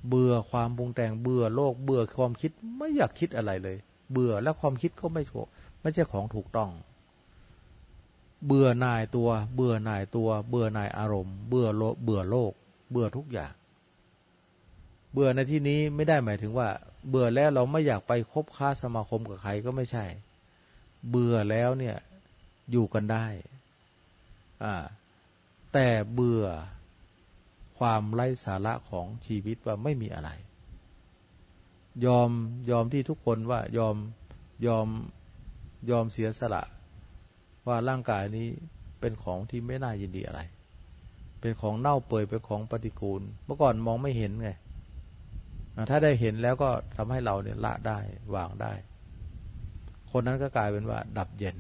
เบื่อความปรุงแต่งเบื่อโลกเบื่อความคิดไม่อยากคิดอะไรเลย เบื่อและความคิดก็ไม่ถูกไม่ใช่ของถูกต้อง เบื่อหน่ายตัว เบื่อหน่ายตัว เบื่อหน่ายอารมณ์ เบื่อโลเบื่อโลก เบื่อทุกอย่าง เบื่อในที่นี้ไม่ได้หมายถึงว่า เบื่อแล้วเราไม่อยากไปคบค้าสมาคมกับใครก็ไม่ใช่ เบื่อแล้วเนี่ยอยู่กันได้ อ่า แต่เบื่อความไร้สาระของชีวิตว่าไม่มีอะไร ยอมยอมที่ทุกคนว่ายอมยอมยอมเสียสละ ว่าร่างกายนี้เป็นของที่ไม่น่ายินดีอะไร เป็นของเน่าเปื่อยเป็นของปฏิกูล เมื่อก่อนมองไม่เห็นไง ถ้าได้เห็นแล้วก็ทำให้เราเนี่ยละได้วางได้ คนนั้นก็กลายเป็นว่า ดับเย็น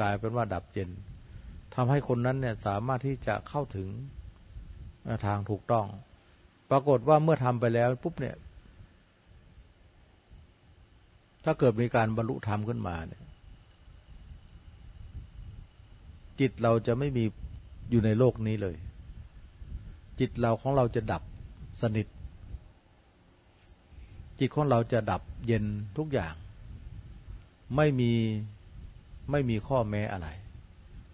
กลายเป็นว่าดับเย็นทำให้คนนั้นเนี่ยสามารถที่จะเข้าถึงทางถูกต้อง ปรากฏว่าเมื่อทำไปแล้วปุ๊บเนี่ย ถ้าเกิดมีการบรรลุธรรมขึ้นมาเนี่ย จิตเราจะไม่มีอยู่ในโลกนี้เลย จิตเราของเราจะดับสนิท จิตของเราจะดับเย็นทุกอย่าง ไม่มีไม่มีข้อแม้อะไร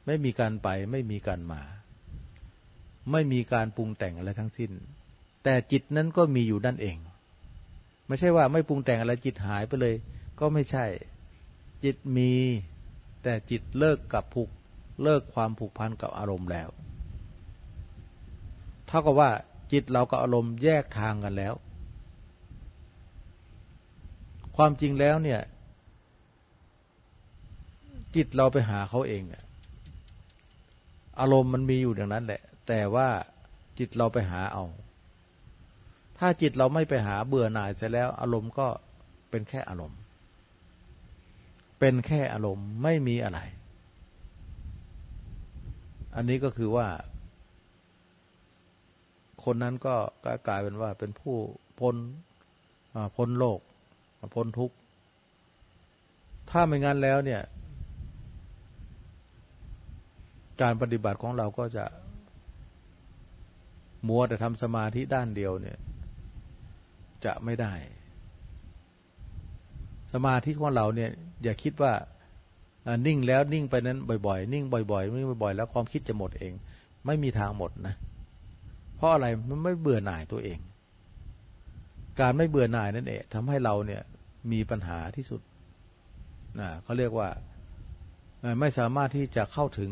ไม่มีการไปไม่มีการมา ไม่มีการปรุงแต่งอะไรทั้งสิ้น แต่จิตนั้นก็มีอยู่ด้านเอง ไม่ใช่ว่าไม่ปรุงแต่งอะไรจิตหายไปเลย ก็ไม่ใช่ จิตมี แต่จิตเลิกกับผูกเลิกความผูกพันกับอารมณ์แล้ว เท่ากับว่าจิตเรากับอารมณ์แยกทางกันแล้ว ความจริงแล้วเนี่ย จิตเราไปหาเขาเองเนี่ยอารมณ์มันมีอยู่อย่างนั้นแหละ แต่ว่าจิตเราไปหาเอา ถ้าจิตเราไม่ไปหาเบื่อหน่ายเสร็จแล้ว อารมณ์ก็เป็นแค่อารมณ์ เป็นแค่อารมณ์ไม่มีอะไร อันนี้ก็คือว่า คนนั้นก็กลายเป็นว่าเป็นผู้พ้นพ้นโลกพ้นทุกข์ถ้าไม่งั้นแล้วเนี่ย การปฏิบัติของเราก็จะมัวแต่ทำสมาธิด้านเดียวเนี่ย จะไม่ได้ สมาธิของเราเนี่ย อย่าคิดว่านิ่งแล้วนิ่งไปนั้นบ่อยๆ นิ่งบ่อยๆนิ่งบ่อยๆ แล้วความคิดจะหมดเอง ไม่มีทางหมดนะ เพราะอะไรมันไม่เบื่อหน่ายตัวเอง การไม่เบื่อหน่ายนั่นเองทำให้เราเนี่ยมีปัญหาที่สุดนะเขาเรียกว่าไม่สามารถที่จะเข้าถึง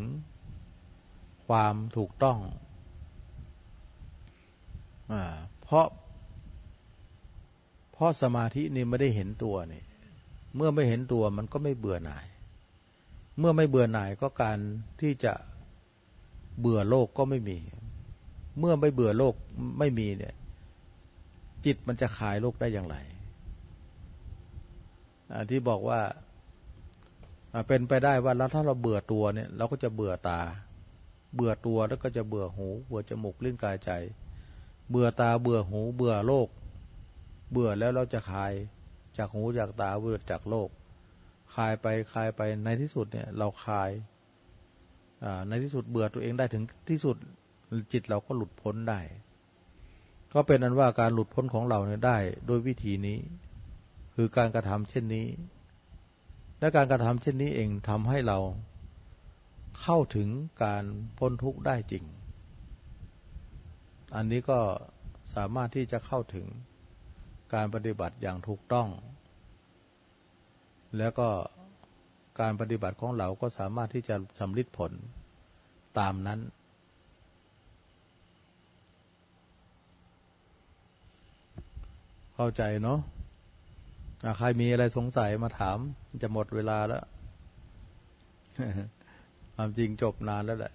ความถูกต้องอเพราะ เพราะสมาธินี่ไม่ได้เห็นตัวนี่เมื่อไม่เห็นตัวมันก็ไม่เบื่อหน่าย เมื่อไม่เบื่อหน่ายก็การที่จะเบื่อโลกก็ไม่มี เมื่อไม่เบื่อโลกไม่มีเนี่ย จิตมันจะขายโลกได้อย่างไรที่บอกว่าเป็นไปได้ว่าแล้วถ้าเราเบื่อตัวเนี่ย เราก็จะเบื่อตา เบื่อตัวแล้วก็จะเบื่อหู เบื่อจมูกลิ้นกายใจ เบื่อตาเบื่อหู เบื่อโลก เบื่อแล้วเราจะคลายจากหูจากตาเบื่อจากโลกคลายไปคลายไปในที่สุดเนี่ย เราคลายในที่สุดเบื่อตัวเองได้ถึงที่สุดจิตเราก็หลุดพ้นได้ ก็เป็นนั้นว่าการหลุดพ้นของเราเนี่ยได้โดยวิธีนี้ คือการกระทำเช่นนี้ และการกระทำเช่นนี้เองทำให้เรา เข้าถึงการพ้นทุกข์ได้จริง อันนี้ก็สามารถที่จะเข้าถึงการปฏิบัติอย่างถูกต้อง แล้วก็การปฏิบัติของเราก็สามารถที่จะสำลิดผลตามนั้น เข้าใจเนาะใครมีอะไรสงสัยมาถามจะหมดเวลาแล้ว ความจริงจบนานแล้วแหละ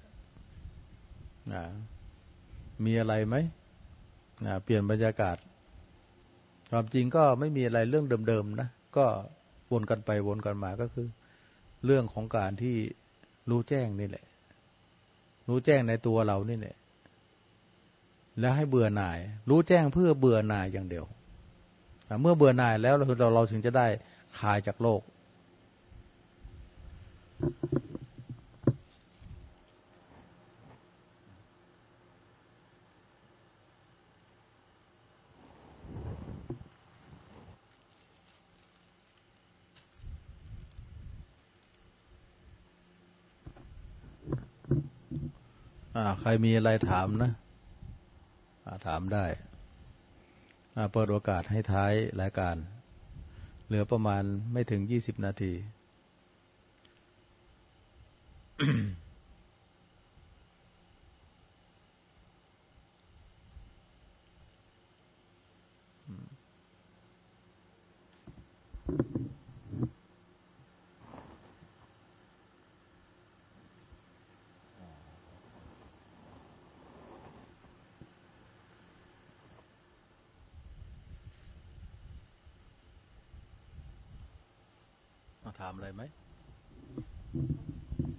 มีอะไรไหมเปลี่ยนบรรยากาศ ความจริงก็ไม่มีอะไรเรื่องเดิมๆนะ ก็วนกันไปวนกันมาก็คือ เรื่องของการที่รู้แจ้งนี่แหละ รู้แจ้งในตัวเรานี่แหละแล้วให้เบื่อหน่าย รู้แจ้งเพื่อเบื่อหน่ายอย่างเดียวเมื่อเบื่อหน่ายแล้วเราเราถึงจะได้คลายจากโลก ใครมีอะไรถามนะถามได้เปิดโอกาสให้ท้ายรายการ เหลือประมาณไม่ถึงยี่สิบนาทีามอะไรไหม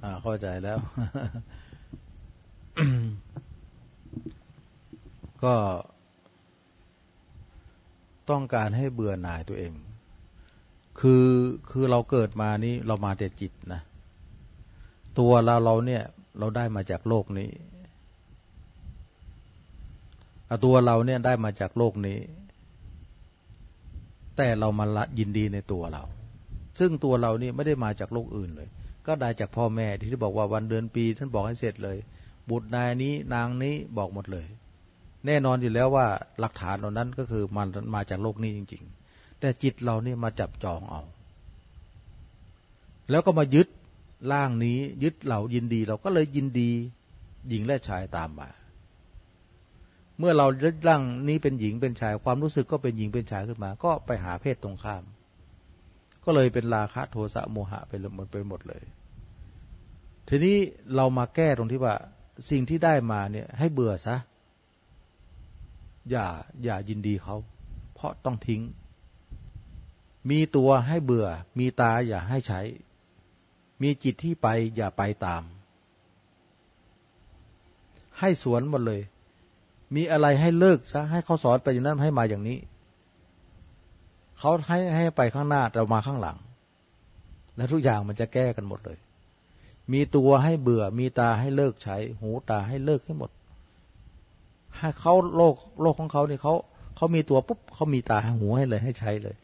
อ่า เข้าใจแล้ว ก็ต้องการให้เบื่อหน่ายตัวเอง คือคือเราเกิดมานี้เรามาแต่จิตนะ ตัวเราเราเนี่ย เราได้มาจากโลกนี้ตัวเราเนี่ยได้มาจากโลกนี้ แต่เรามาละยินดีในตัวเรา ซึ่งตัวเรานี่ไม่ได้มาจากโลกอื่นเลย ก็ได้จากพ่อแม่ที่บอกว่าวันเดือนปีท่านบอกให้เสร็จเลย บุตรนายนี้นางนี้บอกหมดเลย แน่นอนอยู่แล้วว่าหลักฐานเหล่านั้นก็คือมันมาจากโลกนี้จริง ๆ แต่จิตเรานี่มาจับจองเอา แล้วก็มายึดร่างนี้ยึดเรายินดีเราก็เลยยินดีหญิงและชายตามมา เมื่อเรายึดร่างนี้เป็นหญิงเป็นชายความรู้สึกก็เป็นหญิงเป็นชายขึ้นมา ก็ไปหาเพศตรงข้าม ก็เลยเป็นราคะโทสะโมหะไปหมดไปหมดเลย ทีนี้เรามาแก้ตรงที่ว่า สิ่งที่ได้มาเนี่ย ให้เบื่อซะ อย่าอย่ายินดีเขา เพราะต้องทิ้ง มีตัวให้เบื่อ มีตาอย่าให้ใช้ มีจิตที่ไปอย่าไปตาม ให้สวนหมดเลย มีอะไรให้เลิกซะ ให้เขาสอนไปอย่างนั้นให้มาอย่างนี้ เขาให้ให้ไปข้างหน้าเรามาข้างหลัง แล้วทุกอย่างมันจะแก้กันหมดเลย มีตัวให้เบื่อ มีตาให้เลิกใช้ หูตาให้เลิกให้หมด ให้เขาโลกโลกของเขาเนี่ยเขาเขามีตัวปุ๊บเขามีตาห้หูให้เลยให้ใช้เลย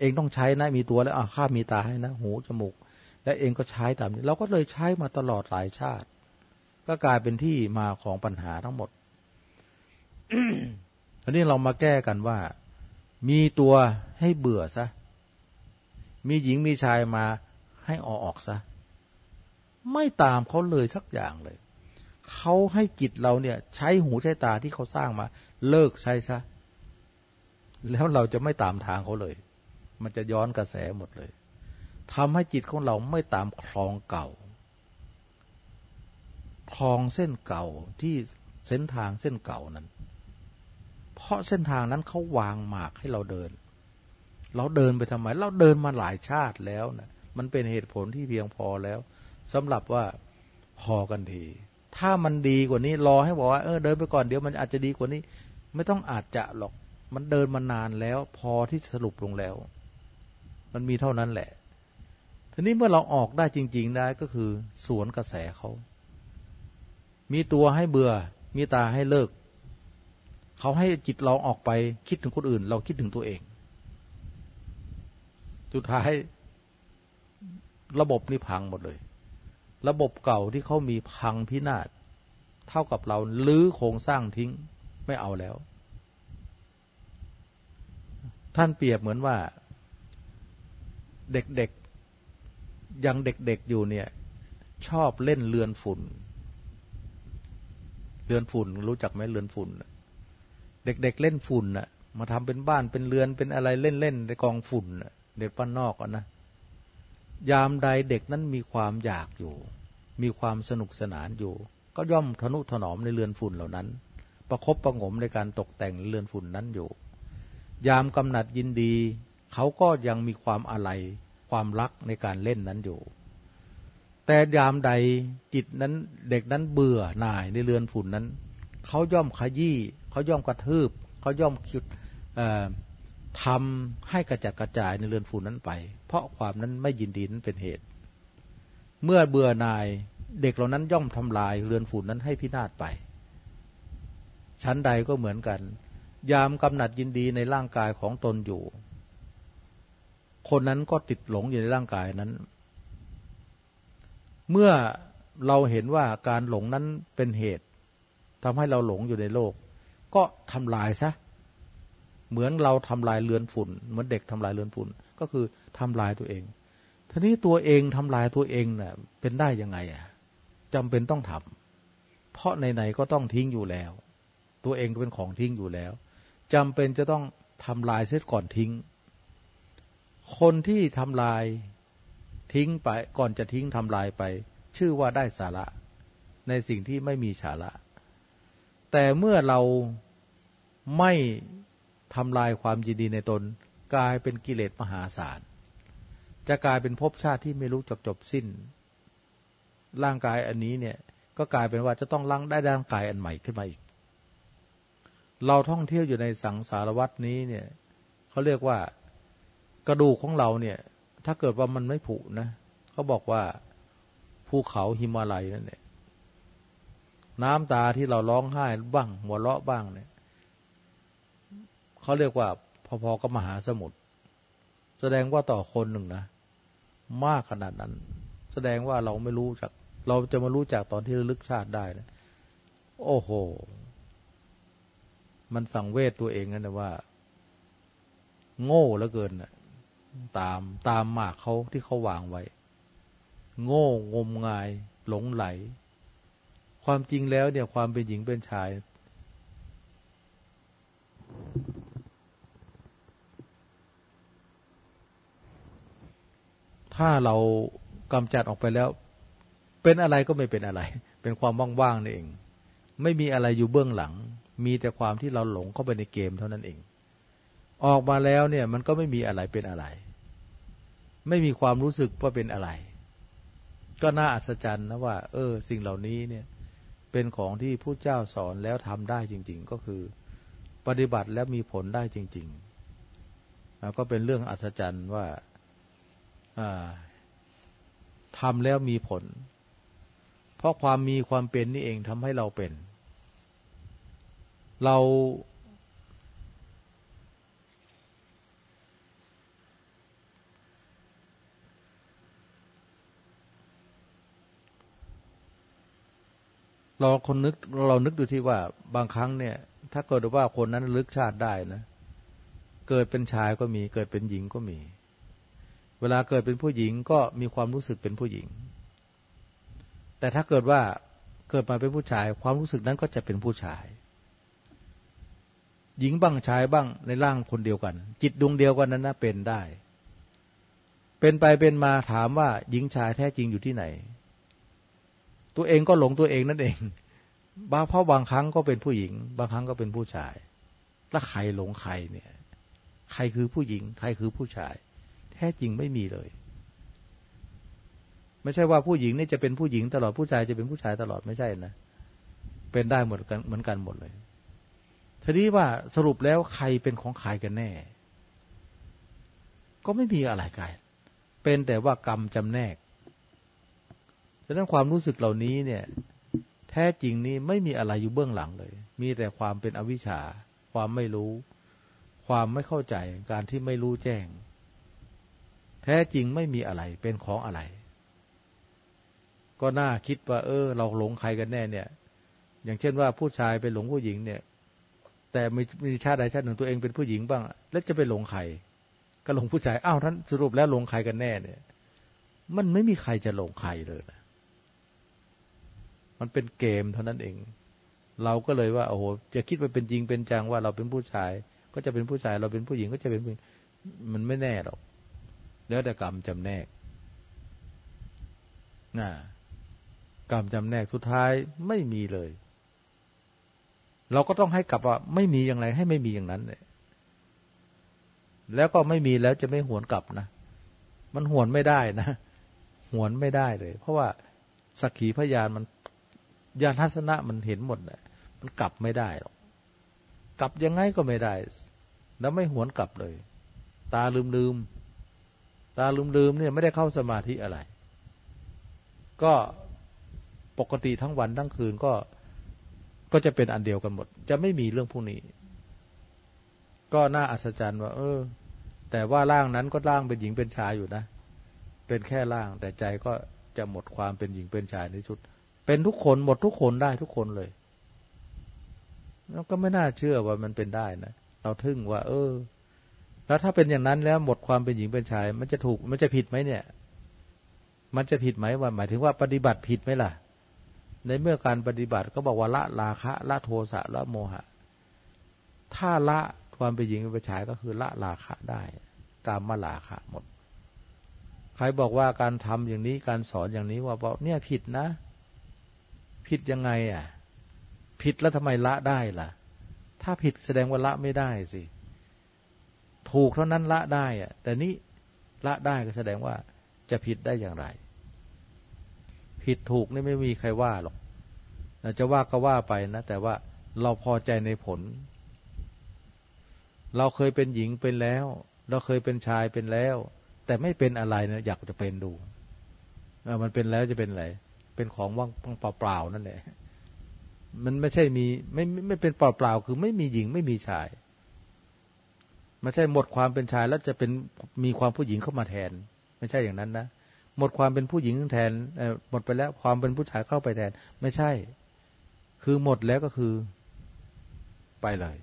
เองต้องใช้นะ มีตัวแล้วอะข้ามีตาให้นะ หูจมูก และเองก็ใช้ตามนี้เราก็เลยใช้มาตลอดหลายชาติ ก็กลายเป็นที่มาของปัญหาทั้งหมดทีนี้เรามาแก้กันว่า มีตัวให้เบื่อซะ มีหญิงมีชายมาให้ออกออกซะ ไม่ตามเขาเลยสักอย่างเลย เขาให้จิตเราเนี่ย ใช้หูใช้ตาที่เขาสร้างมา เลิกใช้ซะ แล้วเราจะไม่ตามทางเขาเลย มันจะย้อนกระแสหมดเลยทำให้จิตของเราไม่ตามคลองเก่า คลองเส้นเก่าที่เส้นทางเส้นเก่านั้น เพราะเส้นทางนั้นเขาวางหมากให้เราเดิน เราเดินไปทำไม เราเดินมาหลายชาติแล้วนะมันเป็นเหตุผลที่เพียงพอแล้วสำหรับว่าพอกันที ถ้ามันดีกว่านี้รอให้บอกว่าเออเดินไปก่อนเดี๋ยวมันอาจจะดีกว่านี้ ไม่ต้องอาจจะหรอก มันเดินมานานแล้ว พอที่สรุปลงแล้ว มันมีเท่านั้นแหละทีนี้เมื่อเราออกได้จริง ๆ ได้ก็คือ สวนกระแสเขา มีตัวให้เบื่อ มีตาให้เลิก เขาให้จิตเราออกไปคิดถึงคนอื่น เราคิดถึงตัวเอง สุดท้าย ระบบนี่พังหมดเลย ระบบเก่าที่เขามีพังพินาศเท่ากับเราลื้อโครงสร้างทิ้งไม่เอาแล้ว ท่านเปรียบเหมือนว่า เด็กๆยังเด็กๆอยู่เนี่ย ชอบเล่นเรือนฝุ่นเรือนฝุ่นรู้จักไหมเรือนฝุ่น เด็กๆเล่นฝุ่นน่ะ มาทำเป็นบ้านเป็นเรือนเป็นอะไรเล่นๆในกองฝุ่นเด็กป้านนอกอะนะยามใดเด็กนั้นมีความอยากอยู่ มีความสนุกสนานอยู่ ก็ย่อมทนุถนอมในเรือนฝุ่นเหล่านั้น ประครบประงมในการตกแต่งเรือนฝุ่นนั้นอยู่ ยามกำหนัดยินดี เขาก็ยังมีความอะไรความรักในการเล่นนั้นอยู่ แต่ยามใดจิตนั้นเด็กนั้นเบื่อหน่ายในเรือนฝุ่นนั้น เขาย่อมขยี้ เขาย่อมกระทืบ เขาย่อมคิดทำให้กระจัดกระจายในเรือนฝุ่นนั้นไป เพราะความนั้นไม่ยินดีนั้นเป็นเหตุ เมื่อเบื่อนายเด็กเหล่านั้นย่อมทำลายเรือนฝุ่นนั้นให้พินาศไป ชั้นใดก็เหมือนกัน ยามกำหนัดยินดีในร่างกายของตนอยู่ คนนั้นก็ติดหลงอยู่ในร่างกายนั้น เมื่อเราเห็นว่าการหลงนั้นเป็นเหตุทำให้เราหลงอยู่ในโลก ก็ทำลายซะ เหมือนเราทำลายเรือนฝุ่น เหมือนเด็กทำลายเรือนฝุ่น ก็คือทำลายตัวเอง ทีนี้ตัวเองทำลายตัวเองเนะ่ยเป็นได้ยังไงอะจำเป็นต้องทำเพราะไหนๆก็ต้องทิ้งอยู่แล้ว ตัวเองก็เป็นของทิ้งอยู่แล้วจำเป็นจะต้องทำลายเสียก่อนทิ้ง คนที่ทำลายทิ้งไปก่อนจะทิ้งทำลายไป ชื่อว่าได้สาระ ในสิ่งที่ไม่มีสาระ แต่เมื่อเราไม่ทำลายความยินดีในตน กลายเป็นกิเลสมหาศาล จะกลายเป็นภพชาติที่ไม่รู้จบจบสิ้น ร่างกายอันนี้เนี่ยก็กลายเป็นว่าจะต้องลังได้ร่างกายอันใหม่ขึ้นมาอีก เราท่องเที่ยวอยู่ในสังสารวัตนี้เนี่ยเขาเรียกว่ากระดูกของเราเนี่ย ถ้าเกิดว่ามันไม่ผุนะเขาบอกว่าภูเขาหิมาลัยนั่นเนี่ย น้ำตาที่เราร้องไห้บ้าง หัวเราะบ้างเนี่ยเขาเรียกว่าพอๆกับมหาสมุทรแสดงว่าต่อคนหนึ่งนะ มากขนาดนั้น แสดงว่าเราไม่รู้จัก เราจะมารู้จักตอนที่ระลึกชาติได้นะโอ้โห มันสังเวทตัวเองนั่นนะว่า โง่เหลือเกินนะตามตามหมากเขาที่เขาวางไว้ โง่งมงาย หลงไหล ความจริงแล้วเนี่ยความเป็นหญิงเป็นชาย ถ้าเรากำจัดออกไปแล้ว เป็นอะไรก็ไม่เป็นอะไร เป็นความว่างๆนี่เอง ไม่มีอะไรอยู่เบื้องหลัง มีแต่ความที่เราหลงเข้าไปในเกมเท่านั้นเอง ออกมาแล้วเนี่ยมันก็ไม่มีอะไรเป็นอะไร ไม่มีความรู้สึกว่าเป็นอะไร ก็น่าอัศจรรย์นะว่า เออ สิ่งเหล่านี้เนี่ย เป็นของที่ผู้เจ้าสอนแล้วทำได้จริง ๆ ก็คือ ปฏิบัติแล้วมีผลได้จริงๆแล้วก็เป็นเรื่องอัศจรรย์ว่าทำแล้วมีผล เพราะความมีความเป็นนี่เองทำให้เราเป็น เรา เราคนนึกเรานึกดูที่ว่าบางครั้งเนี่ย ถ้าเกิดว่าคนนั้นลึกชาติได้นะ เกิดเป็นชายก็มี เกิดเป็นหญิงก็มี เวลาเกิดเป็นผู้หญิงก็มีความรู้สึกเป็นผู้หญิง แต่ถ้าเกิดว่าเกิดมาเป็นผู้ชาย ความรู้สึกนั้นก็จะเป็นผู้ชาย หญิงบ้างชายบ้างในร่างคนเดียวกัน จิตดวงเดียวกันนั้นนะเป็นได้ เป็นไปเป็นมาถามว่าหญิงชายแท้จริงอยู่ที่ไหน ตัวเองก็หลงตัวเองนั่นเองบางเพราะบางครั้งก็เป็นผู้หญิง บางครั้งก็เป็นผู้ชาย แล้วใครหลงใครเนี่ย ใครคือผู้หญิง ใครคือผู้ชาย แท้จริงไม่มีเลย ไม่ใช่ว่าผู้หญิงนี่จะเป็นผู้หญิงตลอดผู้ชายจะเป็นผู้ชายตลอดไม่ใช่นะเป็นได้หมดกันเหมือนกันหมดเลยทีนี้ว่าสรุปแล้วใครเป็นของใครกันแน่ ก็ไม่มีอะไรกันเป็นแต่ว่ากรรมจำแนก ฉะนั้นความรู้สึกเหล่านี้เนี่ย แท้จริงนี้ไม่มีอะไรอยู่เบื้องหลังเลย มีแต่ความเป็นอวิชชา ความไม่รู้ ความไม่เข้าใจการที่ไม่รู้แจ้ง แท้จริงไม่มีอะไรเป็นของอะไร ก็น่าคิดว่า เออ เราหลงใครกันแน่เนี่ย อย่างเช่นว่าผู้ชายไปหลงผู้หญิงเนี่ย แต่มีมีชาติใดชาติหนึ่งตัวเองเป็นผู้หญิงบ้าง แล้วจะไปหลงใครก็หลงผู้ชายอ้าวท่านสรุปแล้วหลงใครกันแน่เนี่ย มันไม่มีใครจะหลงใครเลยนะ มันเป็นเกมเท่านั้นเอง เราก็เลยว่าโอ้โหจะคิดว่าเป็นจริงเป็นจังว่าเราเป็นผู้ชาย ก็จะเป็นผู้ชาย เราเป็นผู้หญิงก็จะเป็นผู้มันไม่แน่หรอกแล้วแต่กรรมจำแนกนะกรรมจำแนกสุดท้ายไม่มีเลย เราก็ต้องให้กลับว่า ไม่มีอย่างไรให้ไม่มีอย่างนั้นเลยแล้วก็ไม่มีแล้วจะไม่หวนกลับนะ มันหวนไม่ได้นะ หวนไม่ได้เลย เพราะว่าสักขีพยานมัน ญาณทัศนะมันเห็นหมดเลยมันกลับไม่ได้หรอกกลับยังไงก็ไม่ได้ แล้วไม่หวนกลับเลย ตาลืมลืม ตาลืมลืมเนี่ยไม่ได้เข้าสมาธิอะไร ก็ปกติทั้งวันทั้งคืนก็ก็จะเป็นอันเดียวกันหมด จะไม่มีเรื่องพวกนี้ ก็น่าอัศจรรย์ว่า เออ แต่ว่าร่างนั้นก็ร่างเป็นหญิงเป็นชายอยู่นะ เป็นแค่ร่าง แต่ใจก็จะหมดความเป็นหญิงเป็นชายในชุด เป็นทุกคนหมดทุกคนได้ทุกคนเลยแล้วก็ไม่น่าเชื่อว่ามันเป็นได้นะเราทึ่งว่า เออ แล้วถ้าเป็นอย่างนั้นแล้วหมดความเป็นหญิงเป็นชาย มันจะถูกมันจะผิดไหมเนี่ย มันจะผิดไหมว่าหมายถึงว่าปฏิบัติผิดไหมล่ะ ในเมื่อการปฏิบัติก็บอกว่าละราคะละโทสะละโมหะ ถ้าละความเป็นหญิงเป็นชายก็คือละราคะได้กามมาราคะหมด ใครบอกว่าการทำอย่างนี้การสอนอย่างนี้ว่าบอกเนี่ยผิดนะ ผิดยังไงอะ ผิดแล้วทำไมละได้ล่ะ ถ้าผิดแสดงว่าละไม่ได้สิ ถูกเท่านั้นละได้อะ แต่นี้ละได้ก็แสดงว่าจะผิดได้อย่างไร ผิดถูกนี่ไม่มีใครว่าหรอกจะว่าก็ว่าไปนะ แต่ว่าเราพอใจในผล เราเคยเป็นหญิงเป็นแล้ว เราเคยเป็นชายเป็นแล้ว แต่ไม่เป็นอะไรนะอยากจะเป็นดูมันเป็นแล้วจะเป็นอะไร เป็นของว่างเปล่าๆนั่นแหละมันไม่ใช่มีไม่ไม่เป็นเปล่าๆคือไม่มีหญิงไม่มีชายไม่ใช่หมดความเป็นชายแล้วจะเป็นมีความผู้หญิงเข้ามาแทน ไม่ใช่อย่างนั้นนะหมดความเป็นผู้หญิงแทนหมดไปแล้วความเป็นผู้ชายเข้าไปแทน ไม่ใช่ คือหมดแล้วก็คือไปเลย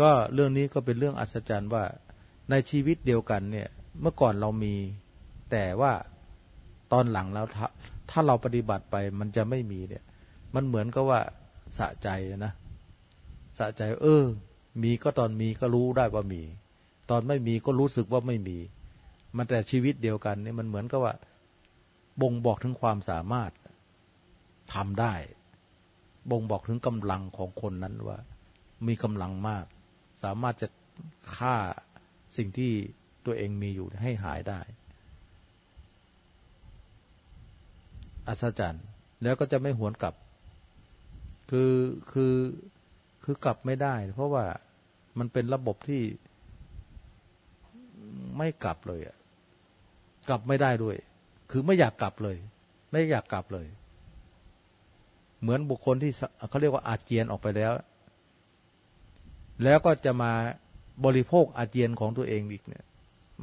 ก็เรื่องนี้ก็เป็นเรื่องอัศจรรย์ว่าในชีวิตเดียวกันเนี่ย เมื่อก่อนเรามี แต่ว่า ตอนหลังแล้วถ้าถ้าเราปฏิบัติไปมันจะไม่มีเนี่ย มันเหมือนกับว่าสะใจนะสะใจ เออ มีก็ตอนมีก็รู้ได้ว่ามี ตอนไม่มีก็รู้สึกว่าไม่มี มันแต่ชีวิตเดียวกันนี่มันเหมือนกับว่า บ่งบอกถึงความสามารถทำได้ บ่งบอกถึงกำลังของคนนั้นว่า มีกำลังมาก สามารถจะฆ่าสิ่งที่ตัวเองมีอยู่ให้หายได้ อัศจรรย์ แล้วก็จะไม่หวนกลับ คือคือคือกลับไม่ได้ เพราะว่ามันเป็นระบบที่ไม่กลับเลยอะกลับไม่ได้ด้วย คือไม่อยากกลับเลย ไม่อยากกลับเลย เหมือนบุคคลที่เขาเรียกว่าอาเจียนออกไปแล้ว แล้วก็จะมาบริโภคอาเจียนของตัวเองอีกเนี่ย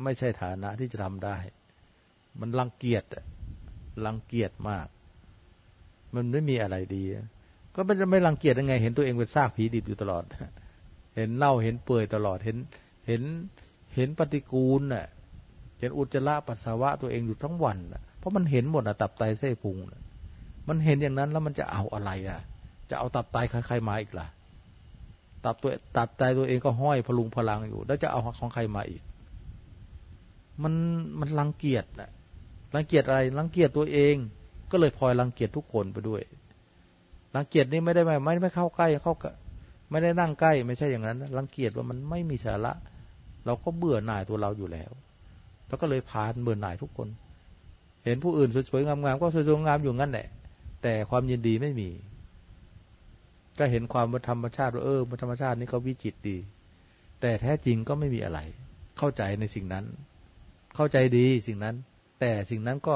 ไม่ใช่ฐานะที่จะทำได้ มันรังเกียจอะ รังเกียจมาก มันไม่มีอะไรดี ก็ไม่ไม่รังเกียจยังไง เห็นตัวเองเป็นซากผีดิบอยู่ตลอด เห็นเน่าเห็นเปื่อยตลอดเห็นเห็นเห็นปฏิกูลน่ะ เห็นอุจจาระปัสสาวะตัวเองอยู่ทั้งวันเพราะมันเห็นหมดอะตับไตเส้พุงมันเห็นอย่างนั้นแล้วมันจะเอาอะไรอะ จะเอาตับไตใครมาอีกล่ะ ตับตัวตับไตตัวเองก็ห้อยพลุงพลังอยู่ แล้วจะเอาของใครมาอีก มันมันรังเกียจนะ รังเกียจอะไรรังเกียจตัวเอง ก็เลยพลอยรังเกียจทุกคนไปด้วยรังเกียจนี่ไม่ได้ไม่ไม่ไม่เข้าใกล้เข้าไม่ได้นั่งใกล้ ไม่ใช่อย่างนั้นรังเกียจว่ามันไม่มีสาระ เราก็เบื่อหน่ายตัวเราอยู่แล้ว แล้วก็เลยพานเบื่อหน่ายทุกคน เห็นผู้อื่นสวยๆงามๆก็สวยๆงามอยู่งั้นแหละแต่ความยินดีไม่มี ก็เห็นความธรรมชาติว่าเออธรรมชาตินี่เขาวิจิตดี แต่แท้จริงก็ไม่มีอะไร เข้าใจในสิ่งนั้น เข้าใจดีสิ่งนั้น แต่สิ่งนั้นก็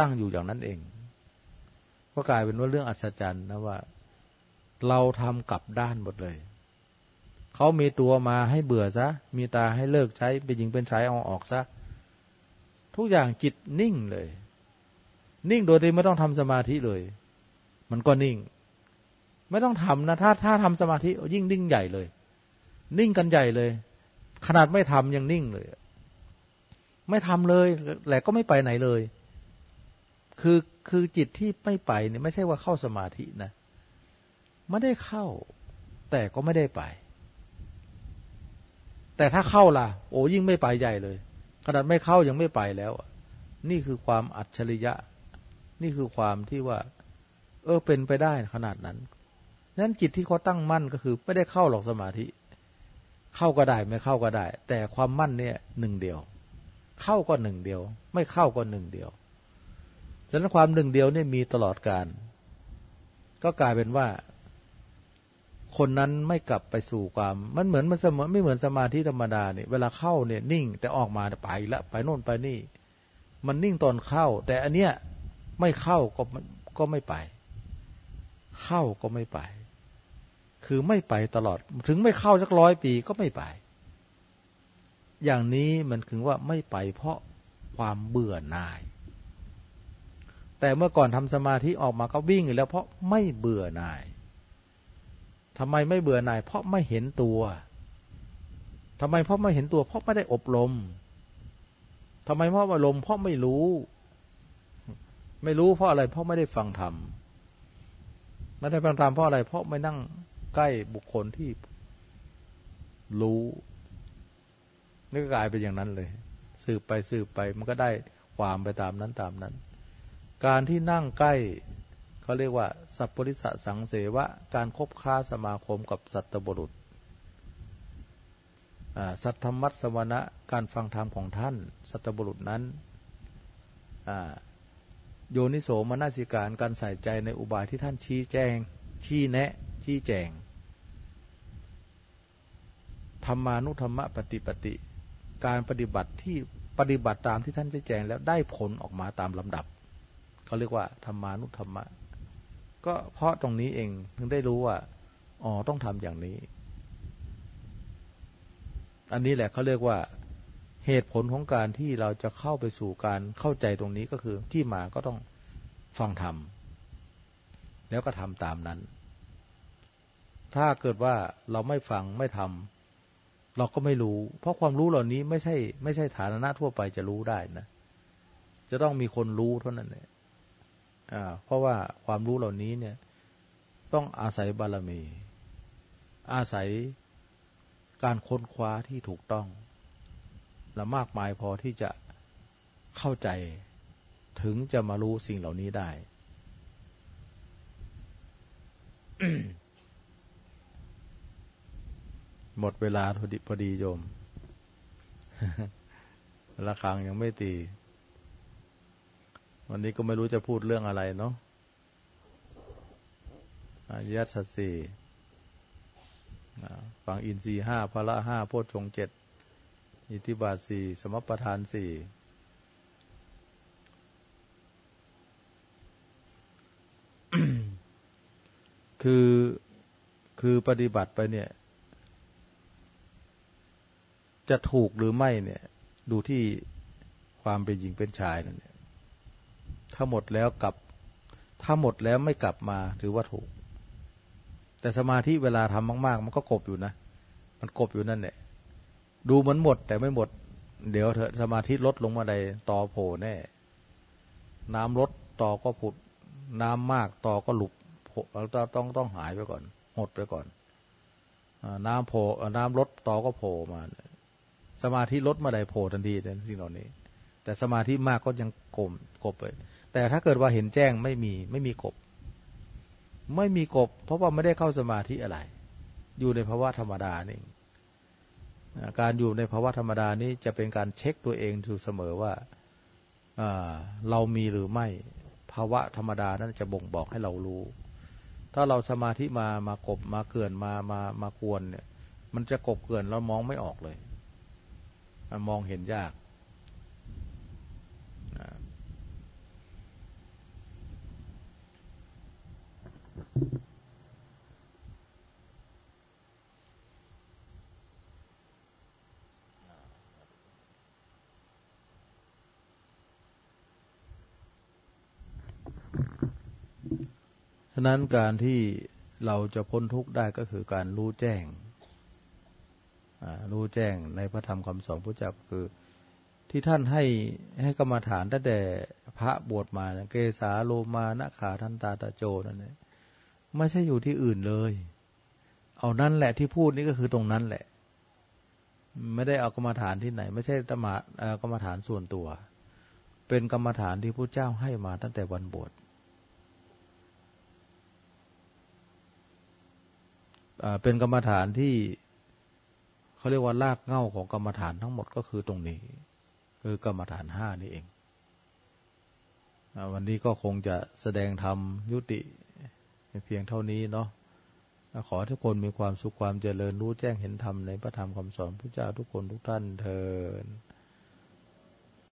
ตั้งอยู่อย่างนั้นเอง ก็กลายเป็นว่าเรื่องอัศจรรย์นะว่า เราทำกลับด้านหมดเลย เขามีตัวมาให้เบื่อซะ มีตาให้เลิกใช้เป็นหญิงเป็นชายเอาออกซะ ทุกอย่างจิตนิ่งเลย นิ่งโดยที่ไม่ต้องทำสมาธิเลย มันก็นิ่ง ไม่ต้องทำนะ ถ้าถ้าทำสมาธิยิ่งนิ่งใหญ่เลย นิ่งกันใหญ่เลย ขนาดไม่ทำยังนิ่งเลย ไม่ทำเลยแหละก็ไม่ไปไหนเลย คือคือจิตที่ไม่ไปเนี่ยไม่ใช่ว่าเข้าสมาธินะไม่ได้เข้า แต่ก็ไม่ได้ไป แต่ถ้าเข้าล่ะ โอ้ยิ่งไม่ไปใหญ่เลยขนาดไม่เข้ายังไม่ไปแล้วนี่คือความอัจฉริยะ นี่คือความที่ว่า เออเป็นไปได้ขนาดนั้นนั้นจิตที่เขาตั้งมั่นก็คือ ไม่ได้เข้าหรอกสมาธิ เข้าก็ได้ไม่เข้าก็ได้ แต่ความมั่นเนี่ยหนึ่งเดียว เข้าก็หนึ่งเดียว ไม่เข้าก็หนึ่งเดียว ฉะนั้นความหนึ่งเดียวนี่มีตลอดการ ก็กลายเป็นว่า คนนั้นไม่กลับไปสู่ความมันเหมือนมันเสมอไม่เหมือนสมาธิธรรมดาเนี่ยเวลาเข้าเนี่ยนิ่งแต่ออกมาไปละไปโน่นไปนี่ มันนิ่งตอนเข้า แต่อันเนี้ยไม่เข้าก็ก็ไม่ไป เข้าก็ไม่ไป คือไม่ไปตลอด ถึงไม่เข้าสักร้อยปีก็ไม่ไป อย่างนี้มันถึงว่าไม่ไปเพราะความเบื่อหน่าย แต่เมื่อก่อนทำสมาธิออกมาก็วิ่งอยู่แล้ว เพราะไม่เบื่อหน่ายทำไมไม่เบื่อหน่าย เพราะไม่เห็นตัวทำไมเพราะไม่เห็นตัว เพราะไม่ได้อบรมทำไมเพราะอารมเพราะไม่รู้ ไม่รู้เพราะอะไร เพราะไม่ได้ฟังธรรมไม่ได้ฟังธรรมเพราะอะไร เพราะไม่นั่งใกล้บุคคลที่รู้ นี่ก็กลายเป็นอย่างนั้นเลย สืบไปสืบไปมันก็ได้ความไปตามนั้นตามนั้น การที่นั่งใกล้เขาเรียกว่า สัพปริสสังเสวะ การคบค้าสมาคมกับสัตบุรุษสัทธรรมัตสวนะการฟังธรรมของท่าน สัตบุรุษนั้นโยนิโสมนสิการการใส่ใจในอุบายที่ท่านชี้แจง ชี้แนะ ชี้แจงธรรมานุธรรมปฏิปติ การปฏิบัติที่ปฏิบัติตามที่ท่านชี้แจงแล้วได้ผลออกมาตามลำดับเขาเรียกว่าธรรมานุธรรมะ ก็เพราะตรงนี้เองถึงได้รู้ว่าอ๋อต้องทำอย่างนี้ อันนี้แหละเขาเรียกว่าเหตุผลของการที่เราจะเข้าไปสู่การเข้าใจตรงนี้ก็คือที่มาก็ต้องฟังธรรมแล้วก็ทำตามนั้น ถ้าเกิดว่าเราไม่ฟังไม่ทำ เราก็ไม่รู้ เพราะความรู้เหล่านี้ไม่ใช่ ไม่ใช่ฐานะทั่วไปจะรู้ได้นะ จะต้องมีคนรู้เท่านั้นเนี่ยเพราะว่าความรู้เหล่านี้เนี่ย ต้องอาศัยบารมี อาศัยการค้นคว้าที่ถูกต้อง และมากมายพอที่จะเข้าใจถึงจะมารู้สิ่งเหล่านี้ได้ หมดเวลาพอดีพอดีโยมระฆังยังไม่ตี วันนี้ก็ไม่รู้จะพูดเรื่องอะไรเนาะอายยัสัสีฟังอินทรีห้าพละห้าโพชฌงเจ็ดอิทธิบาทสี่สมปทานสี่คือคือปฏิบัติไปเนี่ย จะถูกหรือไม่เนี่ย ดูที่ความเป็นหญิงเป็นชายนั่นเนี่ยถ้าหมดแล้วกลับ ถ้าหมดแล้วไม่กลับมาถือว่าถูก แต่สมาธิเวลาทำมาก ๆ มันก็กบอยู่นะ มันกบอยู่นั่นแหละดูเหมือนหมด แต่ไม่หมด เดี๋ยวเถอะสมาธิลดลงมาใดต่อโผล่แน่ น้ำลดต่อก็ผุด น้ำมากต่อก็หลุบต้องต้องต้องหายไปก่อน หมดไปก่อนน้ำโผล่น้ำลดต่อก็โผล่มา สมาธิลดมาได้โผล่ทันทีแต่สิ่งเหล่านี้ แต่สมาธิมากก็ยังกลมกบไปแต่ถ้าเกิดว่าเห็นแจ้งไม่มีไม่มีกบ ไม่มีกบ เพราะว่าไม่ได้เข้าสมาธิอะไร อยู่ในภาวะธรรมดานี่การอยู่ในภาวะธรรมดานี้จะเป็นการเช็คตัวเองอยู่เสมอว่าเรามีหรือไม่ภาวะธรรมดานั้นจะบ่งบอกให้เรารู้ ถ้าเราสมาธิมามากบมาเกินมามามากวนเนี่ย มันจะกบเกินเรามองไม่ออกเลย มองเห็นยาก ฉะนั้นการที่เราจะพ้นทุกข์ได้ก็คือการรู้แจ้ง รู้แจ้งในพระธรรมคำสอนพระเจ้าคือ ที่ท่านให้ให้กรรมฐานตั้งแต่พระบวชมาเกสาโลมานะขาทันตาตาโจนั่นเองไม่ใช่อยู่ที่อื่นเลย เอานั่นแหละที่พูดนี่ก็คือตรงนั้นแหละ ไม่ได้เอากรรมฐานที่ไหน ไม่ใช่ธรรมะกรรมฐานส่วนตัว เป็นกรรมฐานที่พระเจ้าให้มาตั้งแต่วันบวชเป็นกรรมฐานที่ เขาเรียกว่าลากเง่าของกรรมฐานทั้งหมดก็คือตรงนี้ คือกรรมฐานห้านี่เอง วันนี้ก็คงจะแสดงธรรมยุติเพียงเท่านี้เนาะขอทุกคนมีความสุขความเจริญรู้แจ้งเห็นธรรมในพระธรรมคำสอนพระเจ้าทุกคนทุกท่านเทอ